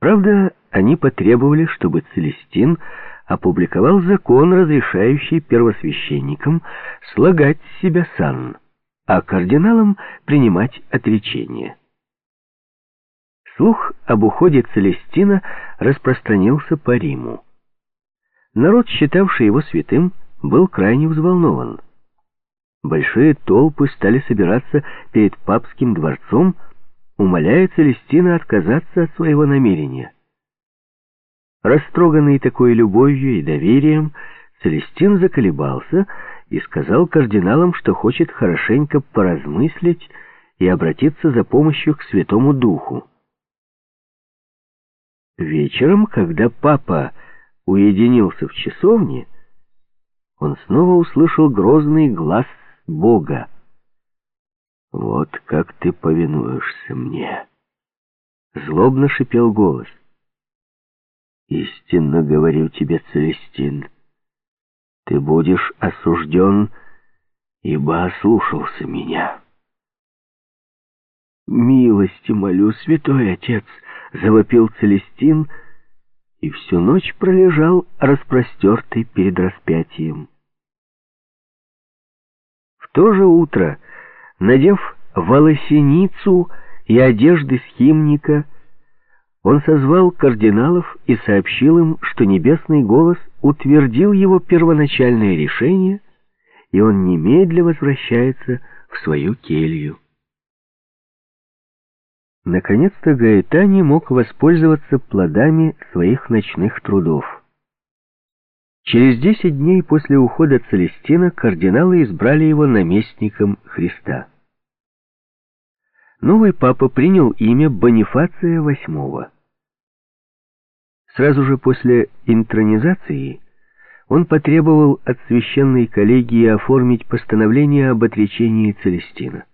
Правда, они потребовали, чтобы Целестин опубликовал закон, разрешающий первосвященникам слагать с себя сан, а кардиналам принимать отречение. Слух об уходе Целестина распространился по Риму. Народ, считавший его святым, был крайне взволнован. Большие толпы стали собираться перед папским дворцом, умоляя Целестина отказаться от своего намерения. Растроганный такой любовью и доверием, Целестин заколебался и сказал кардиналам, что хочет хорошенько поразмыслить и обратиться за помощью к Святому Духу. Вечером, когда папа уединился в часовне, он снова услышал грозный глаз Бога. «Вот как ты повинуешься мне!» Злобно шипел голос. «Истинно говорю тебе, Целестин, ты будешь осужден, ибо ослушался меня». «Милости молю, святой отец!» — завопил Целестин и всю ночь пролежал распростертый перед распятием. В то же утро, надев волосеницу и одежды схимника, он созвал кардиналов и сообщил им, что небесный голос утвердил его первоначальное решение, и он немедля возвращается в свою келью. Наконец-то Гаэтани мог воспользоваться плодами своих ночных трудов. Через десять дней после ухода Целестина кардиналы избрали его наместником Христа. Новый папа принял имя Бонифация VIII. Сразу же после интронизации он потребовал от священной коллегии оформить постановление об отречении Целестина.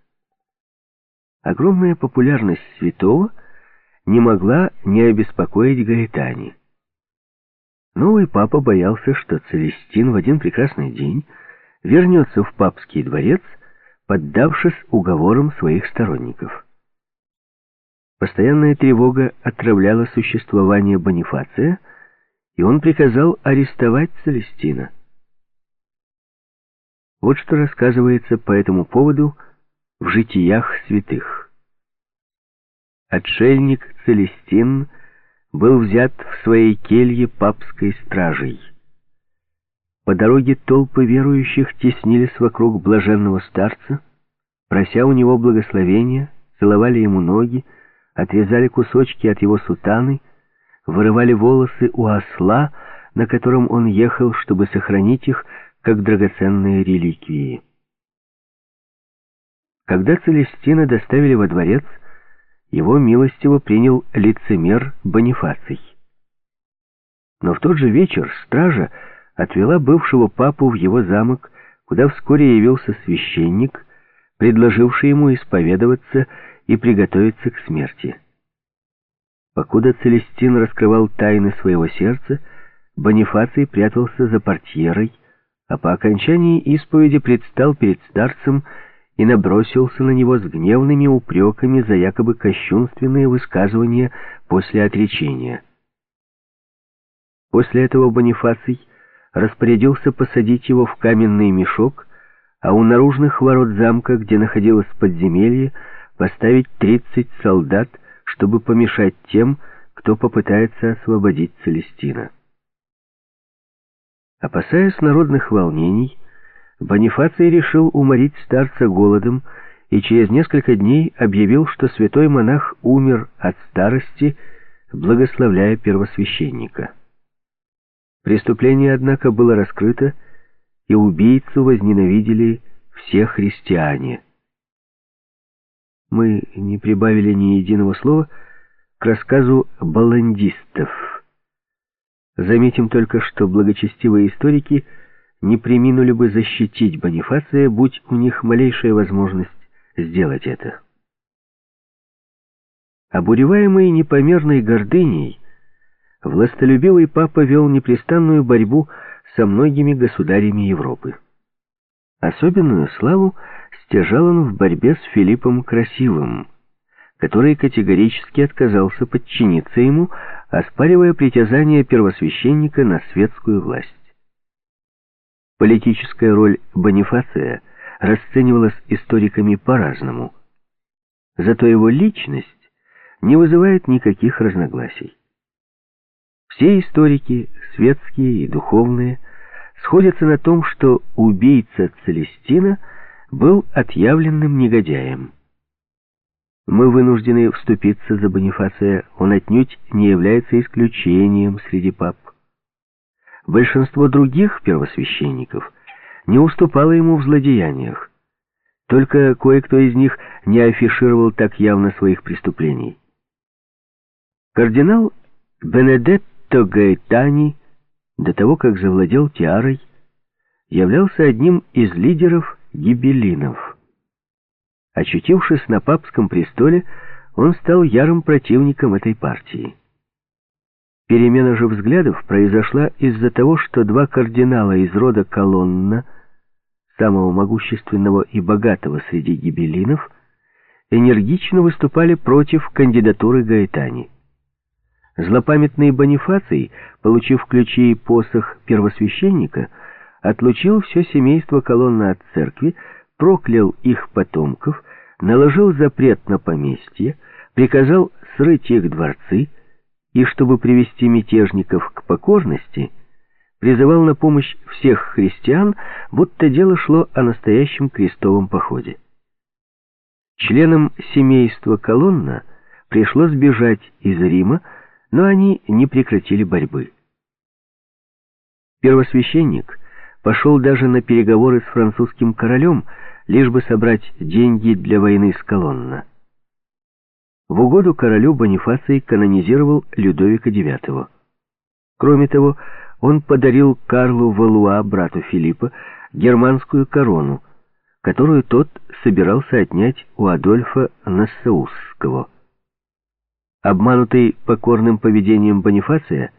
Огромная популярность святого не могла не обеспокоить Гаэтани. Новый папа боялся, что Целестин в один прекрасный день вернется в папский дворец, поддавшись уговорам своих сторонников. Постоянная тревога отравляла существование Бонифация, и он приказал арестовать Целестина. Вот что рассказывается по этому поводу в житиях святых. Отшельник Целестин был взят в своей келье папской стражей. По дороге толпы верующих теснились вокруг блаженного старца, прося у него благословения, целовали ему ноги, отрезали кусочки от его сутаны, вырывали волосы у осла, на котором он ехал, чтобы сохранить их как драгоценные реликвии. Когда Целестина доставили во дворец, его милостиво принял лицемер Бонифаций. Но в тот же вечер стража отвела бывшего папу в его замок, куда вскоре явился священник, предложивший ему исповедоваться и приготовиться к смерти. Покуда Целестин раскрывал тайны своего сердца, Бонифаций прятался за портьерой, а по окончании исповеди предстал перед старцем и набросился на него с гневными упреками за якобы кощунственные высказывания после отречения. После этого Бонифаций распорядился посадить его в каменный мешок, а у наружных ворот замка, где находилось подземелье, поставить 30 солдат, чтобы помешать тем, кто попытается освободить Целестина. Опасаясь народных волнений, Бонифаций решил уморить старца голодом и через несколько дней объявил, что святой монах умер от старости, благословляя первосвященника. Преступление, однако, было раскрыто, и убийцу возненавидели все христиане. Мы не прибавили ни единого слова к рассказу баландистов. Заметим только, что благочестивые историки не приминули бы защитить Бонифация, будь у них малейшая возможность сделать это. Обуреваемый непомерной гордыней, властолюбивый папа вел непрестанную борьбу со многими государями Европы. Особенную славу стяжал он в борьбе с Филиппом Красивым, который категорически отказался подчиниться ему, оспаривая притязание первосвященника на светскую власть. Политическая роль Бонифация расценивалась историками по-разному, зато его личность не вызывает никаких разногласий. Все историки, светские и духовные, сходятся на том, что убийца Целестина был отъявленным негодяем. Мы вынуждены вступиться за Бонифация, он отнюдь не является исключением среди пап. Большинство других первосвященников не уступало ему в злодеяниях. Только кое-кто из них не афишировал так явно своих преступлений. Кардинал Бенедетто Гаэтани, до того, как завладел Тиарой, являлся одним из лидеров гибелинов. Очутившись на папском престоле, он стал ярым противником этой партии. Перемена же взглядов произошла из-за того, что два кардинала из рода Колонна, самого могущественного и богатого среди гибелинов, энергично выступали против кандидатуры Гаэтани. Злопамятный Бонифаций, получив ключи и посох первосвященника, отлучил все семейство колонны от церкви, проклял их потомков, наложил запрет на поместье, приказал срыть их дворцы и, чтобы привести мятежников к покорности, призывал на помощь всех христиан, будто дело шло о настоящем крестовом походе. Членам семейства Колонна пришлось бежать из Рима, но они не прекратили борьбы. Первосвященник пошел даже на переговоры с французским королем, лишь бы собрать деньги для войны с Колонна. В угоду королю Бонифаций канонизировал Людовика IX. Кроме того, он подарил Карлу Валуа, брату Филиппа, германскую корону, которую тот собирался отнять у Адольфа Нассаусского. Обманутый покорным поведением Бонифация,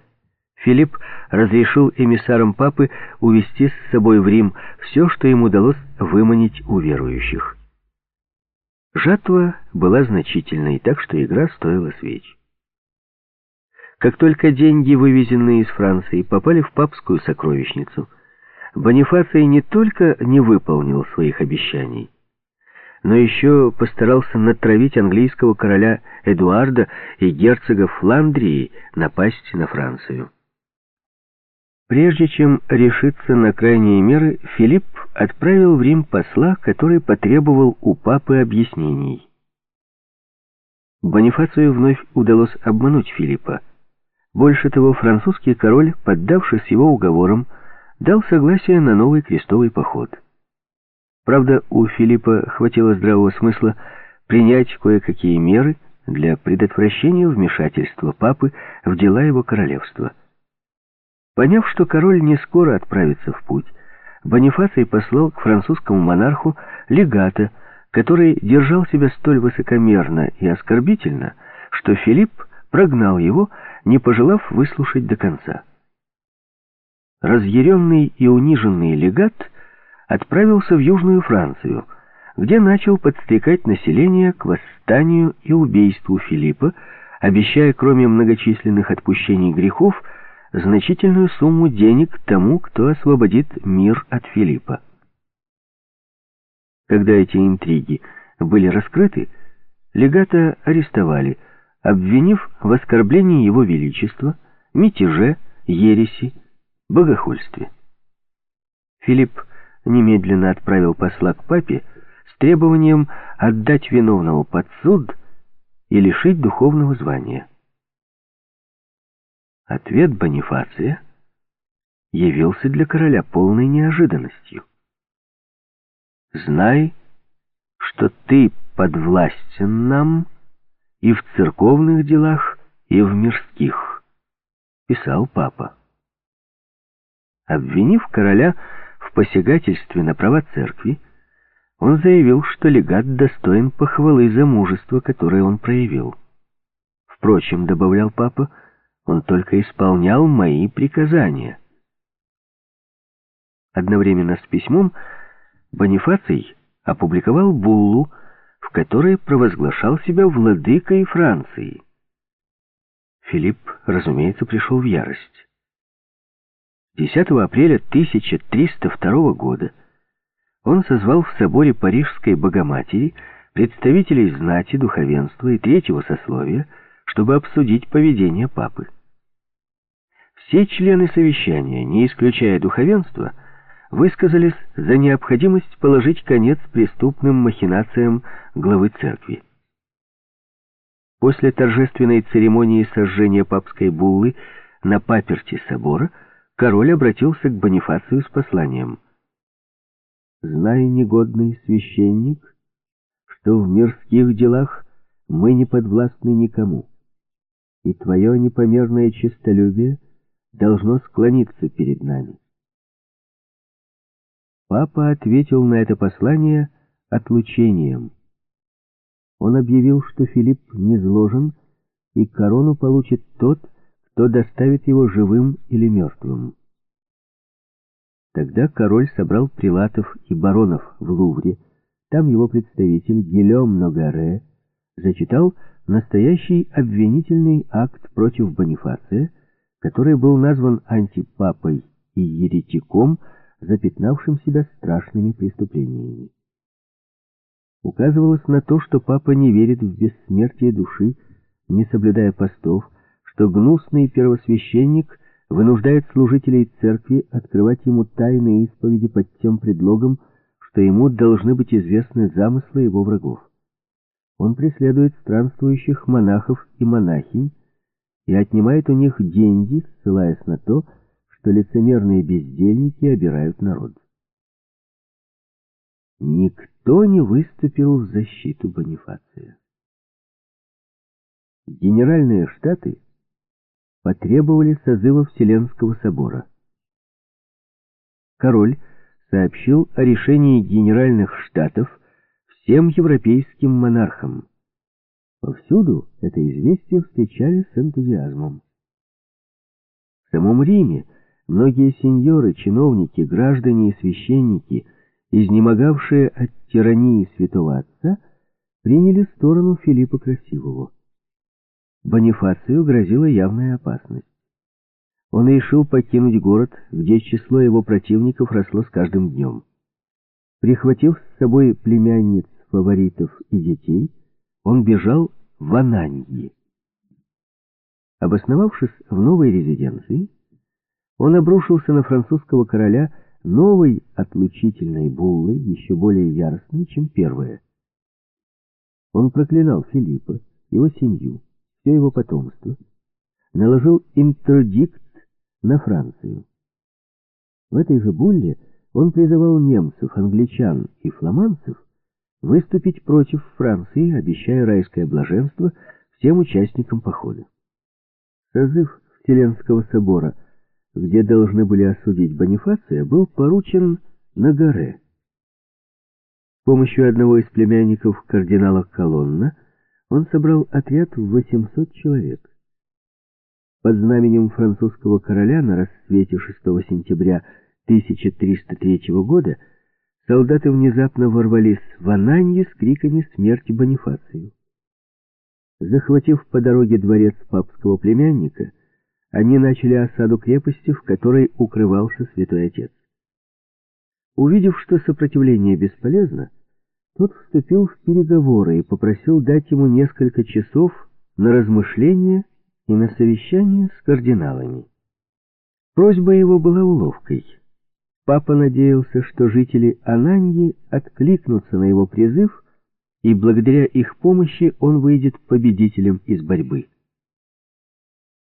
Филипп разрешил эмиссарам папы увезти с собой в Рим все, что им удалось выманить у верующих. Жатва была значительной, так что игра стоила свеч. Как только деньги, вывезенные из Франции, попали в папскую сокровищницу, Бонифаций не только не выполнил своих обещаний, но еще постарался натравить английского короля Эдуарда и герцога Фландрии напасть на Францию. Прежде чем решиться на крайние меры, Филипп отправил в Рим посла, который потребовал у папы объяснений. Бонифацию вновь удалось обмануть Филиппа. Больше того, французский король, поддавшись его уговорам, дал согласие на новый крестовый поход. Правда, у Филиппа хватило здравого смысла принять кое-какие меры для предотвращения вмешательства папы в дела его королевства. Поняв, что король не скоро отправится в путь, Бонифаций послал к французскому монарху легата, который держал себя столь высокомерно и оскорбительно, что Филипп прогнал его, не пожелав выслушать до конца. Разъяренный и униженный легат отправился в Южную Францию, где начал подстрекать население к восстанию и убийству Филиппа, обещая, кроме многочисленных отпущений грехов, значительную сумму денег тому, кто освободит мир от Филиппа. Когда эти интриги были раскрыты, легата арестовали, обвинив в оскорблении его величества, мятеже, ереси, богохульстве. Филипп немедленно отправил посла к папе с требованием отдать виновного под суд и лишить духовного звания. Ответ Бонифация явился для короля полной неожиданностью. «Знай, что ты подвластен нам и в церковных делах, и в мирских», — писал папа. Обвинив короля в посягательстве на права церкви, он заявил, что легат достоин похвалы за мужество, которое он проявил. Впрочем, добавлял папа, он только исполнял мои приказания. Одновременно с письмом Бонифаций опубликовал буллу, в которой провозглашал себя владыкой Франции. Филипп, разумеется, пришел в ярость. 10 апреля 1302 года он созвал в соборе Парижской Богоматери представителей знати, духовенства и третьего сословия, чтобы обсудить поведение папы. Все члены совещания, не исключая духовенства, высказались за необходимость положить конец преступным махинациям главы церкви. После торжественной церемонии сожжения папской буллы на паперти собора король обратился к Бонифацию с посланием. «Знай, негодный священник, что в мирских делах мы не подвластны никому, и твое непомерное честолюбие должно склониться перед нами». Папа ответил на это послание отлучением. Он объявил, что Филипп не зложен, и корону получит тот, кто доставит его живым или мертвым. Тогда король собрал прилатов и баронов в Лувре. Там его представитель Гильом Ногаре зачитал настоящий обвинительный акт против Бонифация, который был назван антипапой и еретиком, запятнавшим себя страшными преступлениями. Указывалось на то, что папа не верит в бессмертие души, не соблюдая постов, что гнусный первосвященник вынуждает служителей церкви открывать ему тайные исповеди под тем предлогом, что ему должны быть известны замыслы его врагов. Он преследует странствующих монахов и монахинь и отнимает у них деньги, ссылаясь на то, что лицемерные бездельники обирают народ. Никто не выступил в защиту Бонифация. Генеральные штаты потребовали созыва Вселенского собора. Король сообщил о решении генеральных штатов всем европейским монархам. Повсюду это известие встречали с энтузиазмом. В самом Риме многие сеньоры, чиновники, граждане и священники, изнемогавшие от тирании святого отца, приняли сторону Филиппа Красивого. Бонифацию грозила явная опасность. Он решил покинуть город, где число его противников росло с каждым днем. Прихватив с собой племянниц, фаворитов и детей, он бежал в Ананьи. Обосновавшись в новой резиденции, он обрушился на французского короля новой отлучительной буллой, еще более яростной, чем первая. Он проклинал Филиппа, его семью, все его потомство, наложил интердикт на Францию. В этой же булле он призывал немцев, англичан и фламандцев выступить против Франции, обещая райское блаженство всем участникам похода. Созыв Вселенского собора, где должны были осудить Бонифация, был поручен на горе. С помощью одного из племянников кардинала Колонна он собрал отряд в 800 человек. Под знаменем французского короля на рассвете 6 сентября 1303 года солдаты внезапно ворвались в Ананье с криками смерти Бонифацию. Захватив по дороге дворец папского племянника, они начали осаду крепости, в которой укрывался святой отец. Увидев, что сопротивление бесполезно, тот вступил в переговоры и попросил дать ему несколько часов на размышления и на совещание с кардиналами. Просьба его была уловкой. Папа надеялся, что жители Ананьи откликнутся на его призыв, и благодаря их помощи он выйдет победителем из борьбы.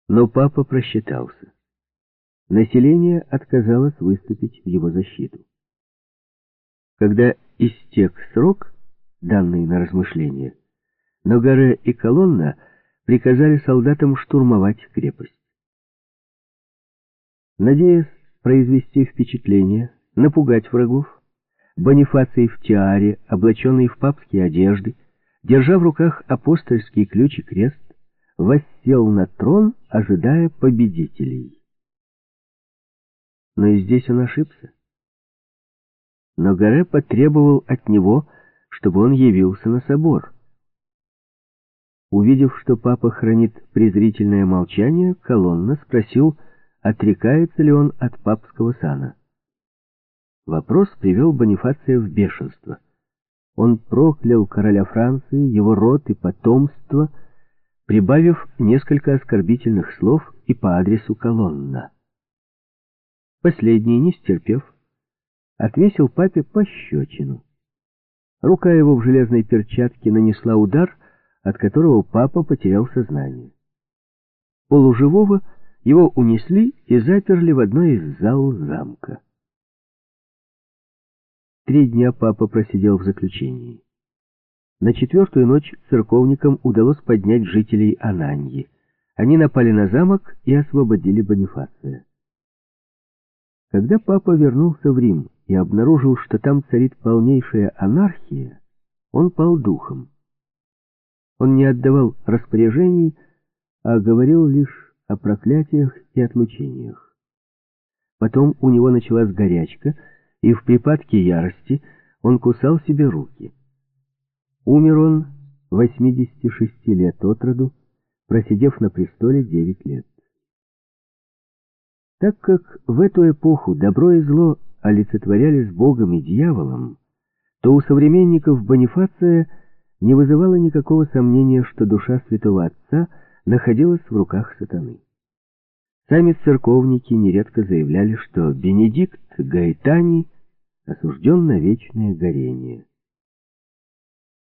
Но папа просчитался. Население отказалось выступить в его защиту. Когда истек срок, данный на размышление, Ногаре и Колонна приказали солдатам штурмовать крепость. Надеясь произвести впечатление, напугать врагов, Бонифаций в тиаре, облаченный в папские одежды, держа в руках апостольский ключ и крест, воссел на трон, ожидая победителей. Но и здесь он ошибся. Но Гаре потребовал от него, чтобы он явился на собор. Увидев, что папа хранит презрительное молчание, Колонна спросил, отрекается ли он от папского сана. Вопрос привел Бонифация в бешенство. Он проклял короля Франции, его род и потомство, прибавив несколько оскорбительных слов и по адресу Колонна. Последний, не стерпев, отвесил папе пощечину. Рука его в железной перчатке нанесла удар, от которого папа потерял сознание. Полуживого его унесли и заперли в одной из зал замка. Три дня папа просидел в заключении. На четвертую ночь церковникам удалось поднять жителей Ананьи. Они напали на замок и освободили Бонифация. Когда папа вернулся в Рим и обнаружил, что там царит полнейшая анархия, он пал духом. Он не отдавал распоряжений, а говорил лишь о проклятиях и отлучениях. Потом у него началась горячка, и в припадке ярости он кусал себе руки. Умер он 86 лет от роду, просидев на престоле 9 лет. Так как в эту эпоху добро и зло олицетворялись Богом и дьяволом, то у современников Бонифация не вызывало никакого сомнения, что душа святого отца находилась в руках сатаны. Сами церковники нередко заявляли, что Бенедикт Гаэтани осужден на вечное горение.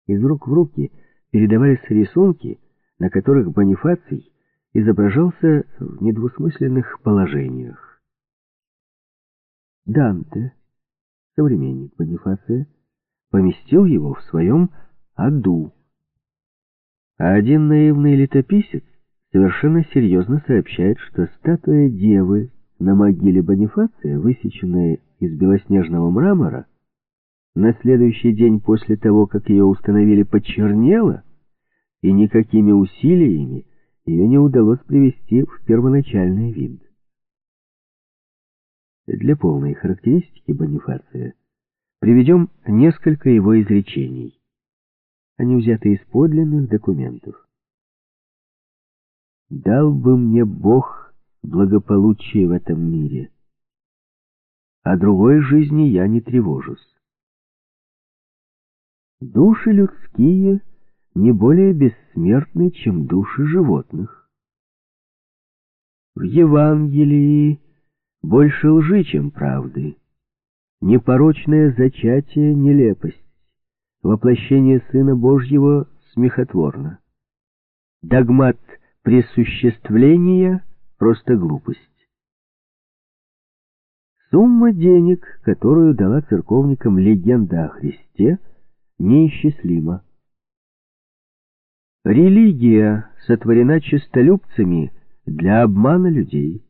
Из рук в руки передавались рисунки, на которых Бонифаций изображался в недвусмысленных положениях. Данте, современник Бонифация, поместил его в своем аду. А один наивный летописец совершенно серьезно сообщает, что статуя Девы на могиле Бонифация, высеченная из белоснежного мрамора, на следующий день после того, как ее установили, почернела, и никакими усилиями ее не удалось привести в первоначальный вид. Для полной характеристики Бонифация приведем несколько его изречений. Они взяты из подлинных документов. «Дал бы мне Бог благополучие в этом мире, о другой жизни я не тревожусь. Души людские — не более бессмертны, чем души животных. В Евангелии больше лжи, чем правды. Непорочное зачатие — нелепость. Воплощение Сына Божьего смехотворно. Догмат присуществления — просто глупость. Сумма денег, которую дала церковникам легенда о Христе, неисчислима. Религия сотворена честолюбцами для обмана людей.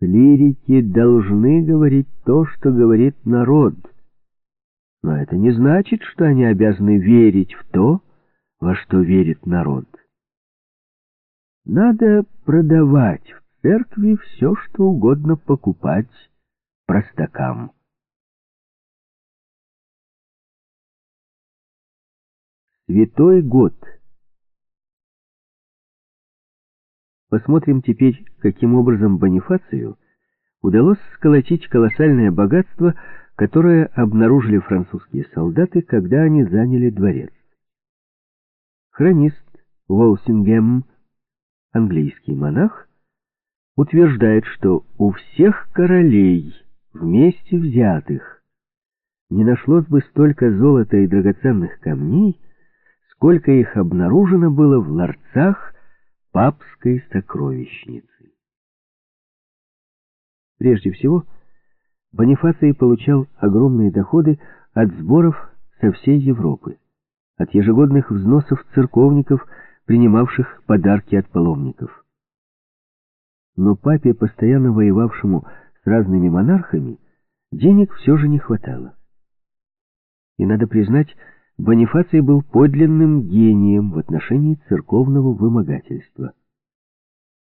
Клирики должны говорить то, что говорит народ. Но это не значит, что они обязаны верить в то, во что верит народ. Надо продавать в церкви все, что угодно покупать простакам. Святой год Посмотрим теперь, каким образом Бонифацию удалось сколотить колоссальное богатство, которое обнаружили французские солдаты, когда они заняли дворец. Хронист Волсингем, английский монах, утверждает, что у всех королей, вместе взятых, не нашлось бы столько золота и драгоценных камней, сколько их обнаружено было в ларцах папской сокровищницы. Прежде всего, Бонифаций получал огромные доходы от сборов со всей Европы, от ежегодных взносов церковников, принимавших подарки от паломников. Но папе, постоянно воевавшему с разными монархами, денег все же не хватало. И надо признать, Бонифаций был подлинным гением в отношении церковного вымогательства.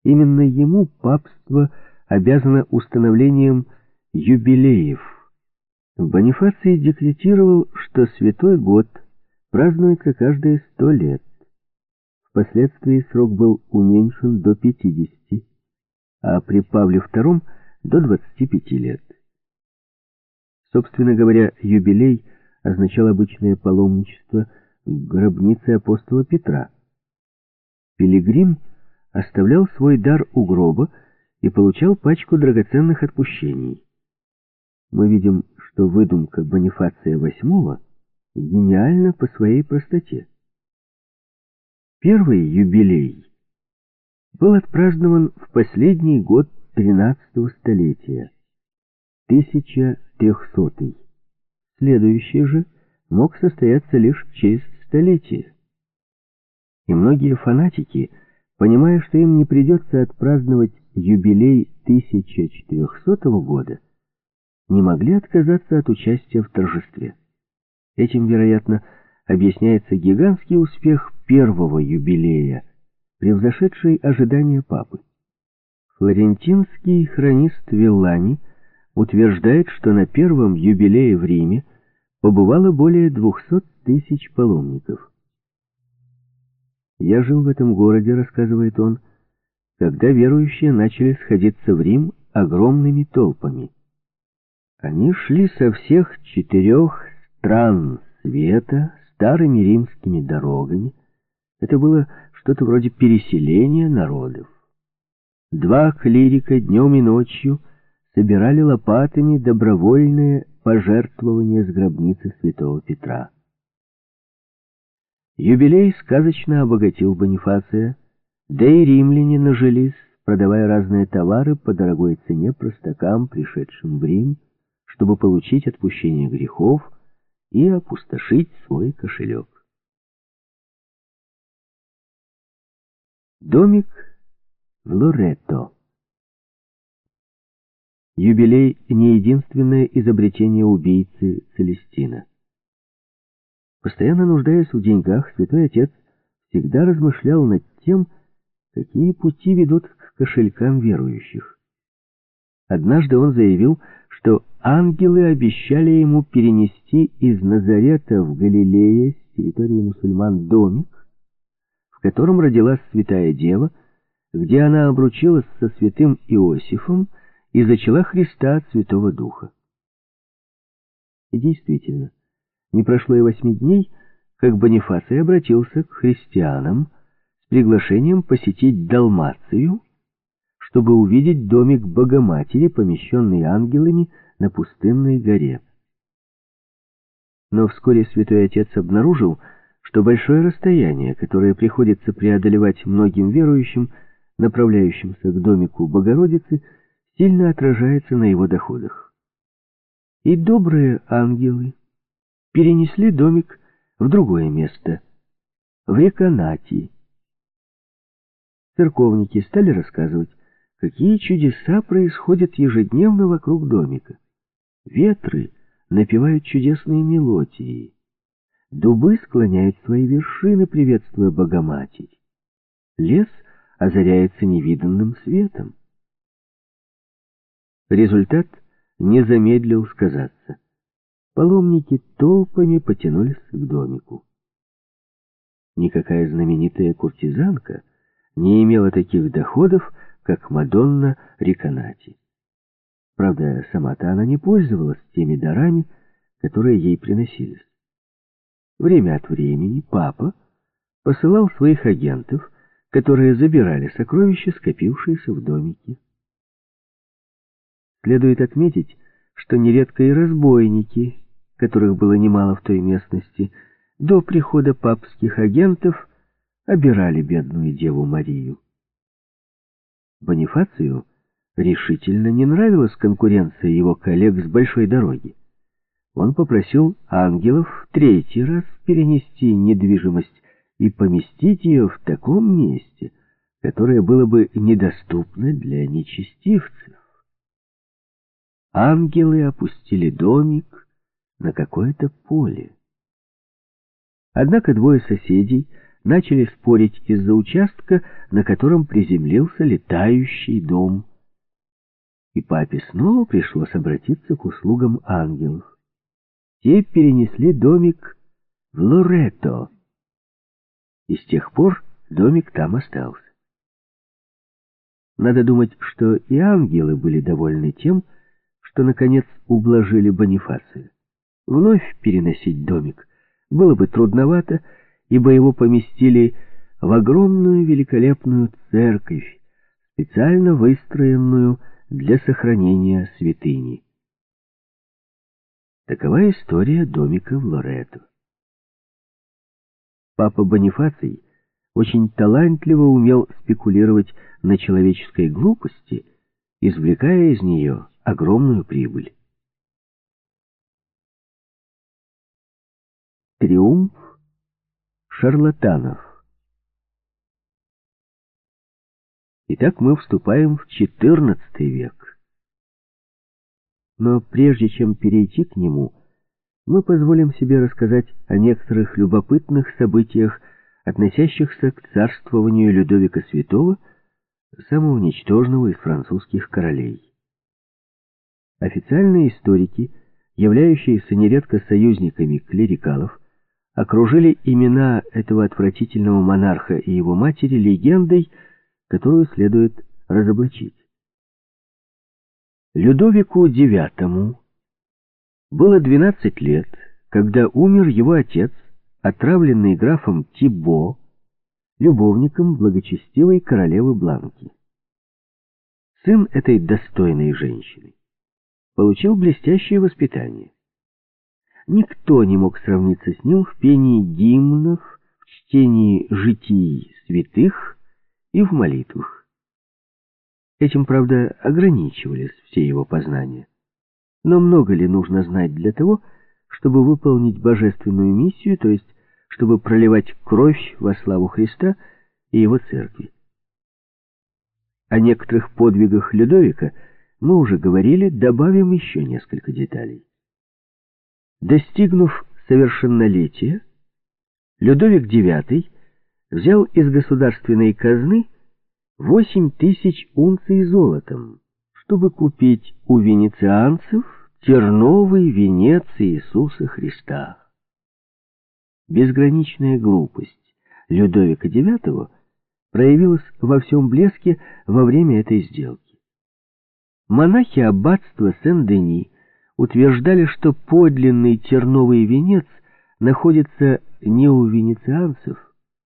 Именно ему папство обязано установлением юбилеев. Бонифаций декретировал, что святой год празднуется каждые сто лет. Впоследствии срок был уменьшен до 50, а при Павле II до 25 лет. Собственно говоря, юбилей означал обычное паломничество в гробнице апостола Петра. Пилигрим оставлял свой дар у гроба и получал пачку драгоценных отпущений. Мы видим, что выдумка Бонифация VIII гениальна по своей простоте. Первый юбилей был отпразднован в последний год XIII столетия, 1300 Следующий же мог состояться лишь через столетие. И многие фанатики, понимая, что им не придется отпраздновать юбилей 1400 года, не могли отказаться от участия в торжестве. Этим, вероятно, объясняется гигантский успех первого юбилея, превзошедший ожидания папы. Флорентинский хронист Виллани утверждает, что на первом юбилее в Риме побывало более 200 тысяч паломников. «Я жил в этом городе», — рассказывает он, — «когда верующие начали сходиться в Рим огромными толпами. Они шли со всех четырех стран света старыми римскими дорогами. Это было что-то вроде переселения народов. Два клирика днем и ночью собирали лопатами добровольные пожертвования с гробницы святого Петра. Юбилей сказочно обогатил Бонифация, да и римляне нажились, продавая разные товары по дорогой цене простакам, пришедшим в Рим, чтобы получить отпущение грехов и опустошить свой кошелек. Домик в Лоретто Юбилей — не единственное изобретение убийцы Целестина. Постоянно нуждаясь в деньгах, святой отец всегда размышлял над тем, какие пути ведут к кошелькам верующих. Однажды он заявил, что ангелы обещали ему перенести из Назарета в Галилее с территории мусульман домик, в котором родилась святая дева, где она обручилась со святым Иосифом, и зачала Христа от Святого Духа. И действительно, не прошло и восьми дней, как Бонифаций обратился к христианам с приглашением посетить Далмацию, чтобы увидеть домик Богоматери, помещенный ангелами на пустынной горе. Но вскоре Святой Отец обнаружил, что большое расстояние, которое приходится преодолевать многим верующим, направляющимся к домику Богородицы, сильно отражается на его доходах. И добрые ангелы перенесли домик в другое место, в Реконатии. Церковники стали рассказывать, какие чудеса происходят ежедневно вокруг домика. Ветры напевают чудесные мелодии. Дубы склоняют свои вершины, приветствуя Богоматерь. Лес озаряется невиданным светом. Результат не замедлил сказаться. Паломники толпами потянулись к домику. Никакая знаменитая куртизанка не имела таких доходов, как Мадонна Риконати. Правда, сама-то она не пользовалась теми дарами, которые ей приносились. Время от времени папа посылал своих агентов, которые забирали сокровища, скопившиеся в домике. Следует отметить, что нередко и разбойники, которых было немало в той местности, до прихода папских агентов обирали бедную деву Марию. Бонифацию решительно не нравилась конкуренция его коллег с большой дороги. Он попросил ангелов третий раз перенести недвижимость и поместить ее в таком месте, которое было бы недоступно для нечестивцев. Ангелы опустили домик на какое-то поле. Однако двое соседей начали спорить из-за участка, на котором приземлился летающий дом. И папе снова пришлось обратиться к услугам ангелов. Те перенесли домик в Лоретто, и с тех пор домик там остался. Надо думать, что и ангелы были довольны тем, что, наконец, ублажили Бонифация. Вновь переносить домик было бы трудновато, ибо его поместили в огромную великолепную церковь, специально выстроенную для сохранения святыни. Такова история домика в Лоретто. Папа Бонифаций очень талантливо умел спекулировать на человеческой глупости, извлекая из нее огромную прибыль. Триумф шарлатанов Итак, мы вступаем в XIV век. Но прежде чем перейти к нему, мы позволим себе рассказать о некоторых любопытных событиях, относящихся к царствованию Людовика Святого, самого ничтожного из французских королей. Официальные историки, являющиеся нередко союзниками клерикалов, окружили имена этого отвратительного монарха и его матери легендой, которую следует разоблачить. Людовику IX было 12 лет, когда умер его отец, отравленный графом Тибо, любовником благочестивой королевы Бланки. Сын этой достойной женщины получил блестящее воспитание. Никто не мог сравниться с ним в пении гимнов, в чтении житий святых и в молитвах. Этим, правда, ограничивались все его познания. Но много ли нужно знать для того, чтобы выполнить божественную миссию, то есть чтобы проливать кровь во славу Христа и Его Церкви? О некоторых подвигах Людовика мы уже говорили, добавим еще несколько деталей. Достигнув совершеннолетия, Людовик IX взял из государственной казны 8 тысяч унций золотом, чтобы купить у венецианцев терновый венец Иисуса Христа. Безграничная глупость Людовика IX проявилась во всем блеске во время этой сделки. Монахи аббатства Сен-Дени утверждали, что подлинный терновый венец находится не у венецианцев,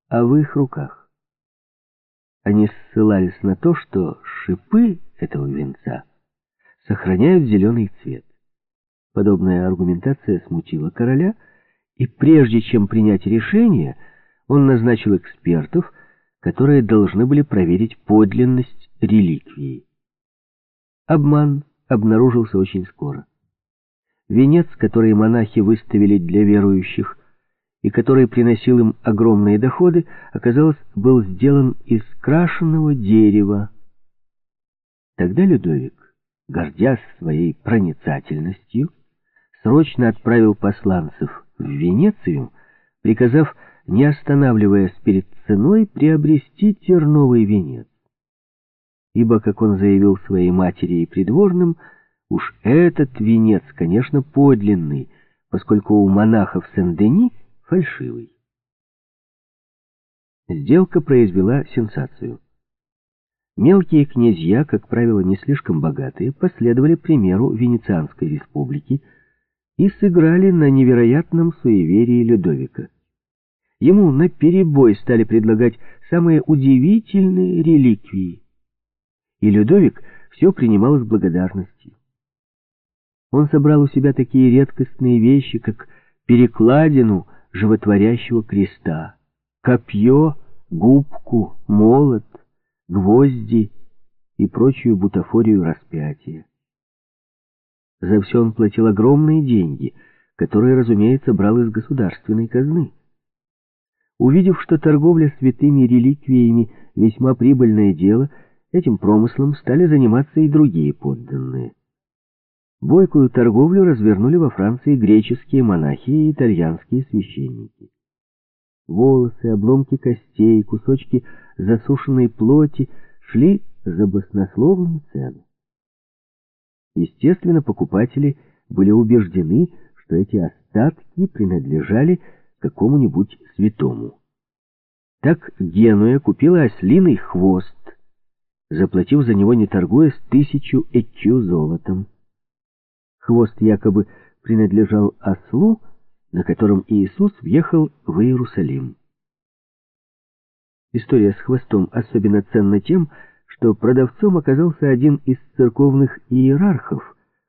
а в их руках. Они ссылались на то, что шипы этого венца сохраняют зеленый цвет. Подобная аргументация смутила короля, и прежде чем принять решение, он назначил экспертов, которые должны были проверить подлинность реликвии. Обман обнаружился очень скоро. Венец, который монахи выставили для верующих, и который приносил им огромные доходы, оказалось, был сделан из крашеного дерева. Тогда Людовик, гордясь своей проницательностью, срочно отправил посланцев в Венецию, приказав, не останавливаясь перед ценой, приобрести терновый венец. Ибо, как он заявил своей матери и придворным, уж этот венец, конечно, подлинный, поскольку у монахов Сен-Дени фальшивый. Сделка произвела сенсацию. Мелкие князья, как правило, не слишком богатые, последовали примеру Венецианской республики и сыграли на невероятном суеверии Людовика. Ему наперебой стали предлагать самые удивительные реликвии. И Людовик все принимал с благодарностью. Он собрал у себя такие редкостные вещи, как перекладину животворящего креста, копье, губку, молот, гвозди и прочую бутафорию распятия. За все он платил огромные деньги, которые, разумеется, брал из государственной казны. Увидев, что торговля святыми реликвиями весьма прибыльное дело, этим промыслом стали заниматься и другие подданные. Бойкую торговлю развернули во Франции греческие монахи и итальянские священники. Волосы, обломки костей, кусочки засушенной плоти шли за баснословную цену. Естественно, покупатели были убеждены, что эти остатки принадлежали какому-нибудь святому. Так Генуя купила ослиный хвост, заплатив за него, не торгуясь, тысячу экю золотом. Хвост якобы принадлежал ослу, на котором Иисус въехал в Иерусалим. История с хвостом особенно ценна тем, что продавцом оказался один из церковных иерархов,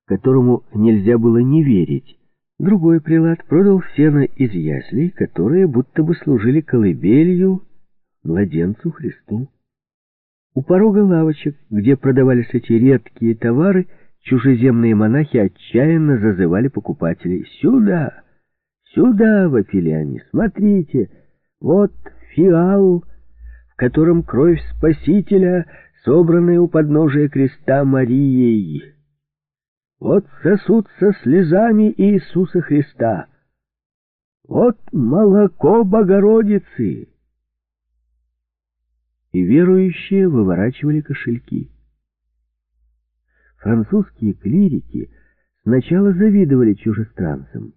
которому нельзя было не верить, Другой прилад продал сено из яслей, которые будто бы служили колыбелью младенцу Христу. У порога лавочек, где продавались эти редкие товары, чужеземные монахи отчаянно зазывали покупателей. «Сюда! Сюда!» — вопили они. «Смотрите! Вот фиал, в котором кровь Спасителя, собранная у подножия креста Марией». Вот сосуд со слезами Иисуса Христа. Вот молоко Богородицы. И верующие выворачивали кошельки. Французские клирики сначала завидовали чужестранцам,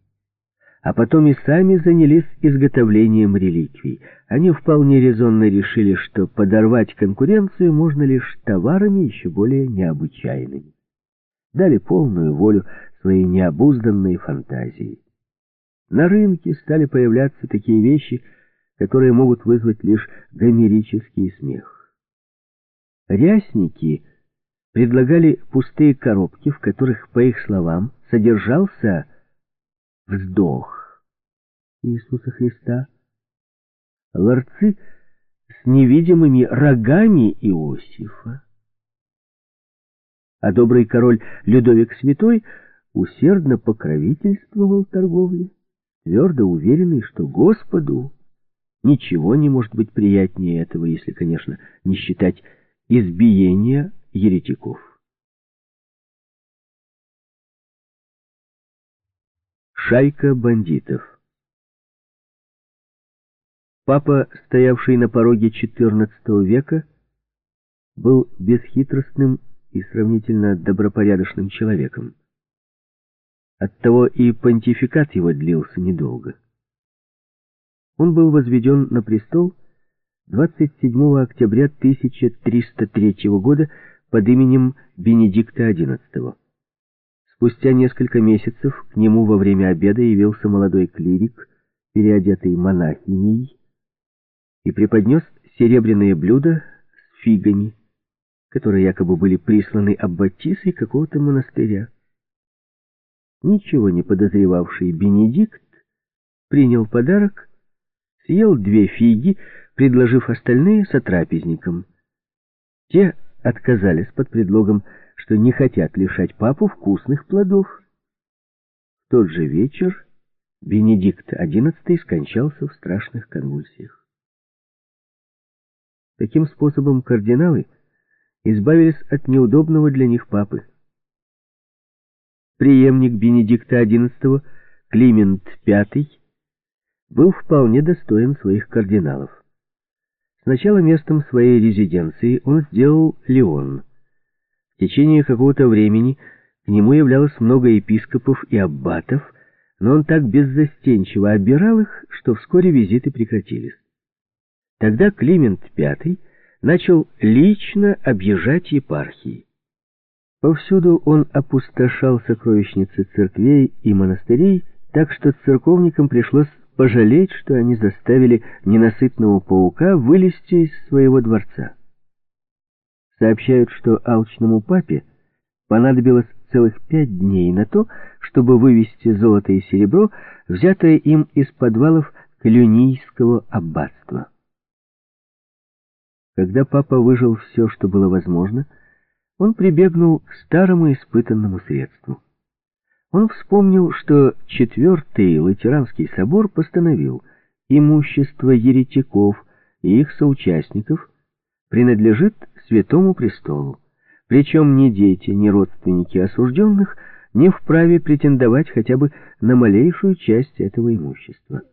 а потом и сами занялись изготовлением реликвий. Они вполне резонно решили, что подорвать конкуренцию можно лишь товарами еще более необычайными дали полную волю своей необузданной фантазии. На рынке стали появляться такие вещи, которые могут вызвать лишь гомерический смех. Рясники предлагали пустые коробки, в которых, по их словам, содержался вздох Иисуса Христа. Ларцы с невидимыми рогами Иосифа а добрый король Людовик Святой усердно покровительствовал торговле, твердо уверенный, что Господу ничего не может быть приятнее этого, если, конечно, не считать избиения еретиков. Шайка бандитов Папа, стоявший на пороге XIV века, был бесхитростным и сравнительно добропорядочным человеком. Оттого и понтификат его длился недолго. Он был возведен на престол 27 октября 1303 года под именем Бенедикта XI. Спустя несколько месяцев к нему во время обеда явился молодой клирик, переодетый монахиней, и преподнес серебряное блюдо с фигами, которые якобы были присланы аббатисой какого-то монастыря. Ничего не подозревавший Бенедикт принял подарок, съел две фиги, предложив остальные сотрапезникам. Те отказались под предлогом, что не хотят лишать папу вкусных плодов. В тот же вечер Бенедикт XI скончался в страшных конвульсиях. Таким способом кардиналы избавились от неудобного для них папы. Приемник Бенедикта XI, Климент V, был вполне достоин своих кардиналов. Сначала местом своей резиденции он сделал Леон. В течение какого-то времени к нему являлось много епископов и аббатов, но он так беззастенчиво обирал их, что вскоре визиты прекратились. Тогда Климент V начал лично объезжать епархии. Повсюду он опустошал сокровищницы церквей и монастырей, так что церковникам пришлось пожалеть, что они заставили ненасытного паука вылезти из своего дворца. Сообщают, что алчному папе понадобилось целых пять дней на то, чтобы вывести золото и серебро, взятое им из подвалов Клюнийского аббатства. Когда папа выжил все, что было возможно, он прибегнул к старому испытанному средству. Он вспомнил, что Четвертый Латеранский собор постановил, имущество еретиков и их соучастников принадлежит Святому Престолу, причем ни дети, ни родственники осужденных не вправе претендовать хотя бы на малейшую часть этого имущества.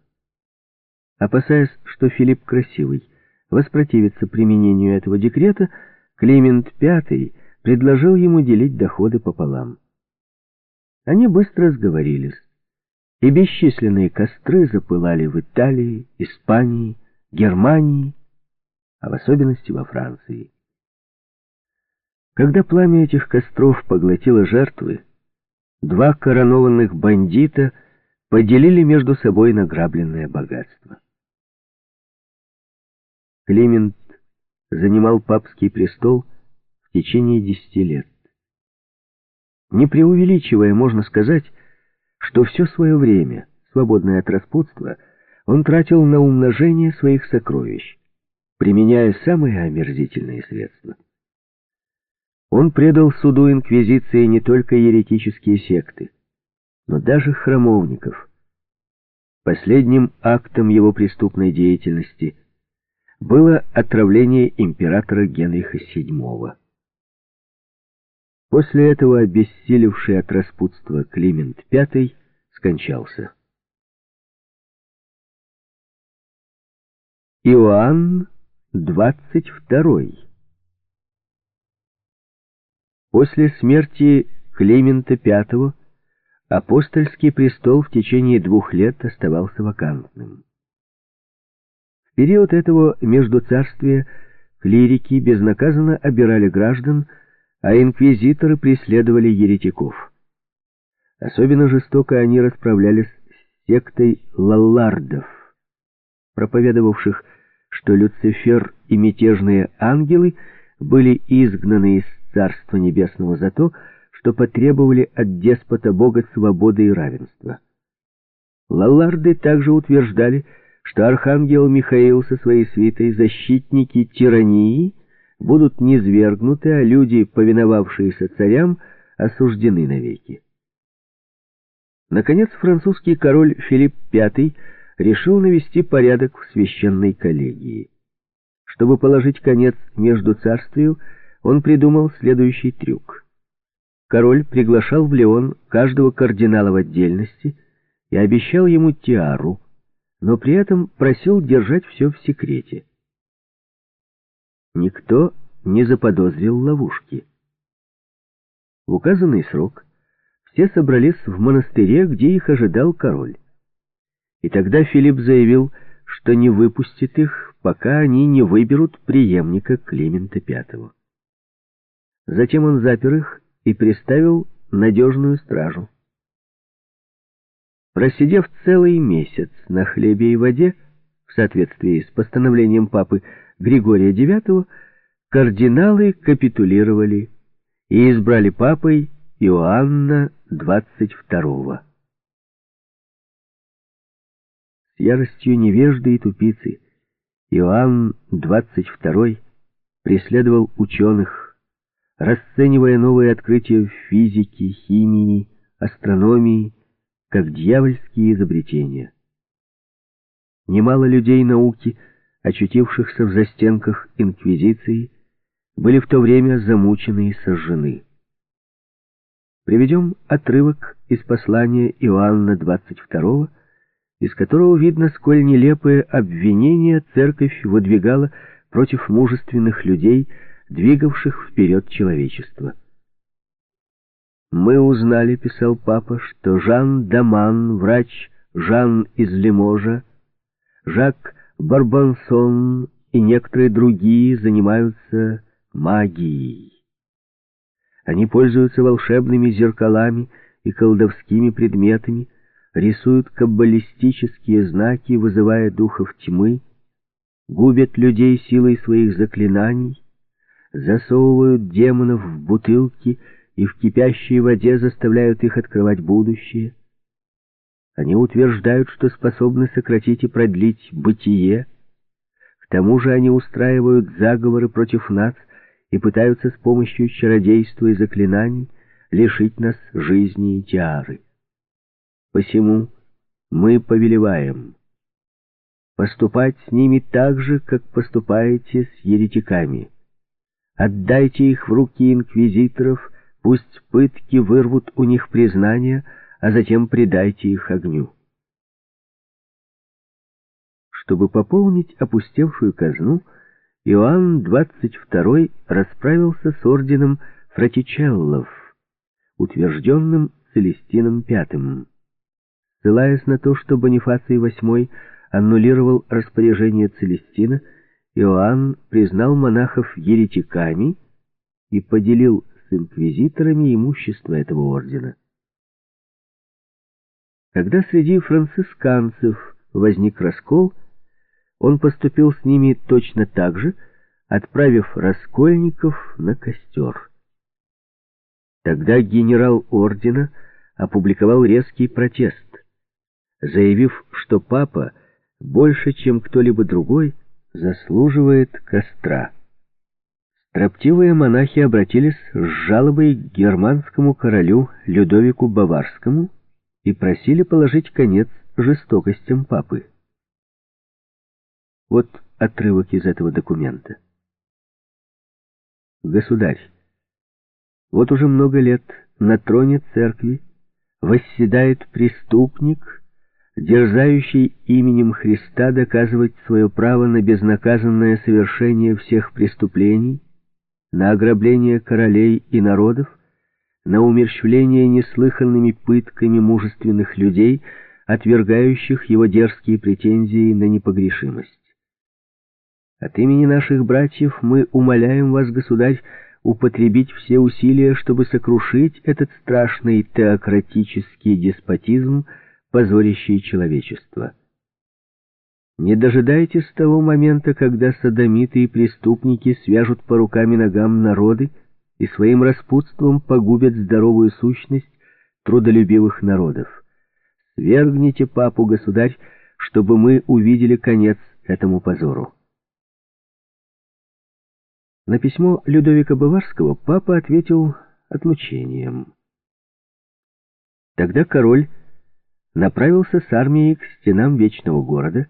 Опасаясь, что Филипп Красивый воспротивится применению этого декрета, Климент V предложил ему делить доходы пополам. Они быстро сговорились, и бесчисленные костры запылали в Италии, Испании, Германии, а в особенности во Франции. Когда пламя этих костров поглотило жертвы, два коронованных бандита поделили между собой награбленное богатство. Климент занимал папский престол в течение десяти лет. Не преувеличивая, можно сказать, что все свое время, свободное от распутства, он тратил на умножение своих сокровищ, применяя самые омерзительные средства. Он предал суду инквизиции не только еретические секты, но даже храмовников. Последним актом его преступной деятельности было отравление императора Генриха VII. После этого обессилевший от распутства Климент V скончался. Иоанн XXII После смерти Климента V апостольский престол в течение двух лет оставался вакантным. В период этого междуцарствия клирики безнаказанно обирали граждан, а инквизиторы преследовали еретиков. Особенно жестоко они расправлялись с сектой лаллардов, проповедовавших, что Люцифер и мятежные ангелы были изгнаны из Царства Небесного за то, что потребовали от деспота Бога свободы и равенства. Лалларды также утверждали, что архангел Михаил со своей свитой защитники тирании будут низвергнуты, а люди, повиновавшиеся царям, осуждены навеки. Наконец, французский король Филипп V решил навести порядок в священной коллегии. Чтобы положить конец между царствию, он придумал следующий трюк. Король приглашал в Леон каждого кардинала в отдельности и обещал ему тиару, но при этом просил держать все в секрете. Никто не заподозрил ловушки. В указанный срок все собрались в монастыре, где их ожидал король. И тогда Филипп заявил, что не выпустит их, пока они не выберут преемника Климента V. Затем он запер их и приставил надежную стражу. Просидев целый месяц на хлебе и воде, в соответствии с постановлением папы Григория IX, кардиналы капитулировали и избрали папой Иоанна XXII. С яростью невежды и тупицы Иоанн XXII преследовал ученых, расценивая новые открытия в физике, химии, астрономии, как дьявольские изобретения. Немало людей науки, очутившихся в застенках Инквизиции, были в то время замучены и сожжены. Приведем отрывок из послания Иоанна 22, из которого видно, сколь нелепые обвинения церковь выдвигала против мужественных людей, двигавших вперед человечество. «Мы узнали, — писал папа, — что Жан Даман, врач Жан из Лиможа, Жак Барбансон и некоторые другие занимаются магией. Они пользуются волшебными зеркалами и колдовскими предметами, рисуют каббалистические знаки, вызывая духов тьмы, губят людей силой своих заклинаний, засовывают демонов в бутылки и в кипящей воде заставляют их открывать будущее. Они утверждают, что способны сократить и продлить бытие. К тому же они устраивают заговоры против нас и пытаются с помощью чародейства и заклинаний лишить нас жизни и тиары. Посему мы повелеваем поступать с ними так же, как поступаете с еретиками. Отдайте их в руки инквизиторов, пусть пытки вырвут у них признание, а затем предайте их огню. Чтобы пополнить опустевшую казну, Иоанн XXII расправился с орденом фратичеллов, утвержденным Целестином V. Ссылаясь на то, что Бонифаций VIII аннулировал распоряжение Целестина, Иоанн признал монахов еретиками и поделил с инквизиторами имущество этого ордена. Когда среди францисканцев возник раскол, он поступил с ними точно так же, отправив раскольников на костер. Тогда генерал ордена опубликовал резкий протест, заявив, что папа больше, чем кто-либо другой, заслуживает костра. Строптивые монахи обратились с жалобой к германскому королю Людовику Баварскому и просили положить конец жестокостям папы. Вот отрывок из этого документа. Государь, вот уже много лет на троне церкви восседает преступник, дерзающий именем Христа доказывать свое право на безнаказанное совершение всех преступлений, на ограбление королей и народов, на умерщвление неслыханными пытками мужественных людей, отвергающих его дерзкие претензии на непогрешимость. От имени наших братьев мы умоляем вас, государь, употребить все усилия, чтобы сокрушить этот страшный теократический деспотизм, позорящий человечество. Не дожидайтесь того момента, когда садомиты и преступники свяжут по рукам и ногам народы и своим распутством погубят здоровую сущность трудолюбивых народов. Свергните папу, государь, чтобы мы увидели конец этому позору. На письмо Людовика Баварского папа ответил отлучением. Тогда король направился с армией к стенам Вечного Города,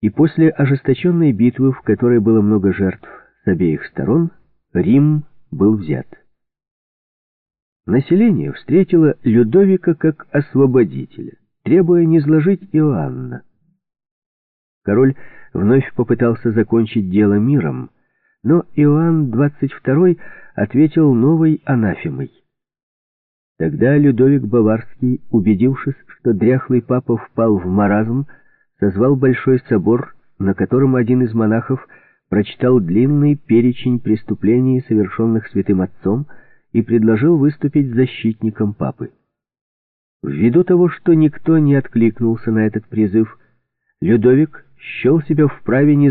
и после ожесточенной битвы, в которой было много жертв с обеих сторон, Рим был взят. Население встретило Людовика как освободителя, требуя не низложить Иоанна. Король вновь попытался закончить дело миром, но Иоанн XXII ответил новой анафемой. Тогда Людовик Баварский, убедившись, что дряхлый папа впал в маразм, созвал большой собор, на котором один из монахов прочитал длинный перечень преступлений, совершенных святым отцом, и предложил выступить защитником папы. Ввиду того, что никто не откликнулся на этот призыв, Людовик счел себя вправе не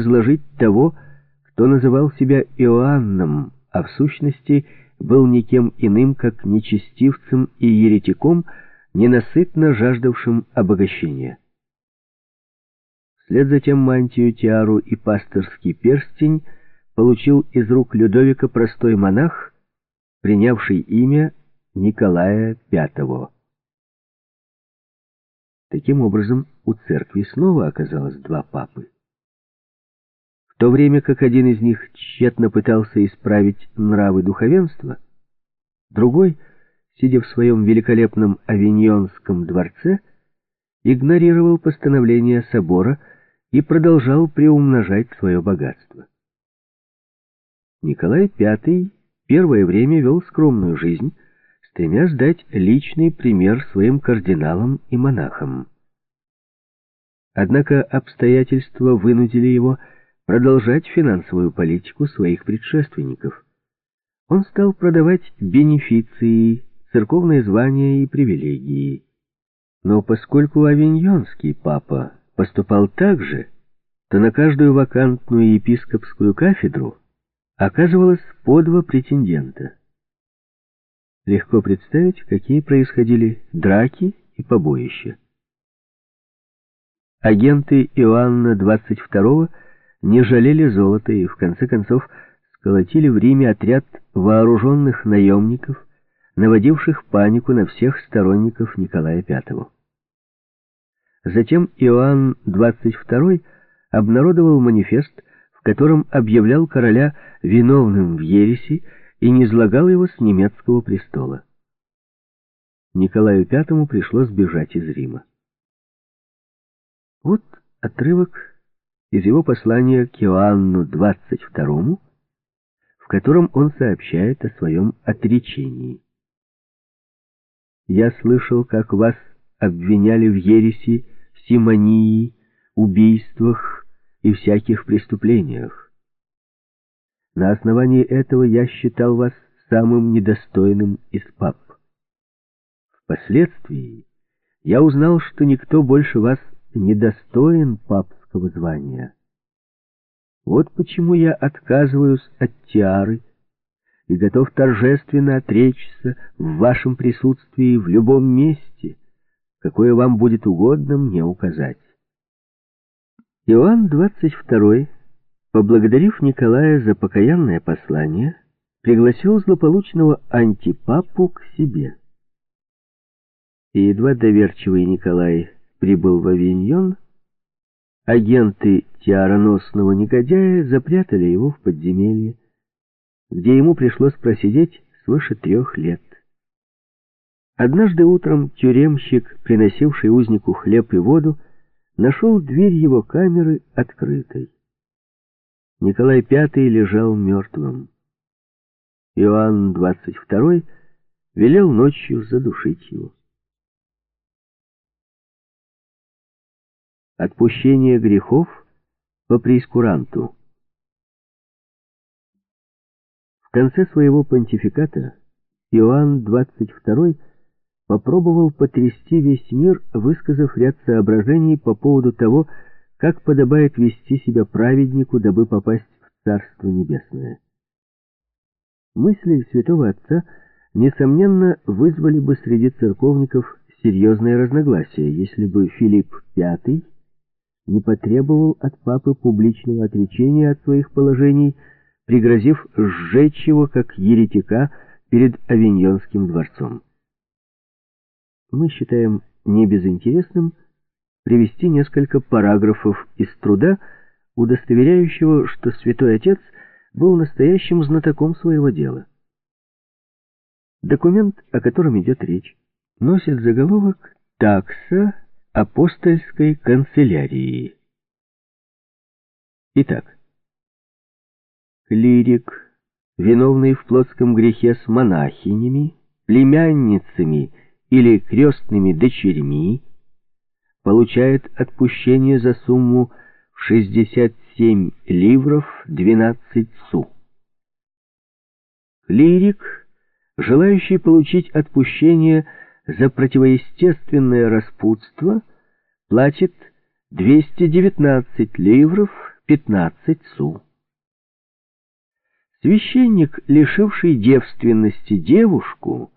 того, кто называл себя Иоанном, а в сущности был никем иным, как нечестивцем и еретиком, ненасытно жаждавшим обогащения. Вслед за тем мантию, тиару и пасторский перстень получил из рук Людовика простой монах, принявший имя Николая V. Таким образом, у церкви снова оказалось два папы. В то время как один из них тщетно пытался исправить нравы духовенства, другой, сидя в своем великолепном авиньонском дворце, игнорировал постановление собора и продолжал приумножать свое богатство. Николай V первое время вел скромную жизнь, стремясь дать личный пример своим кардиналам и монахам. Однако обстоятельства вынудили его продолжать финансовую политику своих предшественников. Он стал продавать бенефиции, церковные звания и привилегии. Но поскольку авиньонский папа поступал так же, то на каждую вакантную епископскую кафедру оказывалось по два претендента. Легко представить, какие происходили драки и побоища. Агенты Иоанна 22 не жалели золота и, в конце концов, сколотили в Риме отряд вооруженных наемников, наводивших панику на всех сторонников Николая V. Затем Иоанн XXII обнародовал манифест, в котором объявлял короля виновным в ереси и низлагал его с немецкого престола. Николаю V пришлось бежать из Рима. Вот отрывок из его послания к Иоанну XXII, в котором он сообщает о своем отречении. «Я слышал, как вас обвиняли в ереси симонии, убийствах и всяких преступлениях. На основании этого я считал вас самым недостойным из пап. Впоследствии я узнал, что никто больше вас недостоин папского звания. Вот почему я отказываюсь от тиары и готов торжественно отречься в вашем присутствии в любом месте, какое вам будет угодно мне указать. Иоанн 22, поблагодарив Николая за покаянное послание, пригласил злополучного антипапу к себе. И едва доверчивый Николай прибыл в Авиньон, агенты тиароносного негодяя запрятали его в подземелье, где ему пришлось просидеть свыше трех лет. Однажды утром тюремщик, приносивший узнику хлеб и воду, нашел дверь его камеры открытой. Николай V лежал мертвым. Иоанн XXII велел ночью задушить его. Отпущение грехов по прескуранту. В конце своего понтификата Иоанн XXII попробовал потрясти весь мир, высказав ряд соображений по поводу того, как подобает вести себя праведнику, дабы попасть в Царство Небесное. Мысли святого отца, несомненно, вызвали бы среди церковников серьезные разногласия, если бы Филипп V не потребовал от папы публичного отречения от своих положений, пригрозив сжечь его как еретика перед Авиньонским дворцом мы считаем небезынтересным привести несколько параграфов из труда, удостоверяющего, что святой отец был настоящим знатоком своего дела. Документ, о котором идет речь, носит заголовок «Такса апостольской канцелярии». Итак, клирик, виновный в плотском грехе с монахинями, племянницами или крестными дочерьми, получает отпущение за сумму в 67 ливров 12 су. Клирик, желающий получить отпущение за противоестественное распутство, платит 219 ливров 15 су. Священник, лишивший девственности девушку,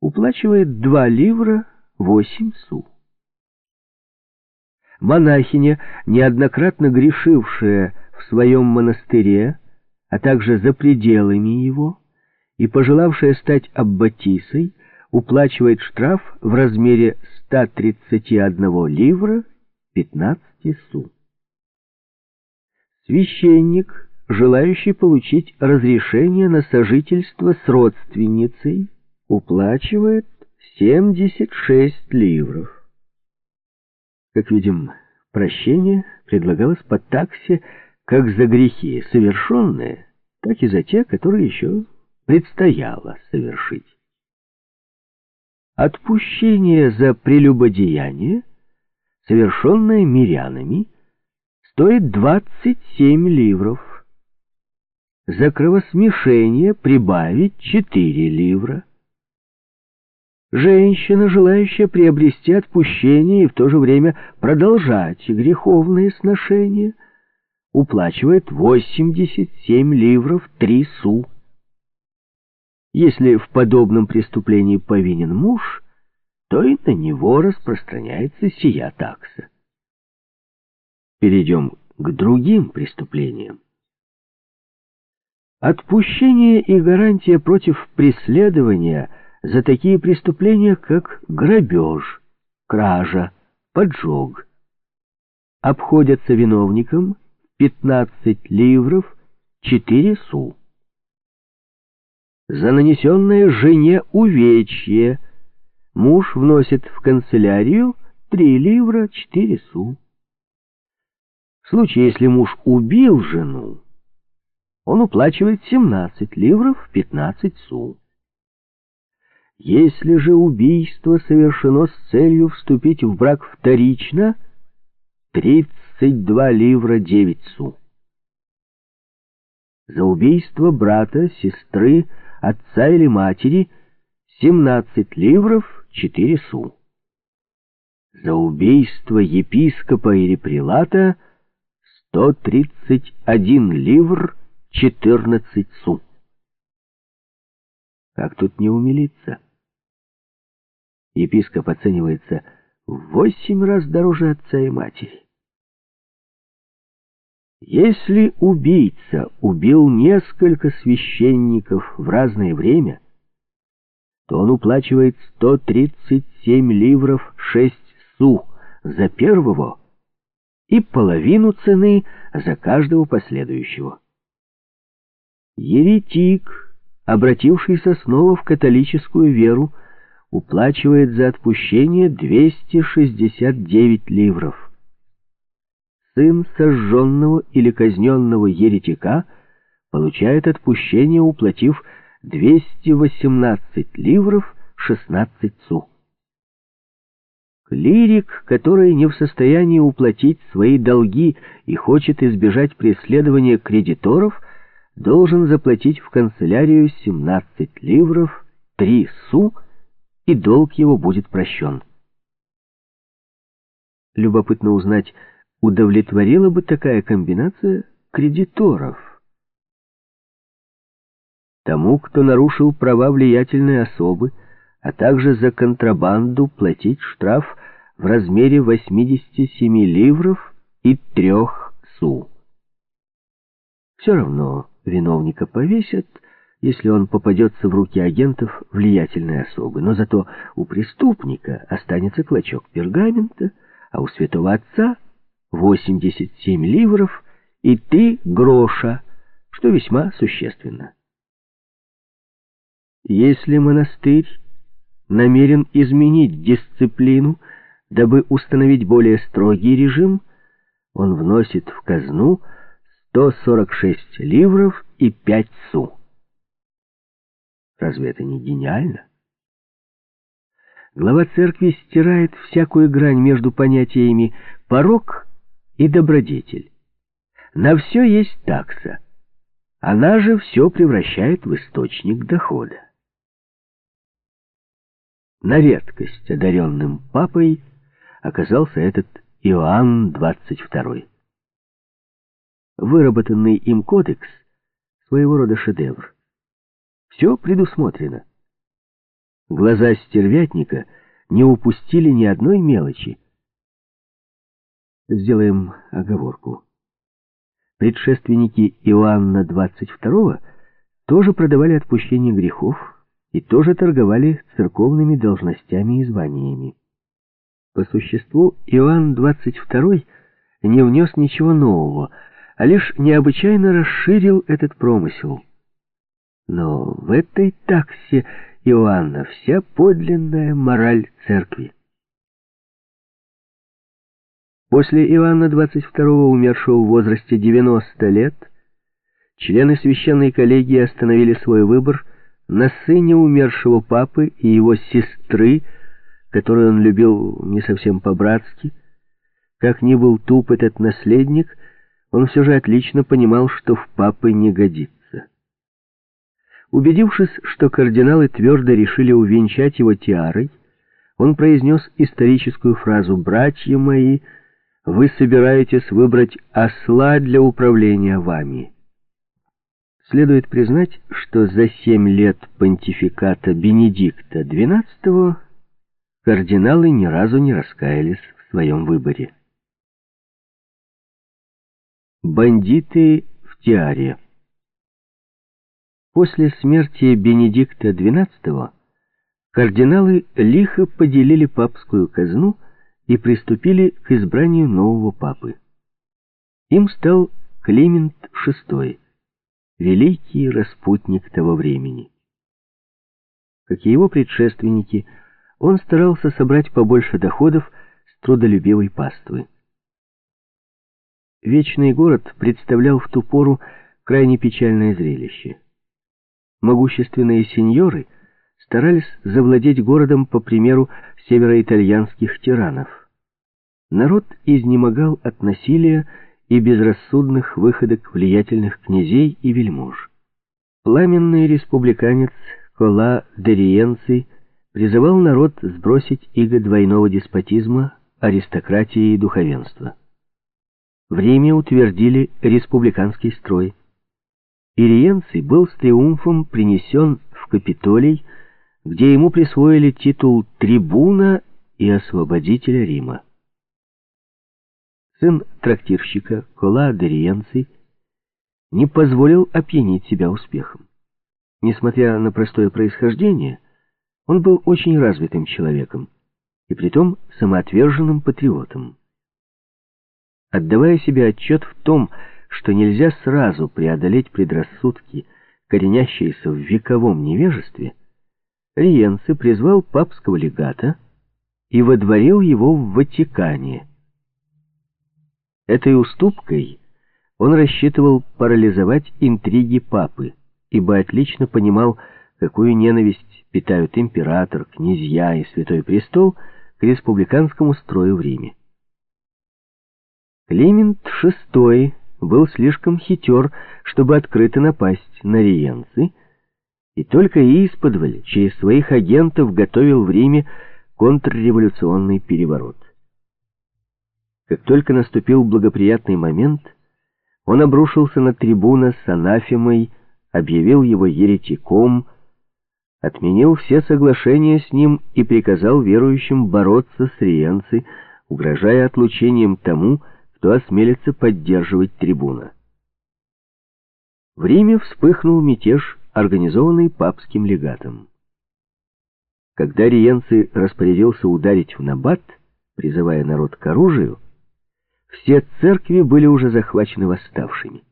уплачивает 2 ливра 8 су. Монахиня, неоднократно грешившая в своем монастыре, а также за пределами его, и пожелавшая стать аббатисой, уплачивает штраф в размере 131 ливра 15 су. Священник, желающий получить разрешение на сожительство с родственницей, уплачивает 76 ливров. Как видим, прощение предлагалось по таксе как за грехи совершенные, так и за те, которые еще предстояло совершить. Отпущение за прелюбодеяние, совершенное мирянами, стоит 27 ливров. За кровосмешение прибавить 4 ливра. Женщина, желающая приобрести отпущение и в то же время продолжать греховные сношения, уплачивает 87 ливров 3 су. Если в подобном преступлении повинен муж, то и на него распространяется сия такса. Перейдем к другим преступлениям. Отпущение и гарантия против преследования за такие преступления, как грабеж, кража, поджог, обходятся виновникам 15 ливров 4 су. За нанесенное жене увечье муж вносит в канцелярию 3 ливра 4 су. В случае, если муж убил жену, он уплачивает 17 ливров 15 су. Если же убийство совершено с целью вступить в брак вторично, 32 ливра 9 су. За убийство брата, сестры, отца или матери 17 ливров 4 су. За убийство епископа или прилата 131 ливр 14 су. Как тут не умилиться? Епископ оценивается в восемь раз дороже отца и матери. Если убийца убил несколько священников в разное время, то он уплачивает 137 ливров 6 су за первого и половину цены за каждого последующего. Еретик, обратившийся снова в католическую веру, уплачивает за отпущение 269 ливров. Сын сожженного или казненного еретика получает отпущение, уплатив 218 ливров 16 су. Клирик, который не в состоянии уплатить свои долги и хочет избежать преследования кредиторов, должен заплатить в канцелярию 17 ливров 3 су, и долг его будет прощен. Любопытно узнать, удовлетворила бы такая комбинация кредиторов. Тому, кто нарушил права влиятельной особы, а также за контрабанду платить штраф в размере 87 ливров и 3 су. Все равно виновника повесят, если он попадется в руки агентов влиятельной особы. Но зато у преступника останется клочок пергамента, а у святого отца 87 ливров и 3 гроша, что весьма существенно. Если монастырь намерен изменить дисциплину, дабы установить более строгий режим, он вносит в казну 146 ливров и 5 су. Разве это не гениально? Глава церкви стирает всякую грань между понятиями «порок» и «добродетель». На все есть такса. Она же все превращает в источник дохода. На редкость одаренным папой оказался этот Иоанн XXII. Выработанный им кодекс — своего рода шедевр. Все предусмотрено. Глаза стервятника не упустили ни одной мелочи. Сделаем оговорку. Предшественники Иоанна XXII тоже продавали отпущение грехов и тоже торговали церковными должностями и званиями. По существу Иоанн XXII не внес ничего нового, а лишь необычайно расширил этот промысел – но в этой таксе Иоанна вся подлинная мораль церкви. После Иоанна XXII, умершего в возрасте 90 лет, члены священной коллегии остановили свой выбор на сыне умершего папы и его сестры, которую он любил не совсем по-братски, Как ни был туп этот наследник, он все же отлично понимал, что в папы не годится. Убедившись, что кардиналы твердо решили увенчать его тиарой, он произнес историческую фразу «Братья мои, вы собираетесь выбрать осла для управления вами». Следует признать, что за семь лет понтификата Бенедикта XII кардиналы ни разу не раскаялись в своем выборе. Бандиты в Тиаре После смерти Бенедикта XII кардиналы лихо поделили папскую казну и приступили к избранию нового папы. Им стал Климент VI, великий распутник того времени. Как и его предшественники, он старался собрать побольше доходов с трудолюбивой паствы. Вечный город представлял в ту пору крайне печальное зрелище. Могущественные сеньоры старались завладеть городом по примеру североитальянских тиранов. Народ изнемогал от насилия и безрассудных выходок влиятельных князей и вельмож. Пламенный республиканец Кола Дериенций призывал народ сбросить иго двойного деспотизма, аристократии и духовенства. В Риме утвердили республиканский строй. Ириенций был с триумфом принесен в Капитолий, где ему присвоили титул трибуна и освободителя Рима. Сын трактирщика Кола Дериенций не позволил опьянить себя успехом. Несмотря на простое происхождение, он был очень развитым человеком и притом самоотверженным патриотом. Отдавая себе отчет в том, что нельзя сразу преодолеть предрассудки, коренящиеся в вековом невежестве, Риенци призвал папского легата и водворил его в Ватикане. Этой уступкой он рассчитывал парализовать интриги папы, ибо отлично понимал, какую ненависть питают император, князья и Святой Престол к республиканскому строю в Риме. Климент VI был слишком хитер, чтобы открыто напасть на риенцы, и только исподволь через своих агентов готовил в Риме контрреволюционный переворот. Как только наступил благоприятный момент, он обрушился на трибуна с анафемой, объявил его еретиком, отменил все соглашения с ним и приказал верующим бороться с риенцей, угрожая отлучением тому, кто осмелится поддерживать трибуна. В Риме вспыхнул мятеж, организованный папским легатом. Когда Риенци распорядился ударить в набат, призывая народ к оружию, все церкви были уже захвачены восставшими.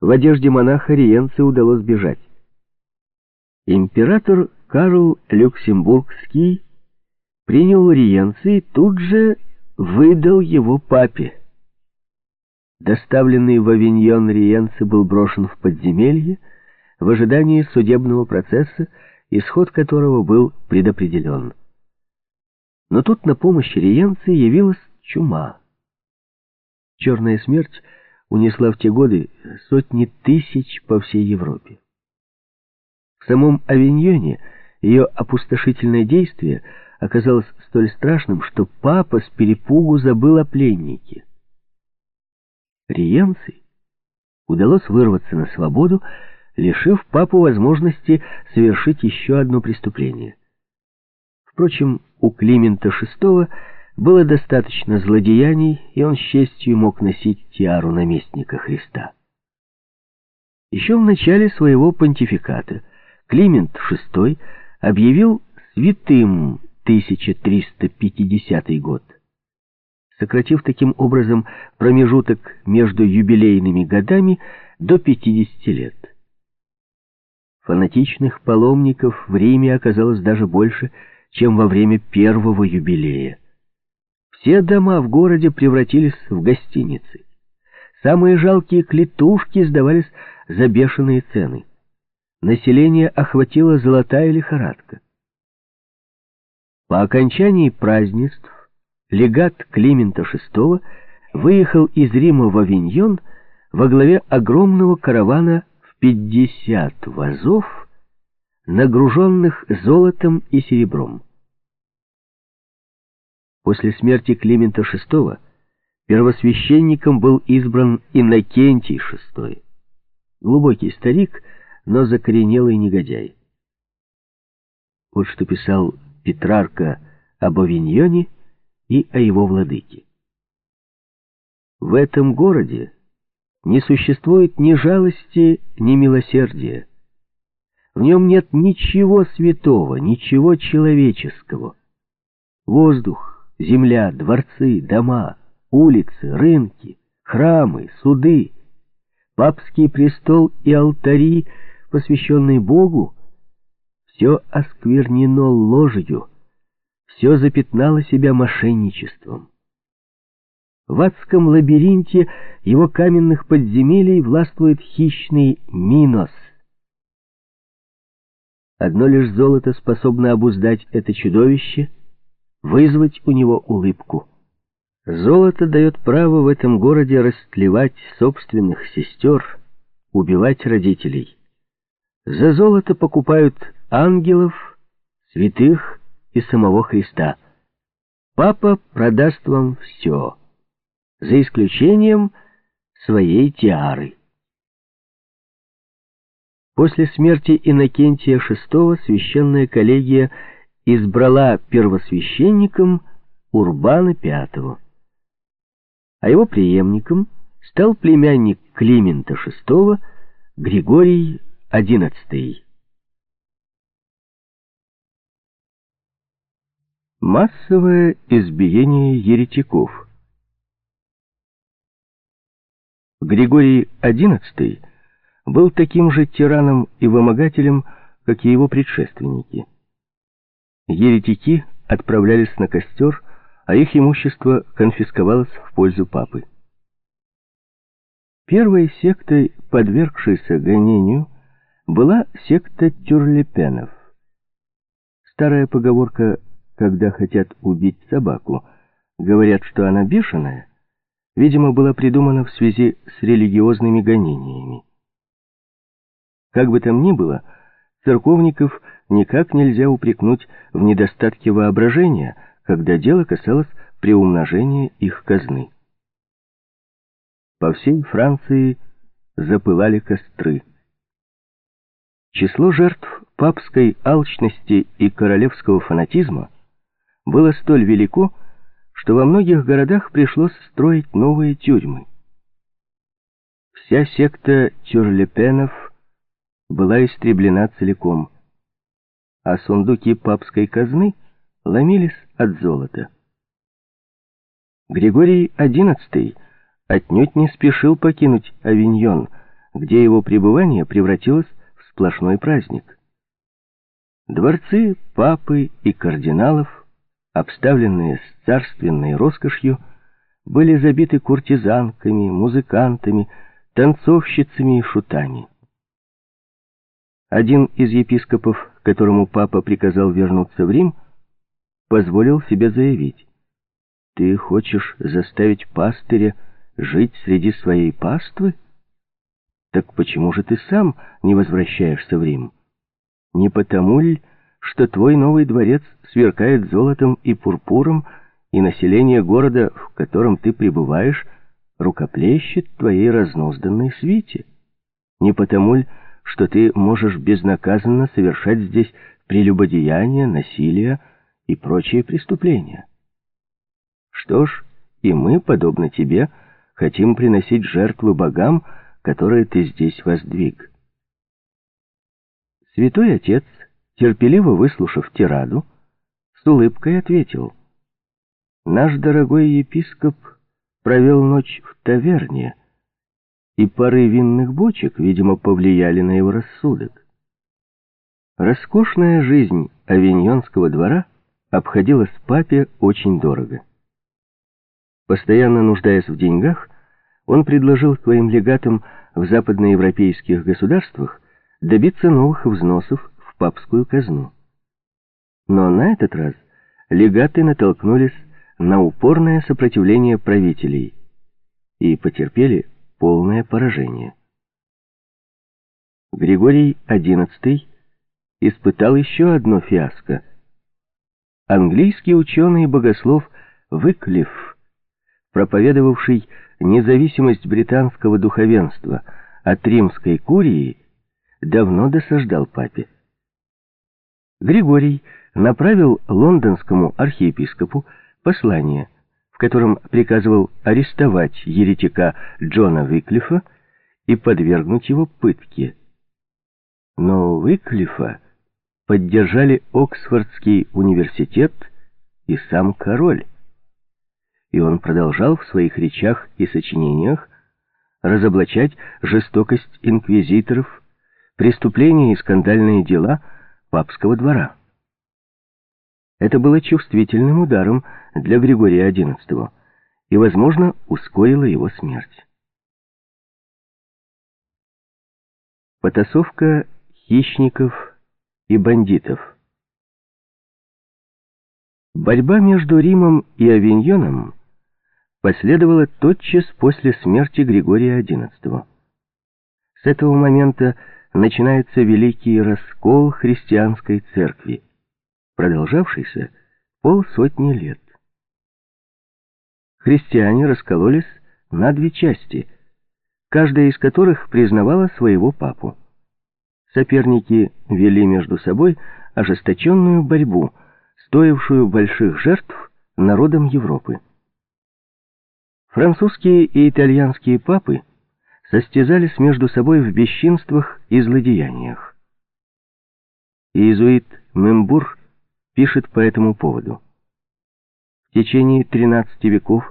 В одежде монаха Риенци удалось бежать. Император Карл Люксембургский принял Риенци и тут же выдал его папе. Доставленный в Авиньон Риенци был брошен в подземелье в ожидании судебного процесса, исход которого был предопределен. Но тут на помощь Риенци явилась чума. Черная смерть унесла в те годы сотни тысяч по всей Европе. В самом Авиньоне ее опустошительное действие – оказалось столь страшным, что папа с перепугу забыл о пленнике. Риенций удалось вырваться на свободу, лишив папу возможности совершить еще одно преступление. Впрочем, у Климента VI было достаточно злодеяний, и он с честью мог носить тиару наместника Христа. Еще в начале своего понтификата Климент VI объявил святым 1350 год. Сократив таким образом промежуток между юбилейными годами до 50 лет. Фанатичных паломников в Риме оказалось даже больше, чем во время первого юбилея. Все дома в городе превратились в гостиницы. Самые жалкие клетушки сдавались за бешеные цены. Население охватила золотая лихорадка. По окончании празднеств легат Климента VI выехал из Рима в Авиньон во главе огромного каравана в 50 вазов, нагруженных золотом и серебром. После смерти Климента VI первосвященником был избран Иннокентий VI, глубокий старик, но закоренелый негодяй. Вот что писал Петрарка об Авиньоне и о его владыке. В этом городе не существует ни жалости, ни милосердия. В нем нет ничего святого, ничего человеческого. Воздух, земля, дворцы, дома, улицы, рынки, храмы, суды, папский престол и алтари, посвященные Богу, все осквернено ложью, все запятнало себя мошенничеством. В адском лабиринте его каменных подземелий властвует хищный Минос. Одно лишь золото способно обуздать это чудовище, вызвать у него улыбку. Золото дает право в этом городе растлевать собственных сестер, убивать родителей. За золото покупают ангелов, святых и самого Христа. Папа продаст вам все за исключением своей тиары. После смерти Иннокентия VI священная коллегия избрала первосвященником Урбана V, а его преемником стал племянник Климента VI Григорий XI. Массовое избиение еретиков – Григорий XI был таким же тираном и вымогателем, как и его предшественники. Еретики отправлялись на костер, а их имущество конфисковалось в пользу папы. Первой сектой, подвергшейся гонению, была секта тюрлепенов. Старая поговорка «когда хотят убить собаку», говорят, что она бешеная, видимо, была придумана в связи с религиозными гонениями. Как бы там ни было, церковников никак нельзя упрекнуть в недостатке воображения, когда дело касалось приумножения их казны. По всей Франции запылали костры. Число жертв папской алчности и королевского фанатизма было столь велико, что во многих городах пришлось строить новые тюрьмы. Вся секта тюрлепенов была истреблена целиком, а сундуки папской казны ломились от золота. Григорий XI отнюдь не спешил покинуть Авиньон, где его пребывание превратилось в сплошной праздник. Дворцы папы и кардиналов обставленные с царственной роскошью, были забиты куртизанками, музыкантами, танцовщицами и шутами. Один из епископов, которому папа приказал вернуться в Рим, позволил себе заявить, «Ты хочешь заставить пастыря жить среди своей паствы? Так почему же ты сам не возвращаешься в Рим? Не потому ли, что твой новый дворец сверкает золотом и пурпуром, и население города, в котором ты пребываешь, рукоплещет твоей разнозданной свите. Не потому ли, что ты можешь безнаказанно совершать здесь прелюбодеяния, насилие и прочие преступления. Что ж, и мы, подобно тебе, хотим приносить жертвы богам, которые ты здесь воздвиг. Святой Отец терпеливо выслушав тираду, с улыбкой ответил. «Наш дорогой епископ провел ночь в таверне, и пары винных бочек, видимо, повлияли на его рассудок. Роскошная жизнь авиньонского двора обходилась папе очень дорого. Постоянно нуждаясь в деньгах, он предложил своим легатам в западноевропейских государствах добиться новых взносов папскую казну. Но на этот раз легаты натолкнулись на упорное сопротивление правителей и потерпели полное поражение. Григорий XI испытал еще одно фиаско. Английский ученый и богослов Выклифф, проповедовавший независимость британского духовенства от римской курии, давно досаждал папе. Григорий направил лондонскому архиепископу послание, в котором приказывал арестовать еретика Джона Виклифа и подвергнуть его пытке. Но Виклифа поддержали Оксфордский университет и сам король, и он продолжал в своих речах и сочинениях разоблачать жестокость инквизиторов, преступления и скандальные дела папского двора. Это было чувствительным ударом для Григория XI и, возможно, ускорило его смерть. Потасовка хищников и бандитов Борьба между Римом и Авиньоном последовала тотчас после смерти Григория XI. С этого момента начинается великий раскол христианской церкви продолжавшийся полсотни лет. Христиане раскололись на две части, каждая из которых признавала своего папу. Соперники вели между собой ожесточенную борьбу, стоившую больших жертв народам Европы. Французские и итальянские папы состязались между собой в бесчинствах и злодеяниях. Иезуит Мембур пишет по этому поводу. В течение 13 веков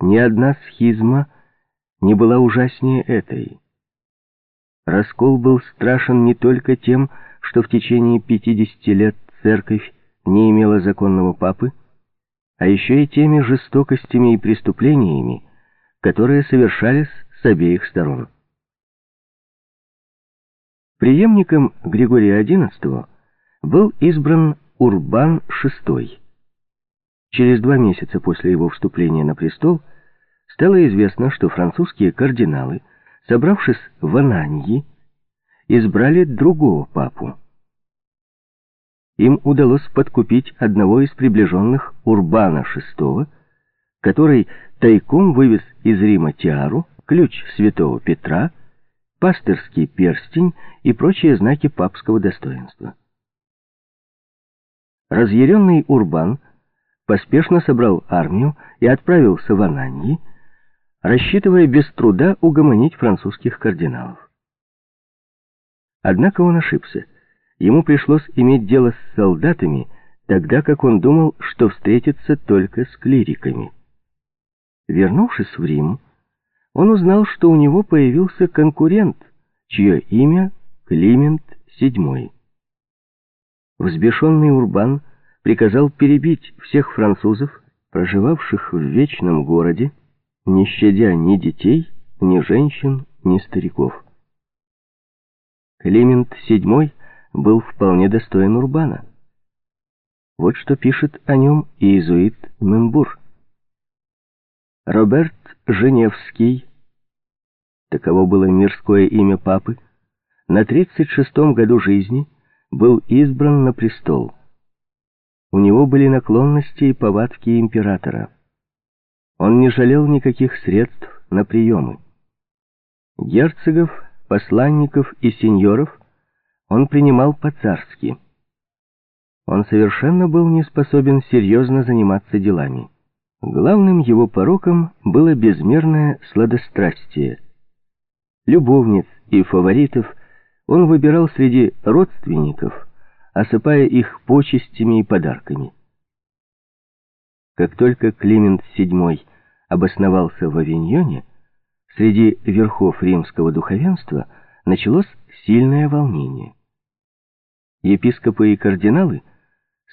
ни одна схизма не была ужаснее этой. Раскол был страшен не только тем, что в течение 50 лет церковь не имела законного папы, а еще и теми жестокостями и преступлениями, которые совершались с обеих сторон. Преемником Григория XI был избран Урбан VI. Через два месяца после его вступления на престол стало известно, что французские кардиналы, собравшись в Ананьи, избрали другого папу. Им удалось подкупить одного из приближенных Урбана VI, который тайком вывез из Рима тиару, ключ святого Петра, пастырский перстень и прочие знаки папского достоинства. Разъяренный Урбан поспешно собрал армию и отправился в Ананьи, рассчитывая без труда угомонить французских кардиналов. Однако он ошибся. Ему пришлось иметь дело с солдатами, тогда как он думал, что встретится только с клириками. Вернувшись в Рим, он узнал, что у него появился конкурент, чье имя Климент VII. Взбешенный Урбан приказал перебить всех французов, проживавших в вечном городе, не щадя ни детей, ни женщин, ни стариков. Климент VII был вполне достоин Урбана. Вот что пишет о нем иезуит Мембур. Роберт Женевский, таково было мирское имя папы, на 36-м году жизни был избран на престол. У него были наклонности и повадки императора. Он не жалел никаких средств на приемы. Герцогов, посланников и сеньоров он принимал по-царски. Он совершенно был не способен серьезно заниматься делами. Главным его пороком было безмерное сладострастие. Любовниц и фаворитов – он выбирал среди родственников, осыпая их почестями и подарками. Как только Климент VII обосновался в Авиньоне, среди верхов римского духовенства началось сильное волнение. Епископы и кардиналы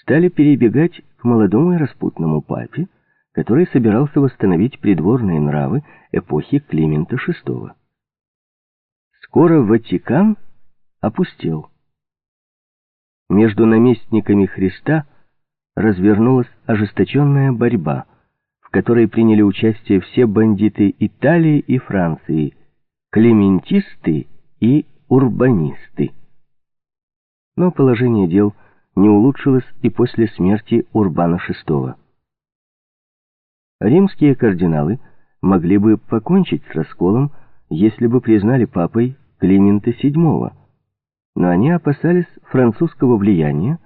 стали перебегать к молодому и распутному папе, который собирался восстановить придворные нравы эпохи Климента VI. Скоро Ватикан — опустел. Между наместниками Христа развернулась ожесточенная борьба – в которой приняли участие все бандиты Италии и Франции, клементисты и урбанисты. Но положение дел не улучшилось и после смерти Урбана VI. Римские кардиналы могли бы покончить с расколом, если бы признали папой Климента VII, но они опасались французского влияния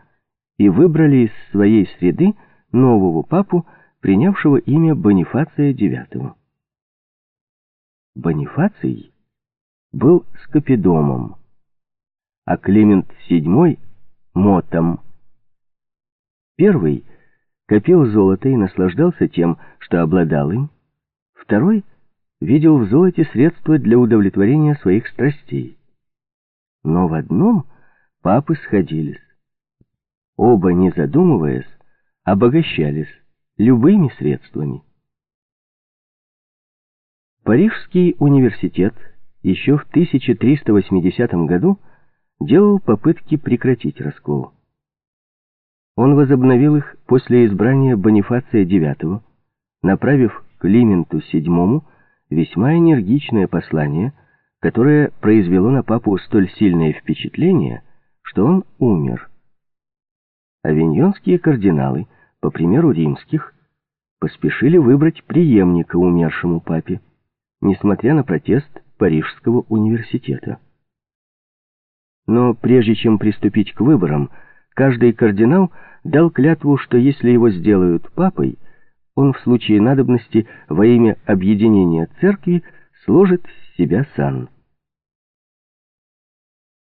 и выбрали из своей среды нового папу, принявшего имя Бонифация IX. Бонифаций был скопидомом, а Климент VII — мотом. Первый копил золото и наслаждался тем, что обладал им. Второй видел в золоте средства для удовлетворения своих страстей. Но в одном папы сходились. Оба, не задумываясь, обогащались любыми средствами. Парижский университет еще в 1380 году делал попытки прекратить раскол. Он возобновил их после избрания Бонифация IX, направив Клименту VII весьма энергичное послание, которое произвело на папу столь сильное впечатление, что он умер. Авиньонские кардиналы, по примеру римских, поспешили выбрать преемника умершему папе, несмотря на протест Парижского университета. Но прежде чем приступить к выборам, каждый кардинал дал клятву, что если его сделают папой, он в случае надобности во имя объединения церкви сложит с себя сан.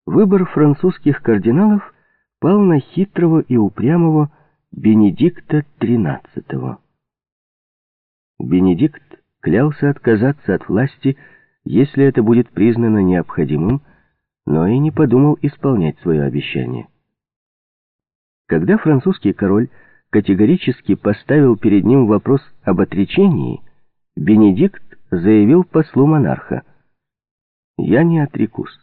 Выбор французских кардиналов пал на хитрого и упрямого Бенедикта XIII. Бенедикт клялся отказаться от власти, если это будет признано необходимым, но и не подумал исполнять свое обещание. Когда французский король категорически поставил перед ним вопрос об отречении, Бенедикт заявил послу монарха, «Я не отрекусь.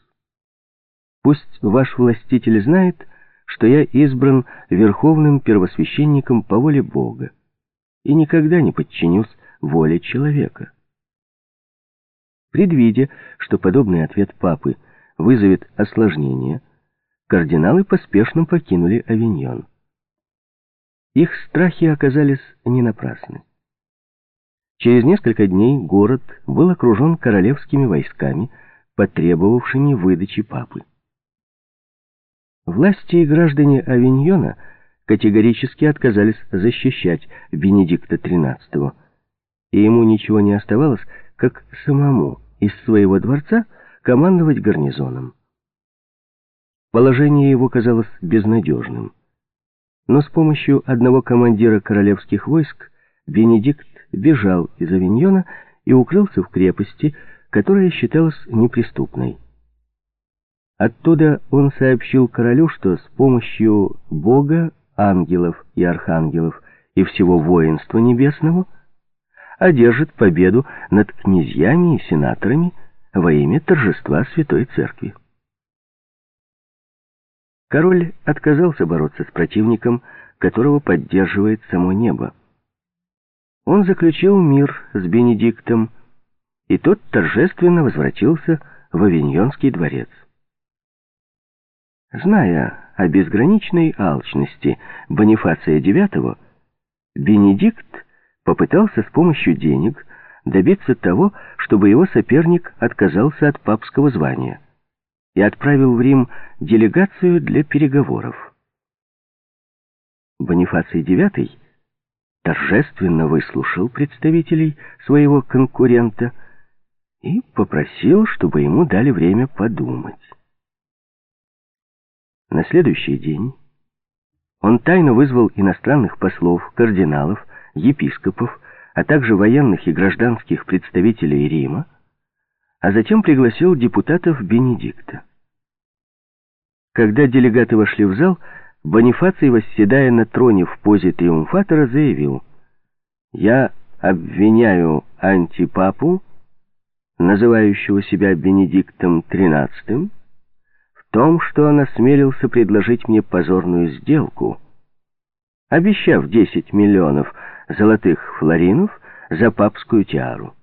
Пусть ваш властитель знает, что я избран верховным первосвященником по воле Бога и никогда не подчинюсь воле человека». Предвидя, что подобный ответ папы вызовет осложнение, кардиналы поспешно покинули Авиньон. Их страхи оказались не напрасны. Через несколько дней город был окружен королевскими войсками, потребовавшими выдачи папы. Власти и граждане Авиньона категорически отказались защищать Бенедикта XIII, и ему ничего не оставалось, как самому из своего дворца командовать гарнизоном. Положение его казалось безнадежным. Но с помощью одного командира королевских войск Бенедикт бежал из Авиньона и укрылся в крепости, которая считалась неприступной. Оттуда он сообщил королю, что с помощью Бога, ангелов и архангелов и всего воинства небесного одержит победу над князьями и сенаторами во имя торжества Святой Церкви. Король отказался бороться с противником, которого поддерживает само небо. Он заключил мир с Бенедиктом, и тот торжественно возвратился в Авиньонский дворец. Зная о безграничной алчности Бонифация IX, Бенедикт попытался с помощью денег добиться того, чтобы его соперник отказался от папского звания и отправил в Рим делегацию для переговоров. Бонифаций IX торжественно выслушал представителей своего конкурента и попросил, чтобы ему дали время подумать. На следующий день он тайно вызвал иностранных послов, кардиналов, епископов, а также военных и гражданских представителей Рима, а затем пригласил депутатов Бенедикта. Когда делегаты вошли в зал, Бонифаций, восседая на троне в позе триумфатора, заявил, «Я обвиняю антипапу, называющего себя Бенедиктом XIII, в том, что он осмелился предложить мне позорную сделку, обещав 10 миллионов золотых флоринов за папскую тиару.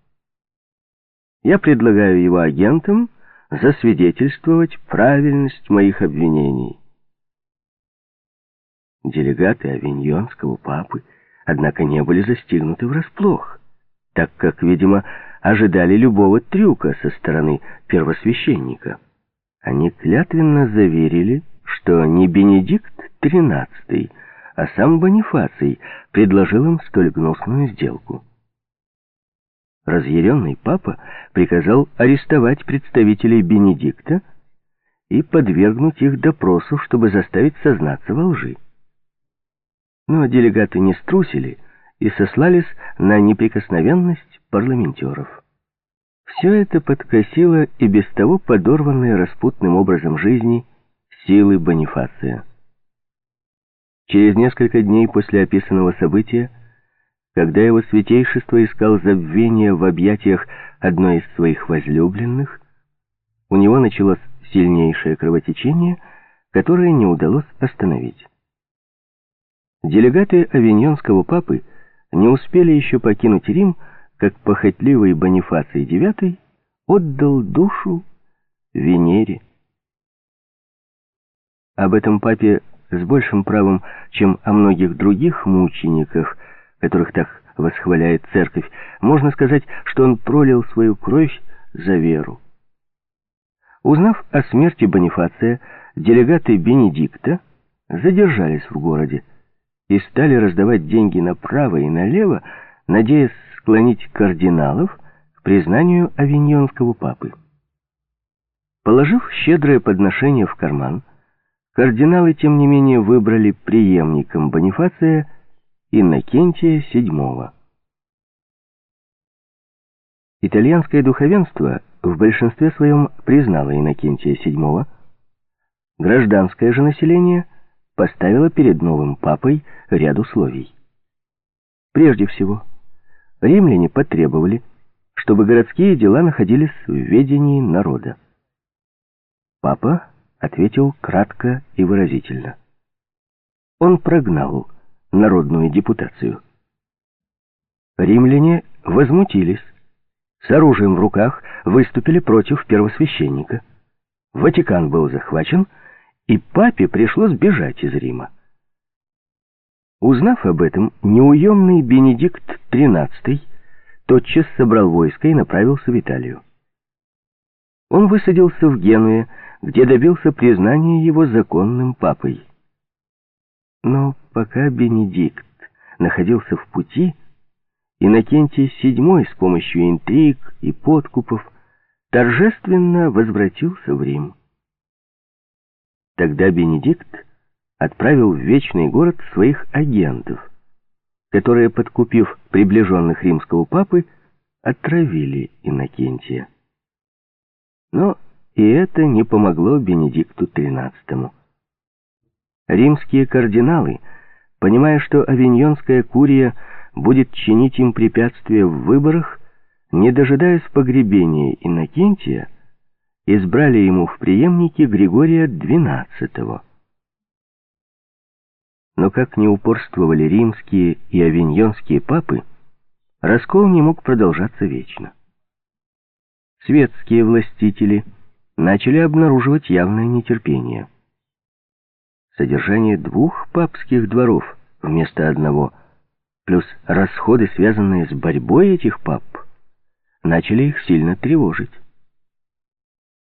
Я предлагаю его агентам засвидетельствовать правильность моих обвинений. Делегаты авиньонского папы, однако, не были застигнуты врасплох, так как, видимо, ожидали любого трюка со стороны первосвященника. Они клятвенно заверили, что не Бенедикт XIII, а сам Бонифаций предложил им столь гнусную сделку. Разъяренный папа приказал арестовать представителей Бенедикта и подвергнуть их допросу, чтобы заставить сознаться во лжи. Но делегаты не струсили и сослались на неприкосновенность парламентеров. Все это подкосило и без того подорванные распутным образом жизни силы Бонифация. Через несколько дней после описанного события, когда его святейшество искал забвения в объятиях одной из своих возлюбленных, у него началось сильнейшее кровотечение, которое не удалось остановить. Делегаты авиньонского папы не успели еще покинуть Рим, как похотливый Бонифаций IX отдал душу Венере. Об этом папе с большим правом, чем о многих других мучениках, которых так восхваляет церковь, можно сказать, что он пролил свою кровь за веру. Узнав о смерти Бонифация, делегаты Бенедикта задержались в городе и стали раздавать деньги направо и налево, надеясь склонить кардиналов к признанию авиньонского папы. Положив щедрое подношение в карман, кардиналы, тем не менее, выбрали преемником Бонифация Иннокентия VII. Итальянское духовенство в большинстве своем признало Иннокентия VII, гражданское же население – поставила перед новым папой ряд условий. Прежде всего, римляне потребовали, чтобы городские дела находились в ведении народа. Папа ответил кратко и выразительно. Он прогнал народную депутацию. Римляне возмутились, с оружием в руках выступили против первосвященника. Ватикан был захвачен, и папе пришлось бежать из Рима. Узнав об этом, неуемный Бенедикт XIII тотчас собрал войско и направился в Италию. Он высадился в Генуе, где добился признания его законным папой. Но пока Бенедикт находился в пути, Иннокентий VII с помощью интриг и подкупов торжественно возвратился в Рим. Тогда Бенедикт отправил в Вечный город своих агентов, которые, подкупив приближенных римского папы, отравили Иннокентия. Но и это не помогло Бенедикту XIII. Римские кардиналы, понимая, что авиньонская курия будет чинить им препятствия в выборах, не дожидаясь погребения Иннокентия, избрали ему в преемнике Григория XII. Но как не упорствовали римские и авиньонские папы, раскол не мог продолжаться вечно. Светские властители начали обнаруживать явное нетерпение. Содержание двух папских дворов вместо одного, плюс расходы, связанные с борьбой этих пап, начали их сильно тревожить.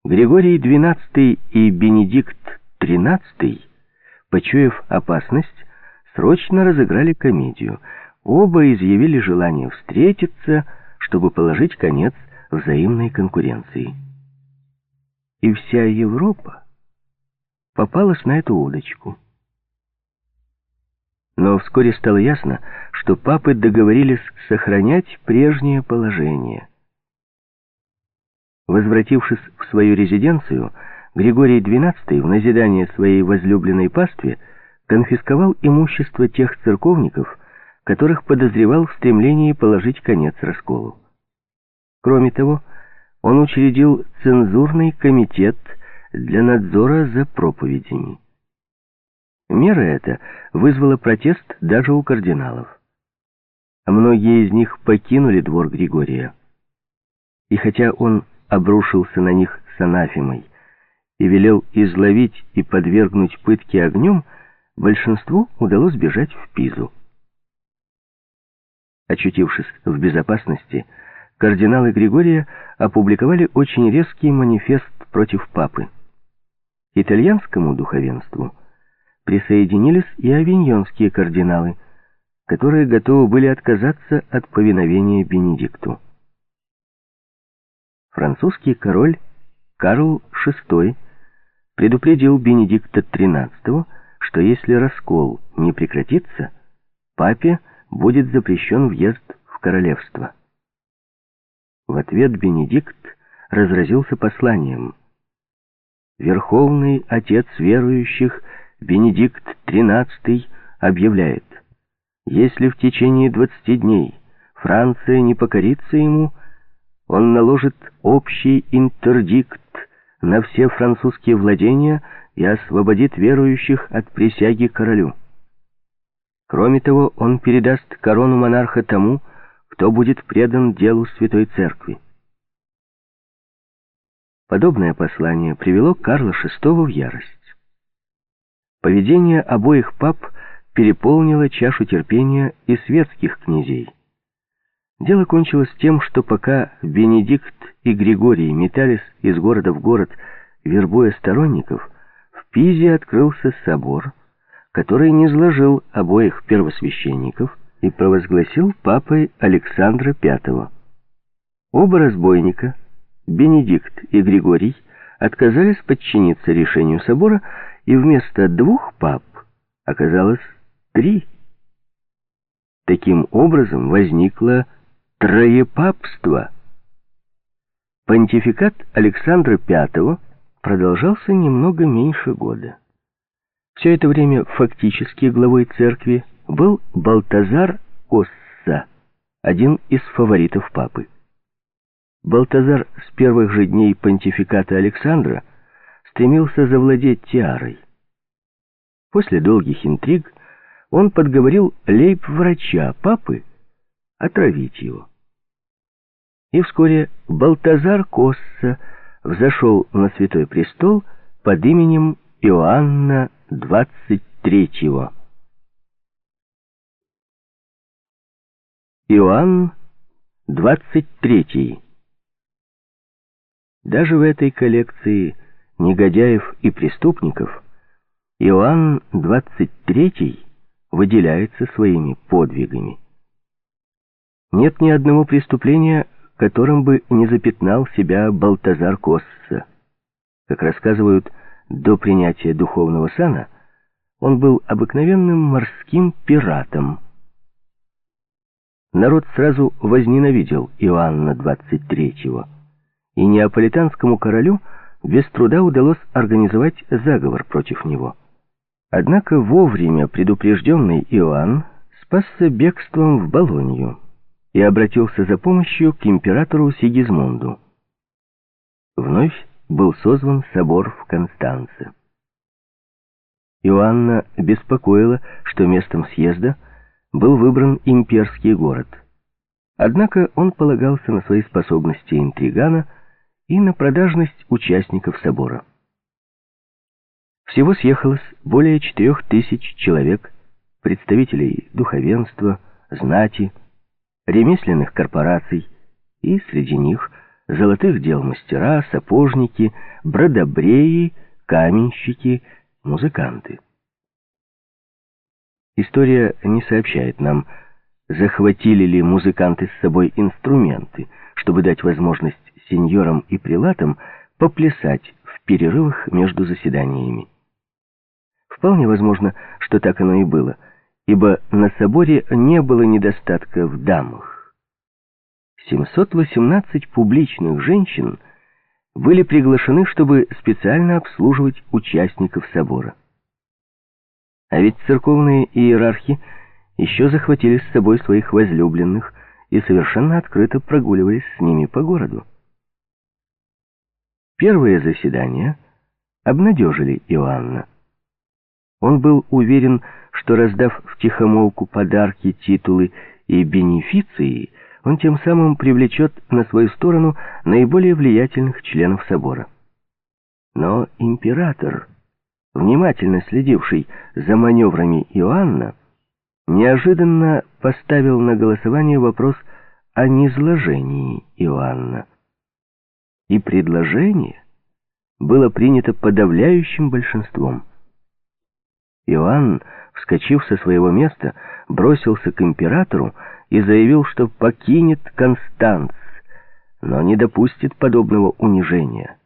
Григорий XII и Бенедикт XIII, почуяв опасность, срочно разыграли комедию. Оба изъявили желание встретиться, чтобы положить конец взаимной конкуренции. И вся Европа попалась на эту удочку. Но вскоре стало ясно, что папы договорились сохранять прежнее положение – Возвратившись в свою резиденцию, Григорий XII в назидание своей возлюбленной пастве конфисковал имущество тех церковников, которых подозревал в стремлении положить конец расколу. Кроме того, он учредил цензурный комитет для надзора за проповедями. Мера эта вызвала протест даже у кардиналов. многие из них покинули двор Григория. И хотя он обрушился на них с анафемой и велел изловить и подвергнуть пытке огнем, большинству удалось бежать в Пизу. Очутившись в безопасности, кардиналы Григория опубликовали очень резкий манифест против папы. Итальянскому духовенству присоединились и авиньонские кардиналы, которые готовы были отказаться от повиновения Бенедикту. Французский король Карл VI предупредил Бенедикта XIII, что если раскол не прекратится, папе будет запрещен въезд в королевство. В ответ Бенедикт разразился посланием. Верховный отец верующих Бенедикт XIII объявляет, если в течение 20 дней Франция не покорится ему, он наложит общий интердикт на все французские владения и освободит верующих от присяги королю. Кроме того, он передаст корону монарха тому, кто будет предан делу Святой Церкви. Подобное послание привело Карла VI в ярость. Поведение обоих пап переполнило чашу терпения и светских князей. Дело кончилось тем, что пока Бенедикт и Григорий метались из города в город, вербуя сторонников, в Пизе открылся собор, который низложил обоих первосвященников и провозгласил папой Александра V. Оба разбойника, Бенедикт и Григорий, отказались подчиниться решению собора, и вместо двух пап оказалось три. Таким образом возникло троепапство. Понтификат Александра V продолжался немного меньше года. Все это время фактически главой церкви был Балтазар Осса, один из фаворитов папы. Балтазар с первых же дней понтификата Александра стремился завладеть тиарой. После долгих интриг он подговорил лейб-врача папы отравить его. И вскоре Балтазар Косса взошел на святой престол под именем Иоанна третьего. Иоанн третий. Даже в этой коллекции негодяев и преступников Иоанн третий выделяется своими подвигами. Нет ни одного преступления, которым бы не запятнал себя Балтазар Косса. Как рассказывают до принятия духовного сана он был обыкновенным морским пиратом. Народ сразу возненавидел Иоанна XXIII, и неаполитанскому королю без труда удалось организовать заговор против него. Однако вовремя предупрежденный Иоанн спасся бегством в Болонью и обратился за помощью к императору Сигизмунду. Вновь был созван собор в Констанце. Иоанна беспокоила, что местом съезда был выбран имперский город. Однако он полагался на свои способности интригана и на продажность участников собора. Всего съехалось более четырех тысяч человек, представителей духовенства, знати, ремесленных корпораций, и среди них – золотых дел мастера, сапожники, бродобреи, каменщики, музыканты. История не сообщает нам, захватили ли музыканты с собой инструменты, чтобы дать возможность сеньорам и прилатам поплясать в перерывах между заседаниями. Вполне возможно, что так оно и было, ибо на соборе не было недостатка в дамах. 718 публичных женщин были приглашены, чтобы специально обслуживать участников собора. А ведь церковные иерархи еще захватили с собой своих возлюбленных и совершенно открыто прогуливались с ними по городу. Первые заседания обнадежили Иоанна. Он был уверен, что раздав втихомолку подарки, титулы и бенефиции, он тем самым привлечет на свою сторону наиболее влиятельных членов собора. Но император, внимательно следивший за маневрами Иоанна, неожиданно поставил на голосование вопрос о низложении Иоанна. И предложение было принято подавляющим большинством. Иоанн, вскочив со своего места, бросился к императору и заявил, что покинет Констанц, но не допустит подобного унижения.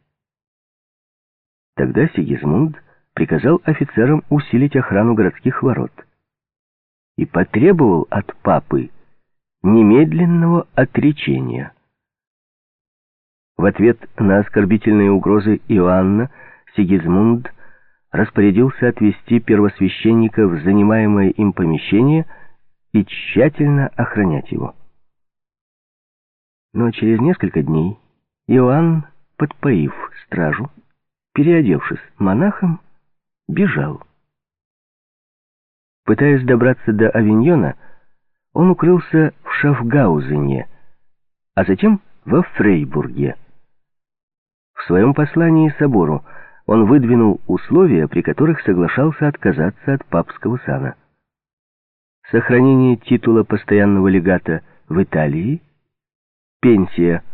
Тогда Сигизмунд приказал офицерам усилить охрану городских ворот и потребовал от папы немедленного отречения. В ответ на оскорбительные угрозы Иоанна Сигизмунд распорядился отвести первосвященника в занимаемое им помещение и тщательно охранять его. Но через несколько дней Иоанн, подпоив стражу, переодевшись монахом, бежал. Пытаясь добраться до Авиньона, он укрылся в Шафгаузене, а затем во Фрейбурге. В своем послании собору он выдвинул условия, при которых соглашался отказаться от папского сана. Сохранение титула постоянного легата в Италии, пенсия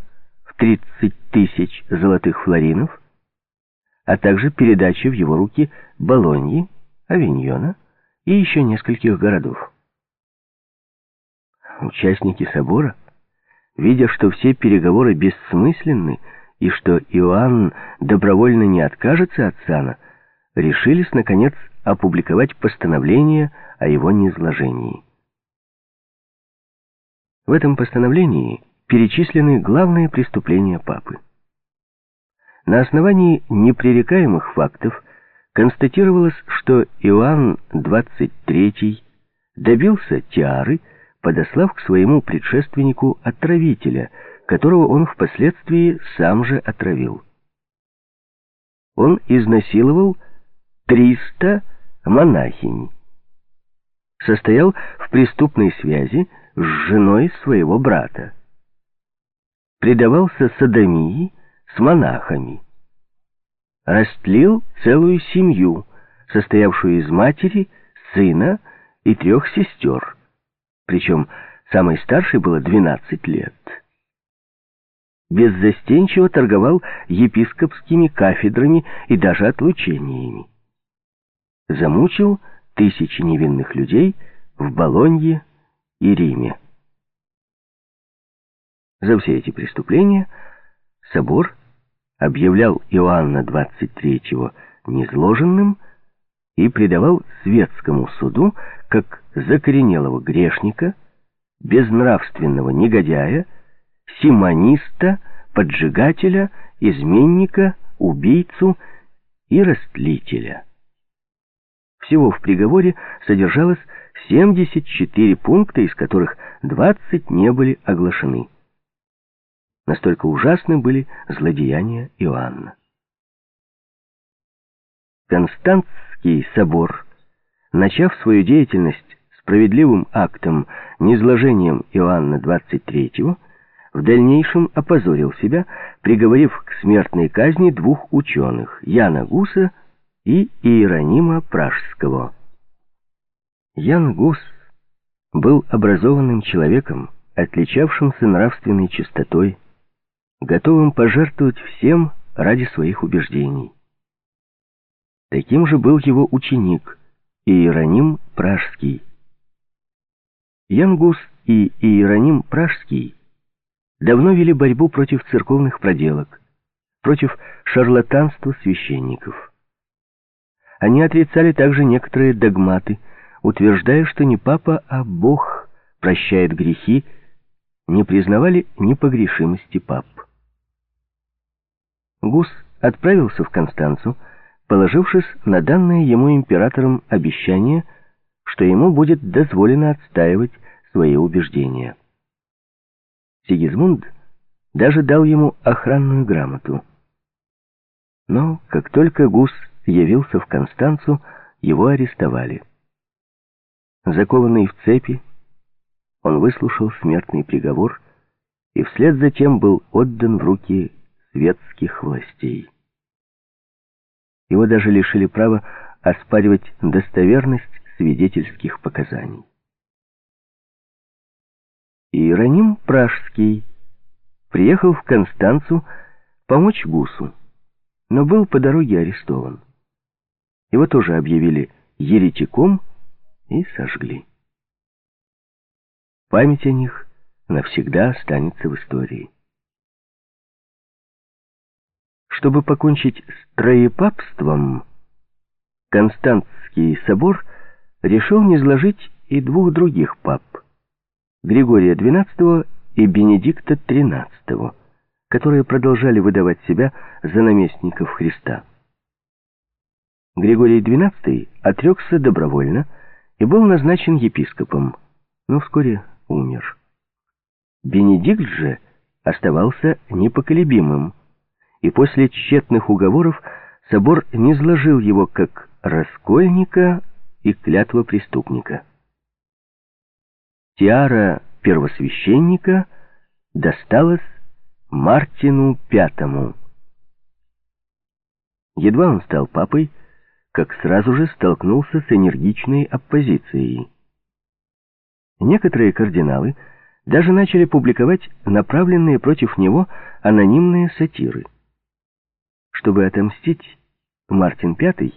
в 30 тысяч золотых флоринов, а также передача в его руки Болоньи, Авиньона и еще нескольких городов. Участники собора, видя, что все переговоры бессмысленны, и что Иоанн добровольно не откажется от сана, решились, наконец, опубликовать постановление о его низложении. В этом постановлении перечислены главные преступления папы. На основании непререкаемых фактов констатировалось, что Иоанн XXIII добился тиары, подослав к своему предшественнику отравителя – которого он впоследствии сам же отравил. Он изнасиловал 300 монахинь. Состоял в преступной связи с женой своего брата. Предавался садомии с монахами. Растлил целую семью, состоявшую из матери, сына и трех сестер. Причем самой старшей было 12 лет беззастенчиво торговал епископскими кафедрами и даже отлучениями. Замучил тысячи невинных людей в Болонье и Риме. За все эти преступления собор объявлял Иоанна XXIII незложенным и предавал светскому суду как закоренелого грешника, безнравственного негодяя, симониста, поджигателя, изменника, убийцу и растлителя. Всего в приговоре содержалось 74 пункта, из которых 20 не были оглашены. Настолько ужасны были злодеяния Иоанна. Константский собор, начав свою деятельность справедливым актом, низложением Иоанна 23 в дальнейшем опозорил себя, приговорив к смертной казни двух ученых, Яна Гуса и Иеронима Пражского. Ян Гус был образованным человеком, отличавшимся нравственной чистотой, готовым пожертвовать всем ради своих убеждений. Таким же был его ученик Иероним Пражский. Ян Гус и Иероним Пражский давно вели борьбу против церковных проделок, против шарлатанства священников. Они отрицали также некоторые догматы, утверждая, что не папа, а Бог прощает грехи, не признавали непогрешимости пап. Гус отправился в Констанцу, положившись на данное ему императором обещание, что ему будет дозволено отстаивать свои убеждения. Сигизмунд даже дал ему охранную грамоту. Но как только Гус явился в Констанцу, его арестовали. Закованный в цепи, он выслушал смертный приговор и вслед за тем был отдан в руки светских властей. Его даже лишили права оспаривать достоверность свидетельских показаний. Иероним Пражский приехал в Констанцу помочь Гусу, но был по дороге арестован. Его тоже объявили еретиком и сожгли. Память о них навсегда останется в истории. Чтобы покончить с троепапством, Константский собор решил не и двух других пап – Григория XII и Бенедикта XIII, которые продолжали выдавать себя за наместников Христа. Григорий XII отрекся добровольно и был назначен епископом, но вскоре умер. Бенедикт же оставался непоколебимым, и после тщетных уговоров собор не сложил его как раскольника и клятва преступника. Тиара первосвященника досталась Мартину Пятому. Едва он стал папой, как сразу же столкнулся с энергичной оппозицией. Некоторые кардиналы даже начали публиковать направленные против него анонимные сатиры. Чтобы отомстить, Мартин V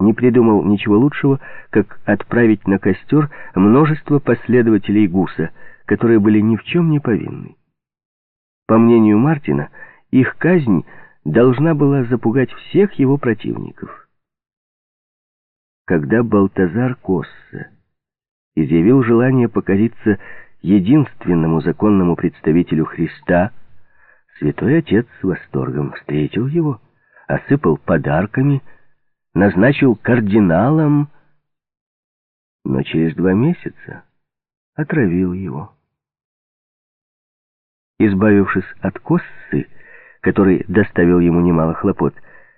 не придумал ничего лучшего, как отправить на костер множество последователей Гуса, которые были ни в чем не повинны. По мнению Мартина, их казнь должна была запугать всех его противников. Когда Балтазар Косса изъявил желание покориться единственному законному представителю Христа, святой отец с восторгом встретил его, осыпал подарками, назначил кардиналом, но через два месяца отравил его. Избавившись от Коссы, который доставил ему немало хлопот,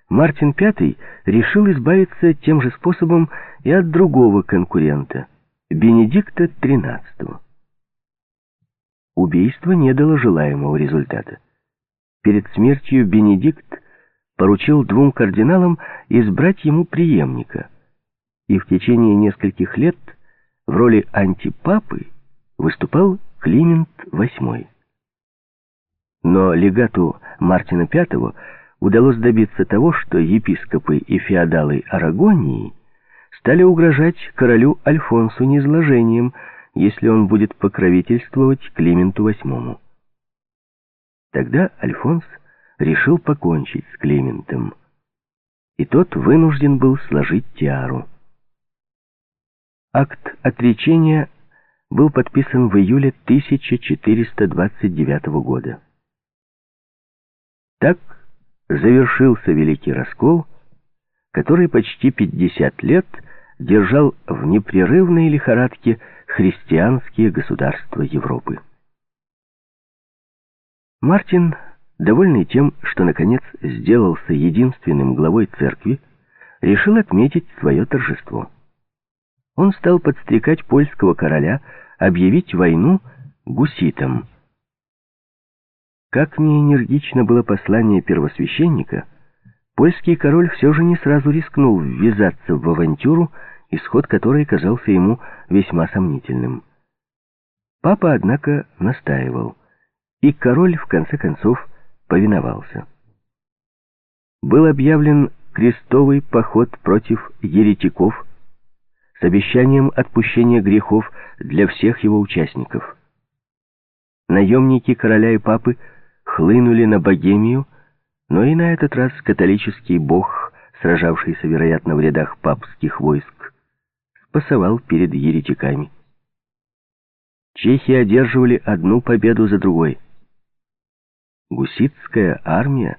Мартин V решил избавиться тем же способом и от другого конкурента, Бенедикта XIII. Убийство не дало желаемого результата. Перед смертью Бенедикт поручил двум кардиналам избрать ему преемника, и в течение нескольких лет в роли антипапы выступал Климент VIII. Но легату Мартина V удалось добиться того, что епископы и феодалы Арагонии стали угрожать королю Альфонсу низложением, если он будет покровительствовать Клименту VIII. Тогда Альфонс решил покончить с Климентом, и тот вынужден был сложить тиару. Акт отречения был подписан в июле 1429 года. Так завершился Великий Раскол, который почти 50 лет держал в непрерывной лихорадке христианские государства Европы. Мартин, довольный тем, что наконец сделался единственным главой церкви, решил отметить свое торжество. Он стал подстрекать польского короля объявить войну гуситам. Как ни энергично было послание первосвященника, польский король все же не сразу рискнул ввязаться в авантюру, исход которой казался ему весьма сомнительным. Папа, однако, настаивал, и король, в конце концов, повиновался. Был объявлен крестовый поход против еретиков с обещанием отпущения грехов для всех его участников. Наемники короля и папы хлынули на Богемию, но и на этот раз католический бог, сражавшийся, вероятно, в рядах папских войск, спасовал перед еретиками. Чехи одерживали одну победу за другой. Гуситская армия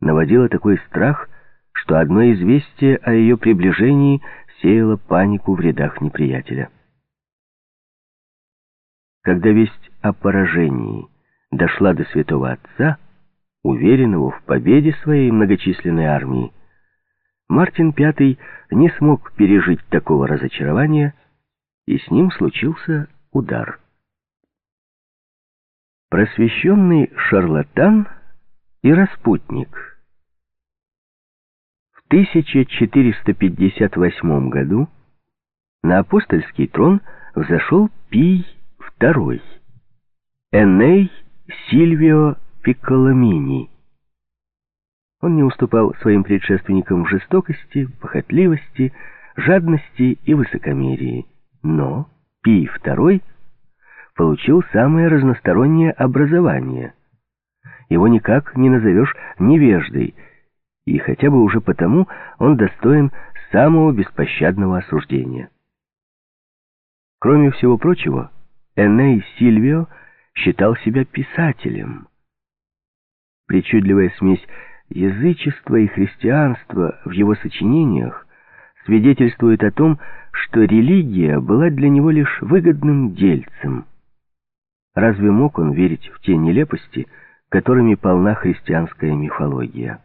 наводила такой страх, что одно известие о ее приближении сеяло панику в рядах неприятеля. Когда весть о поражении дошла до святого отца, уверенного в победе своей многочисленной армии, Мартин V не смог пережить такого разочарования, и с ним случился удар. Просвещенный шарлатан и распутник. В 1458 году на апостольский трон взошел Пий II, Эней Сильвио Пикколомини. Он не уступал своим предшественникам в жестокости, похотливости, жадности и высокомерии. Но Пий II получил самое разностороннее образование. Его никак не назовешь невеждой, и хотя бы уже потому он достоин самого беспощадного осуждения. Кроме всего прочего, Эней Сильвио считал себя писателем. Причудливая смесь язычества и христианства в его сочинениях свидетельствует о том, что религия была для него лишь выгодным дельцем. Разве мог он верить в те нелепости, которыми полна христианская мифология?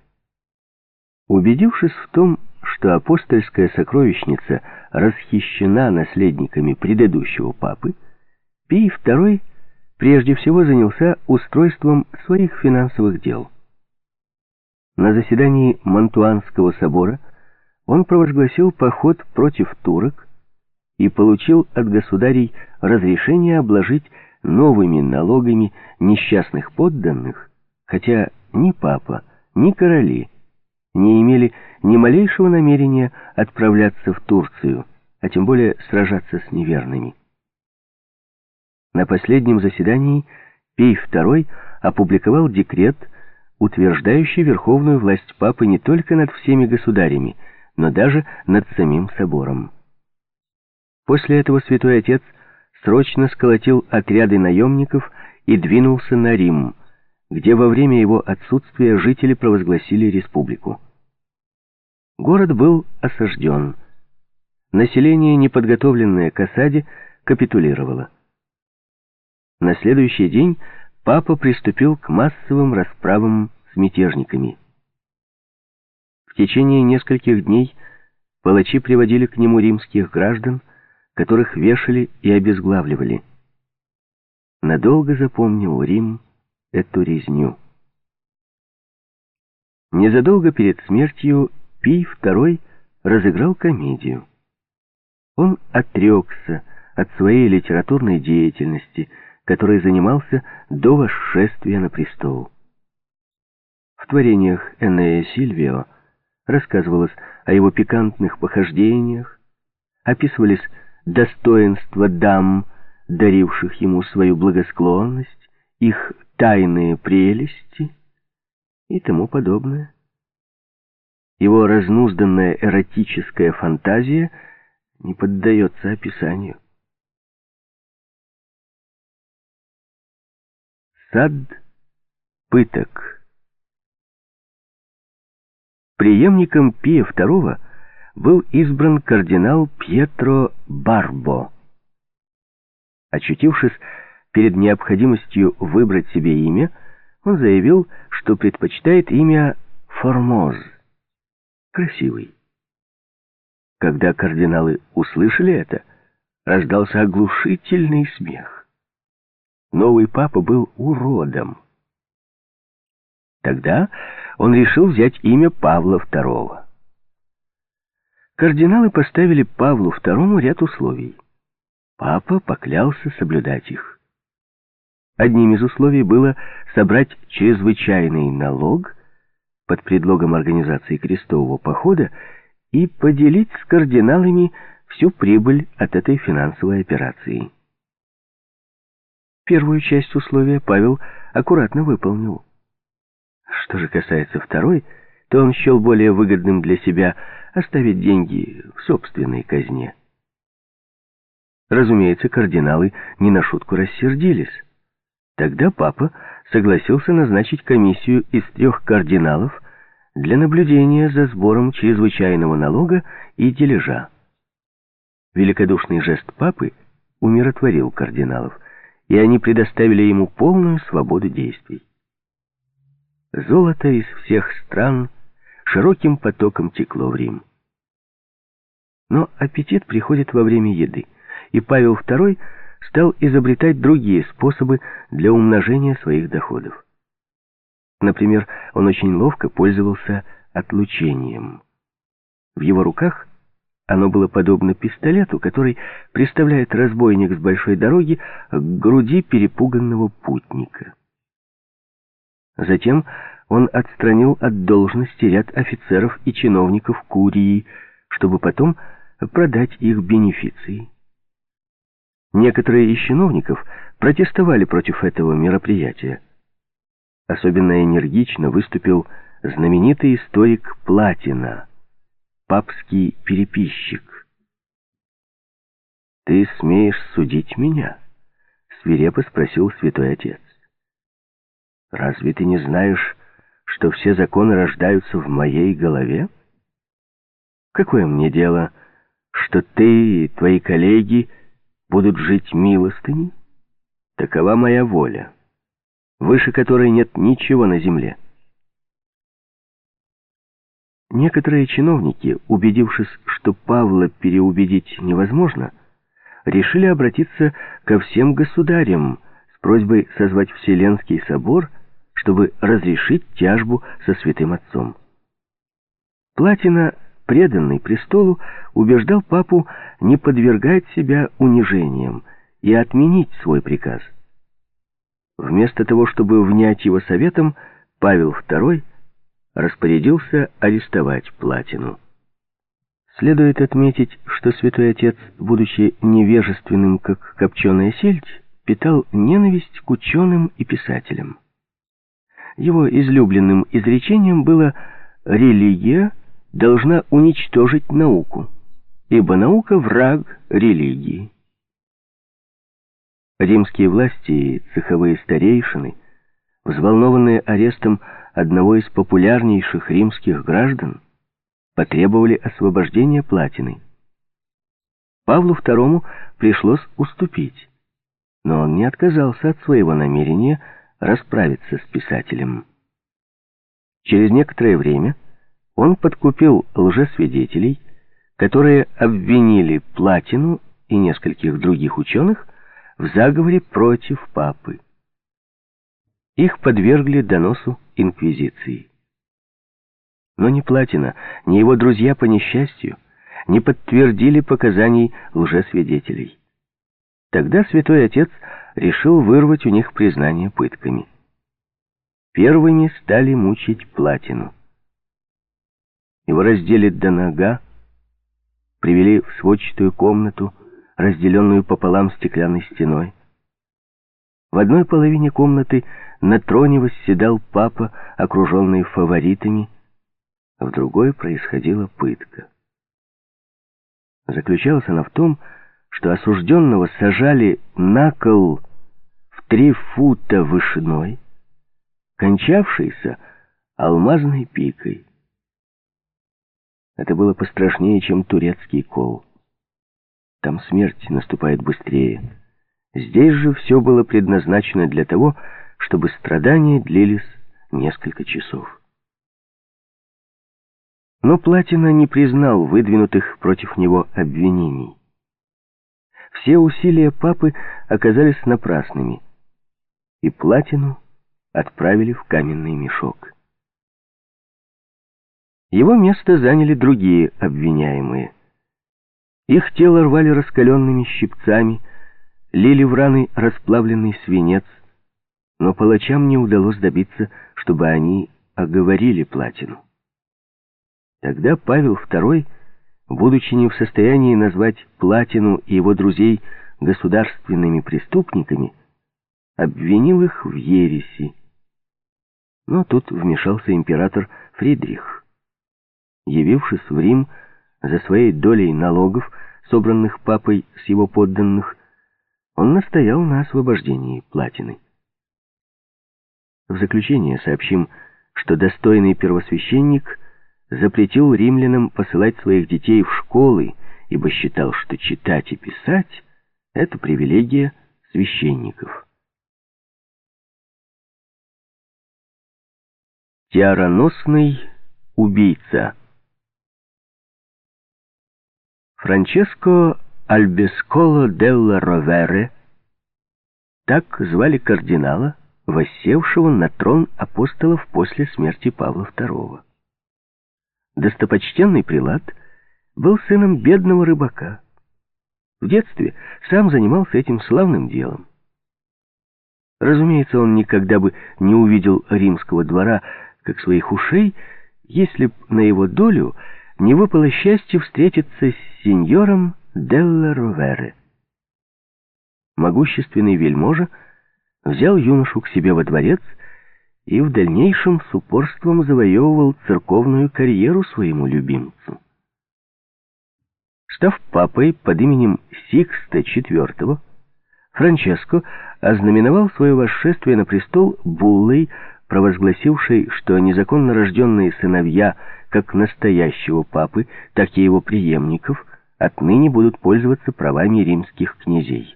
Убедившись в том, что апостольская сокровищница расхищена наследниками предыдущего папы, Пий II прежде всего занялся устройством своих финансовых дел. На заседании Мантуанского собора он провозгласил поход против турок и получил от государей разрешение обложить новыми налогами несчастных подданных, хотя ни папа, ни короли не имели ни малейшего намерения отправляться в Турцию, а тем более сражаться с неверными. На последнем заседании Пий II опубликовал декрет, утверждающий верховную власть папы не только над всеми государями, но даже над самим собором. После этого святой отец срочно сколотил отряды наемников и двинулся на Рим, где во время его отсутствия жители провозгласили республику. Город был осажден. Население, неподготовленное к осаде, капитулировало. На следующий день папа приступил к массовым расправам с мятежниками. В течение нескольких дней палачи приводили к нему римских граждан, которых вешали и обезглавливали. Надолго запомнил Рим эту резню. Незадолго перед смертью Пий II разыграл комедию. Он отрекся от своей литературной деятельности, которой занимался до восшествия на престол. В творениях Энея Сильвио рассказывалось о его пикантных похождениях, описывались достоинства дам, даривших ему свою благосклонность, их тайные прелести и тому подобное. Его разнузданная эротическая фантазия не поддается описанию. Сад пыток Преемником Пия II был избран кардинал Пьетро Барбо. Очутившись перед необходимостью выбрать себе имя, он заявил, что предпочитает имя Формоз, красивый. Когда кардиналы услышали это, раздался оглушительный смех. Новый папа был уродом. Тогда он решил взять имя Павла II. Кардиналы поставили Павлу II ряд условий. Папа поклялся соблюдать их. Одним из условий было собрать чрезвычайный налог под предлогом организации крестового похода и поделить с кардиналами всю прибыль от этой финансовой операции. Первую часть условия Павел аккуратно выполнил. Что же касается второй, то он счел более выгодным для себя оставить деньги в собственной казне. Разумеется, кардиналы не на шутку рассердились. Тогда папа согласился назначить комиссию из трех кардиналов для наблюдения за сбором чрезвычайного налога и дележа. Великодушный жест папы умиротворил кардиналов, и они предоставили ему полную свободу действий. Золото из всех стран широким потоком текло в Рим. Но аппетит приходит во время еды, и Павел II стал изобретать другие способы для умножения своих доходов. Например, он очень ловко пользовался отлучением. В его руках оно было подобно пистолету, который приставляет разбойник с большой дороги к груди перепуганного путника. Затем он отстранил от должности ряд офицеров и чиновников Курии, чтобы потом продать их бенефиции. Некоторые из чиновников протестовали против этого мероприятия. Особенно энергично выступил знаменитый историк Платина, папский переписчик. «Ты смеешь судить меня?» — свирепо спросил святой отец. «Разве ты не знаешь, что все законы рождаются в моей голове? Какое мне дело, что ты и твои коллеги будут жить милостыней? Такова моя воля, выше которой нет ничего на земле». Некоторые чиновники, убедившись, что Павла переубедить невозможно, решили обратиться ко всем государям с просьбой созвать Вселенский собор, чтобы разрешить тяжбу со святым отцом. Платина, преданный престолу, убеждал папу не подвергать себя унижениям и отменить свой приказ. Вместо того, чтобы внять его советом, Павел II – распорядился арестовать Платину. Следует отметить, что святой отец, будучи невежественным, как копченая сельдь, питал ненависть к ученым и писателям. Его излюбленным изречением было «религия должна уничтожить науку, ибо наука — враг религии». Римские власти и цеховые старейшины, взволнованные арестом одного из популярнейших римских граждан, потребовали освобождения Платины. Павлу II пришлось уступить, но он не отказался от своего намерения расправиться с писателем. Через некоторое время он подкупил лжесвидетелей, которые обвинили Платину и нескольких других ученых в заговоре против папы. Их подвергли доносу инквизиции. Но ни Платина, ни его друзья по несчастью не подтвердили показаний лжесвидетелей. Тогда святой отец решил вырвать у них признание пытками. Первыми стали мучить Платину. Его раздели до нога, привели в сводчатую комнату, разделенную пополам стеклянной стеной. В одной половине комнаты на троне восседал папа, окруженный фаворитами, в другой происходила пытка. Заключалась она в том, что осужденного сажали на кол в три фута вышиной, кончавшийся алмазной пикой. Это было пострашнее, чем турецкий кол. Там смерть наступает быстрее. Здесь же все было предназначено для того, чтобы страдания длились несколько часов. Но Платина не признал выдвинутых против него обвинений. Все усилия папы оказались напрасными, и Платину отправили в каменный мешок. Его место заняли другие обвиняемые. Их тело рвали раскаленными щипцами, лили в раны расплавленный свинец, но палачам не удалось добиться, чтобы они оговорили платину. Тогда Павел II, будучи не в состоянии назвать платину и его друзей государственными преступниками, обвинил их в ереси. Но тут вмешался император Фридрих. Явившись в Рим за своей долей налогов, собранных папой с его подданных, он настоял на освобождении платины. В заключение сообщим, что достойный первосвященник запретил римлянам посылать своих детей в школы, ибо считал, что читать и писать — это привилегия священников. Тиароносный убийца Франческо Альбесколо делла Ровере Так звали кардинала, воссевшего на трон апостолов после смерти Павла II. Достопочтенный прилад был сыном бедного рыбака. В детстве сам занимался этим славным делом. Разумеется, он никогда бы не увидел римского двора как своих ушей, если б на его долю не выпало счастье встретиться с сеньором Делла Ровере. Могущественный вельможа взял юношу к себе во дворец и в дальнейшем с упорством завоевывал церковную карьеру своему любимцу. Став папой под именем Сикста IV, Франческо ознаменовал свое восшествие на престол буллой, провозгласившей, что незаконно рожденные сыновья как настоящего папы, так и его преемников отныне будут пользоваться правами римских князей.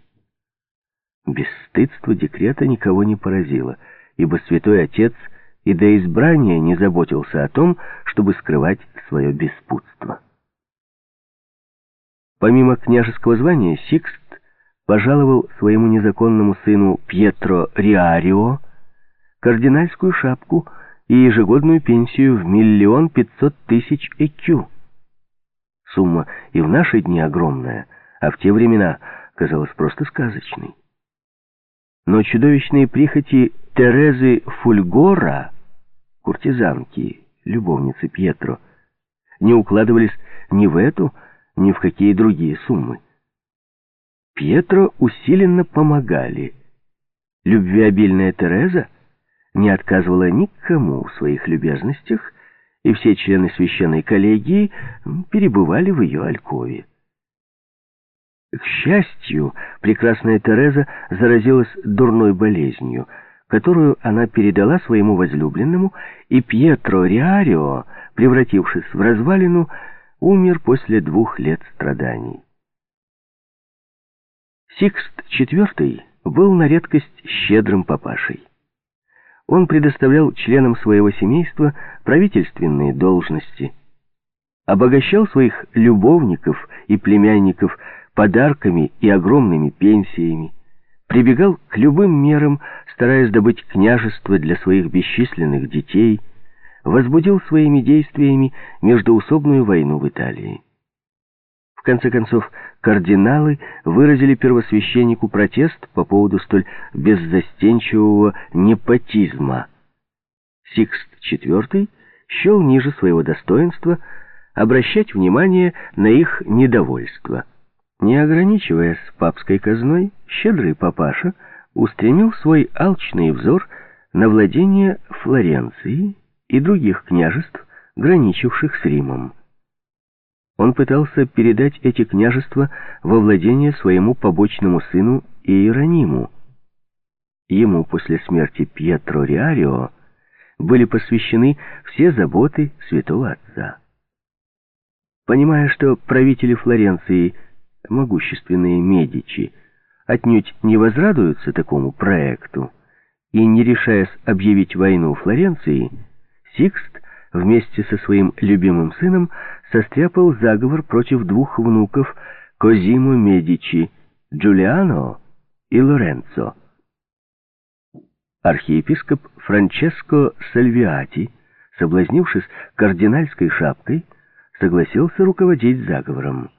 Бесстыдство декрета никого не поразило, ибо святой отец и до избрания не заботился о том, чтобы скрывать свое беспутство. Помимо княжеского звания, Сикст пожаловал своему незаконному сыну Пьетро Риарио кардинальскую шапку и ежегодную пенсию в миллион пятьсот тысяч ЭКЮ. Сумма и в наши дни огромная, а в те времена казалась просто сказочной. Но чудовищные прихоти Терезы Фульгора, куртизанки, любовницы Пьетро, не укладывались ни в эту, ни в какие другие суммы. Пьетро усиленно помогали. Любвеобильная Тереза не отказывала никому в своих любезностях, и все члены священной коллегии перебывали в ее алькове. К счастью, прекрасная Тереза заразилась дурной болезнью, которую она передала своему возлюбленному, и Пьетро Риарио, превратившись в развалину, умер после двух лет страданий. Сикст IV был на редкость щедрым папашей. Он предоставлял членам своего семейства правительственные должности, обогащал своих любовников и племянников подарками и огромными пенсиями, прибегал к любым мерам, стараясь добыть княжество для своих бесчисленных детей, возбудил своими действиями междоусобную войну в Италии. В конце концов, кардиналы выразили первосвященнику протест по поводу столь беззастенчивого непотизма. Сикст IV счел ниже своего достоинства обращать внимание на их недовольство – не ограничиваясь папской казной, щедрый папаша устремил свой алчный взор на владение Флоренции и других княжеств, граничивших с Римом. Он пытался передать эти княжества во владение своему побочному сыну Иерониму. Ему после смерти Пьетро Риарио были посвящены все заботы святого отца. Понимая, что правители Флоренции – могущественные Медичи отнюдь не возрадуются такому проекту, и, не решаясь объявить войну Флоренции, Сикст вместе со своим любимым сыном состряпал заговор против двух внуков Козимо Медичи, Джулиано и Лоренцо. Архиепископ Франческо Сальвиати, соблазнившись кардинальской шапкой, согласился руководить заговором.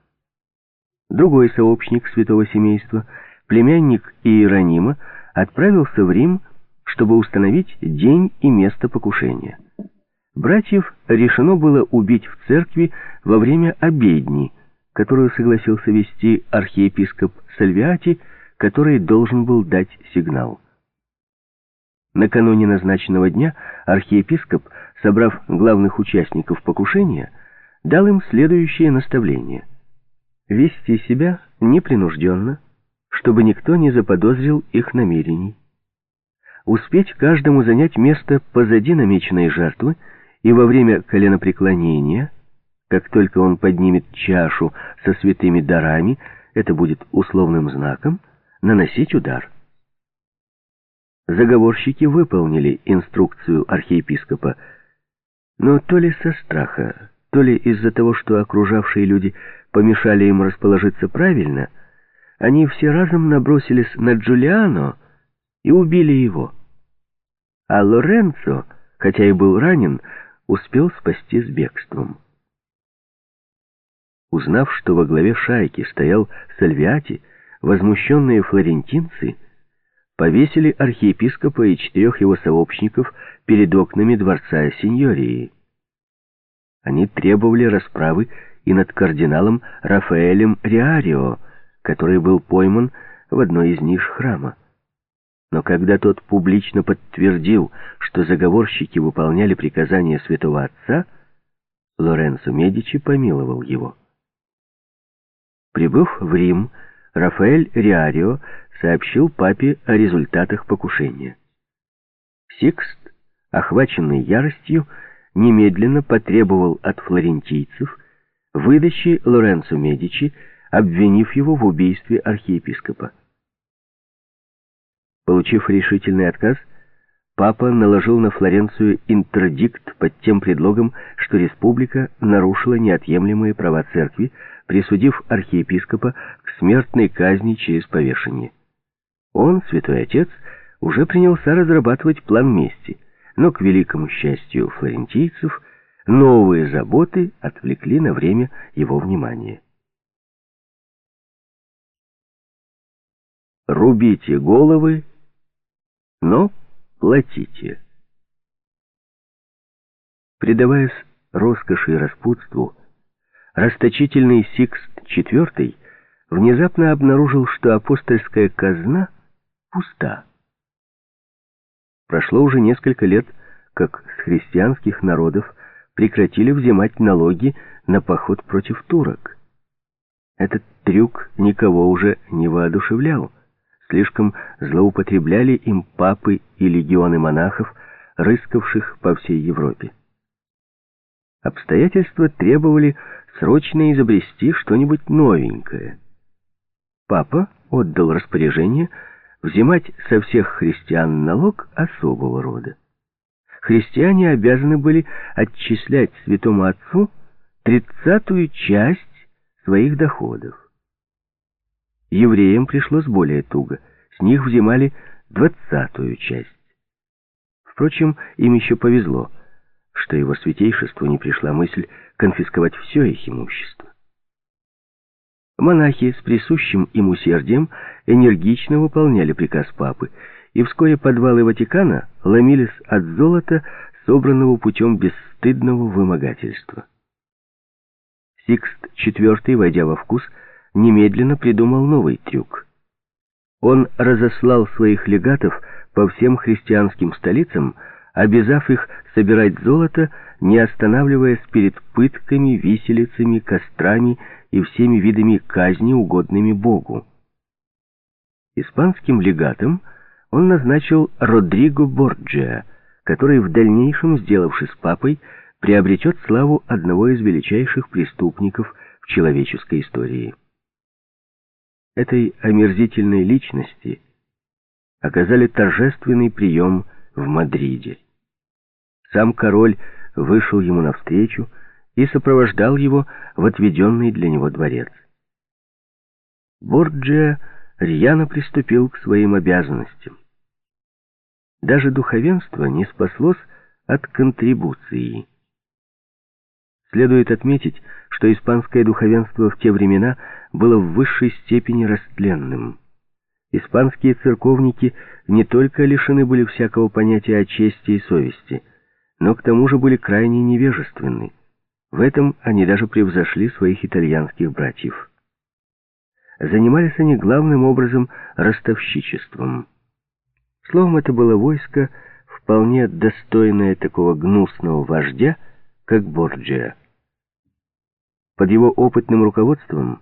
Другой сообщник святого семейства, племянник Иеронима, отправился в Рим, чтобы установить день и место покушения. Братьев решено было убить в церкви во время обедни, которую согласился вести архиепископ Сальвиати, который должен был дать сигнал. Накануне назначенного дня архиепископ, собрав главных участников покушения, дал им следующее наставление вести себя непринужденно, чтобы никто не заподозрил их намерений. Успеть каждому занять место позади намеченной жертвы и во время коленопреклонения, как только он поднимет чашу со святыми дарами, это будет условным знаком, наносить удар. Заговорщики выполнили инструкцию архиепископа, но то ли со страха, то ли из-за того, что окружавшие люди помешали им расположиться правильно, они все разом набросились на Джулиано и убили его. А Лоренцо, хотя и был ранен, успел спасти с бегством. Узнав, что во главе шайки стоял Сальвиати, возмущенные флорентинцы повесили архиепископа и четырех его сообщников перед окнами дворца Синьории. Они требовали расправы и над кардиналом Рафаэлем Риарио, который был пойман в одной из ниш храма. Но когда тот публично подтвердил, что заговорщики выполняли приказания святого отца, Лоренцо Медичи помиловал его. Прибыв в Рим, Рафаэль Риарио сообщил папе о результатах покушения. Сикст, охваченный яростью, немедленно потребовал от флорентийцев выдачи Лоренцо Медичи, обвинив его в убийстве архиепископа. Получив решительный отказ, папа наложил на Флоренцию интердикт под тем предлогом, что республика нарушила неотъемлемые права церкви, присудив архиепископа к смертной казни через повешение. Он, святой отец, уже принялся разрабатывать план мести, но, к великому счастью флорентийцев, новые заботы отвлекли на время его внимания. «Рубите головы но платите. Предаваясь роскоши и распутству, расточительный Сикст IV внезапно обнаружил, что апостольская казна пуста. Прошло уже несколько лет, как с христианских народов прекратили взимать налоги на поход против турок. Этот трюк никого уже не воодушевлял. Слишком злоупотребляли им папы и легионы монахов, рыскавших по всей Европе. Обстоятельства требовали срочно изобрести что-нибудь новенькое. Папа отдал распоряжение взимать со всех христиан налог особого рода. Христиане обязаны были отчислять святому отцу тридцатую часть своих доходов. Евреям пришлось более туго. С них взимали двадцатую часть. Впрочем, им еще повезло, что его святейшеству не пришла мысль конфисковать все их имущество. Монахи с присущим им усердием энергично выполняли приказ папы, и вскоре подвалы Ватикана ломились от золота, собранного путем бесстыдного вымогательства. Сикст IV, войдя во вкус, немедленно придумал новый трюк. Он разослал своих легатов по всем христианским столицам, обязав их собирать золото, не останавливаясь перед пытками, виселицами, кострами и всеми видами казни, угодными Богу. Испанским легатом он назначил Родриго Борджиа, который в дальнейшем, сделавшись папой, приобретет славу одного из величайших преступников в человеческой истории этой омерзительной личности оказали торжественный прием в Мадриде. Сам король вышел ему навстречу и сопровождал его в отведенный для него дворец. Борджиа рьяно приступил к своим обязанностям. Даже духовенство не спаслось от контрибуции. Следует отметить, что испанское духовенство в те времена было в высшей степени растленным. Испанские церковники не только лишены были всякого понятия о чести и совести, но к тому же были крайне невежественны. В этом они даже превзошли своих итальянских братьев. Занимались они главным образом ростовщичеством. Словом, это было войско, вполне достойное такого гнусного вождя, как Борджиа. Под его опытным руководством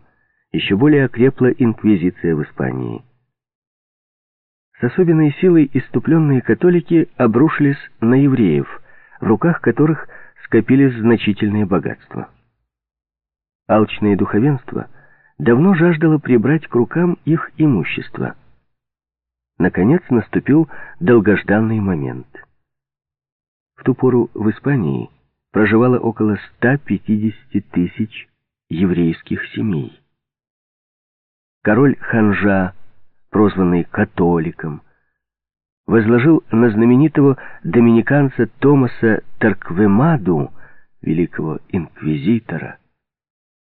еще более окрепла инквизиция в Испании. С особенной силой иступленные католики обрушились на евреев, в руках которых скопились значительные богатства. Алчное духовенство давно жаждало прибрать к рукам их имущество. Наконец наступил долгожданный момент. В ту пору в Испании проживало около 150 тысяч еврейских семей. Король Ханжа, прозванный католиком, возложил на знаменитого доминиканца Томаса Тарквемаду, великого инквизитора,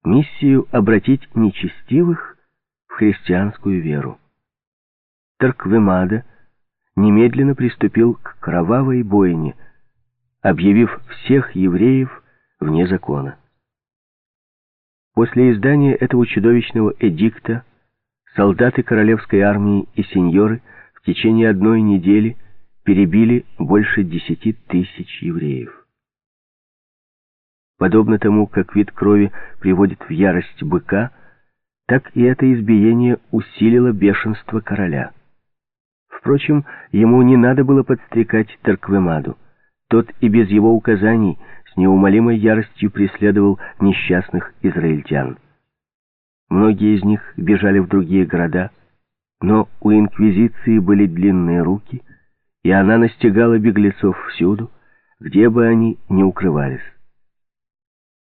миссию обратить нечестивых в христианскую веру. Тарквемада немедленно приступил к кровавой бойне, объявив всех евреев вне закона. После издания этого чудовищного эдикта солдаты королевской армии и сеньоры в течение одной недели перебили больше десяти тысяч евреев. Подобно тому, как вид крови приводит в ярость быка, так и это избиение усилило бешенство короля. Впрочем, ему не надо было подстрекать Тарквемаду. Тот и без его указаний с неумолимой яростью преследовал несчастных израильтян. Многие из них бежали в другие города, но у Инквизиции были длинные руки, и она настигала беглецов всюду, где бы они ни укрывались.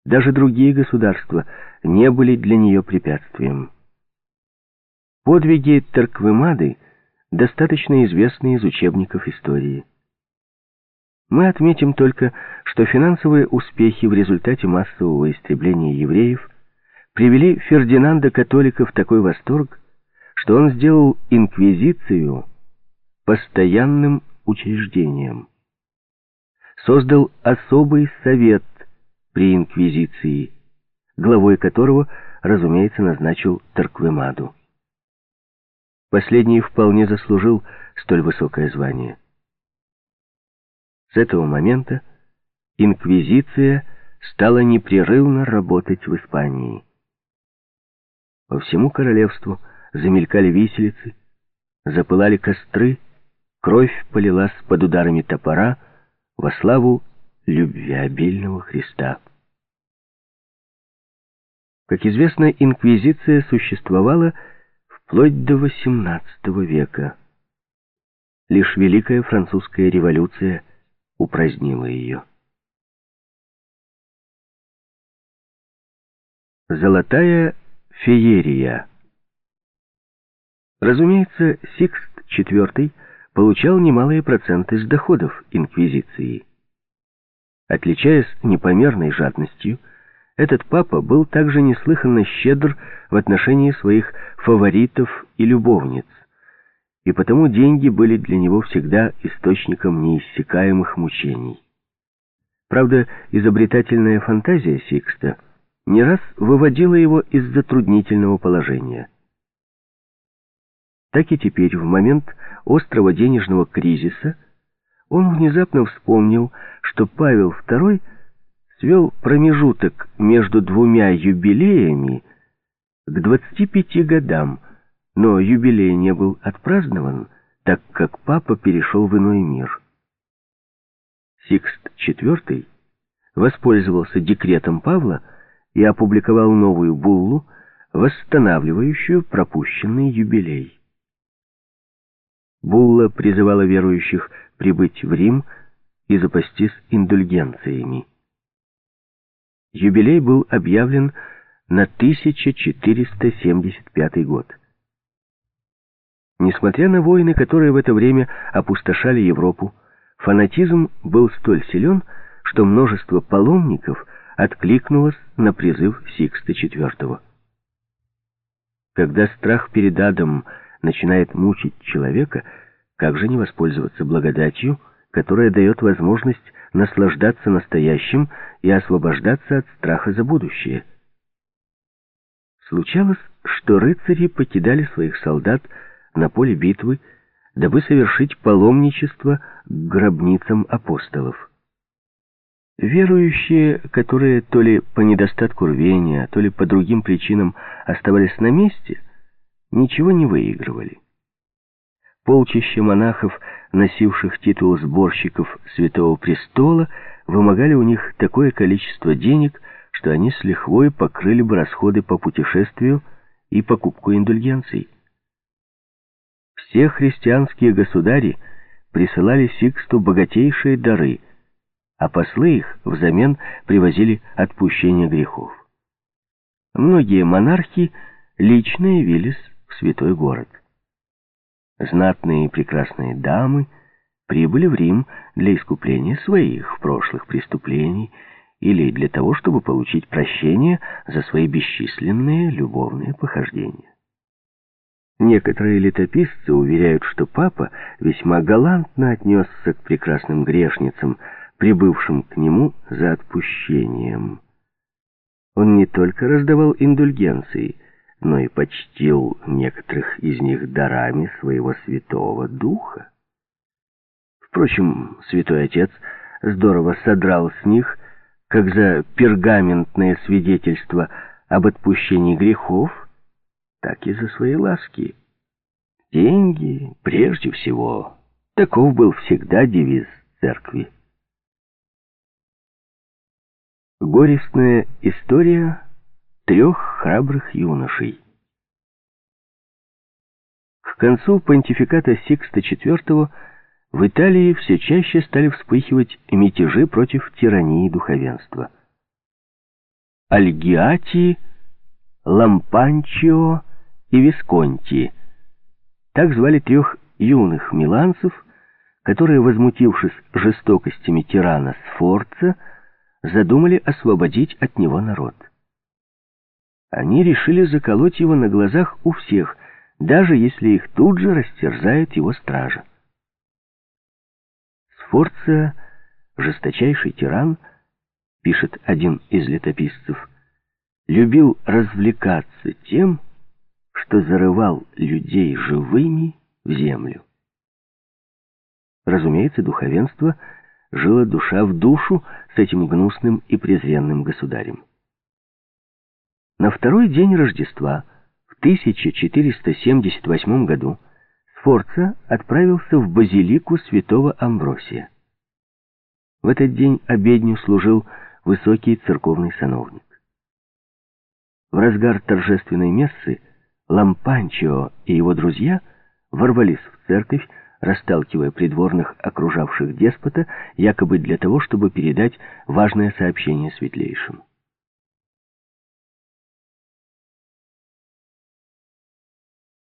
Даже другие государства не были для нее препятствием. Подвиги Тарквемады достаточно известны из учебников истории. Мы отметим только, что финансовые успехи в результате массового истребления евреев привели Фердинанда Католика в такой восторг, что он сделал инквизицию постоянным учреждением. Создал особый совет при инквизиции, главой которого, разумеется, назначил Тарквемаду. Последний вполне заслужил столь высокое звание. С этого момента инквизиция стала непрерывно работать в Испании. По всему королевству замелькали виселицы, запылали костры, кровь полилась под ударами топора во славу любвеобильного Христа. Как известно, инквизиция существовала вплоть до XVIII века. Лишь Великая Французская революция упразднила ее. Золотая феерия Разумеется, Сикст IV получал немалые проценты с доходов инквизиции. Отличаясь непомерной жадностью, этот папа был также неслыханно щедр в отношении своих фаворитов и любовниц, и потому деньги были для него всегда источником неиссякаемых мучений. Правда, изобретательная фантазия Сикста не раз выводила его из затруднительного положения. Так и теперь, в момент острого денежного кризиса, он внезапно вспомнил, что Павел II свел промежуток между двумя юбилеями к 25 годам, но юбилей не был отпразднован, так как папа перешел в иной мир. Сикст IV воспользовался декретом Павла и опубликовал новую буллу, восстанавливающую пропущенный юбилей. Булла призывала верующих прибыть в Рим и запастись индульгенциями. Юбилей был объявлен на 1475 год. Несмотря на войны, которые в это время опустошали Европу, фанатизм был столь силен, что множество паломников откликнулось на призыв Сикста IV. Когда страх перед адом начинает мучить человека, как же не воспользоваться благодатью, которая дает возможность наслаждаться настоящим и освобождаться от страха за будущее? Случалось, что рыцари покидали своих солдат на поле битвы, дабы совершить паломничество к гробницам апостолов. Верующие, которые то ли по недостатку рвения, то ли по другим причинам оставались на месте – ничего не выигрывали. Полчища монахов, носивших титул сборщиков Святого Престола, вымогали у них такое количество денег, что они с лихвой покрыли бы расходы по путешествию и покупку индульгенций. Все христианские государи присылали Сиксту богатейшие дары, а послы их взамен привозили отпущение грехов. Многие монархи лично явились святой город. Знатные и прекрасные дамы прибыли в Рим для искупления своих прошлых преступлений или для того, чтобы получить прощение за свои бесчисленные любовные похождения. Некоторые летописцы уверяют, что папа весьма галантно отнесся к прекрасным грешницам, прибывшим к нему за отпущением. Он не только раздавал индульгенции, но и почтил некоторых из них дарами своего святого духа. Впрочем, святой отец здорово содрал с них, как за пергаментное свидетельство об отпущении грехов, так и за свои ласки. Деньги прежде всего. Таков был всегда девиз церкви. Горестная история трех храбрых юношей. К концу понтификата Сикста IV в Италии все чаще стали вспыхивать мятежи против тирании духовенства. Альгиати, Лампанчио и Висконти. Так звали трех юных миланцев, которые, возмутившись жестокостями тирана Сфорца, задумали освободить от него народ. Они решили заколоть его на глазах у всех, даже если их тут же растерзает его стража. Сфорца, жесточайший тиран, пишет один из летописцев, любил развлекаться тем, что зарывал людей живыми в землю. Разумеется, духовенство жило душа в душу с этим гнусным и презренным государем. На второй день Рождества, в 1478 году, Сфорца отправился в базилику святого Амбросия. В этот день обедню служил высокий церковный сановник. В разгар торжественной мессы Лампанчио и его друзья ворвались в церковь, расталкивая придворных, окружавших деспота, якобы для того, чтобы передать важное сообщение светлейшему.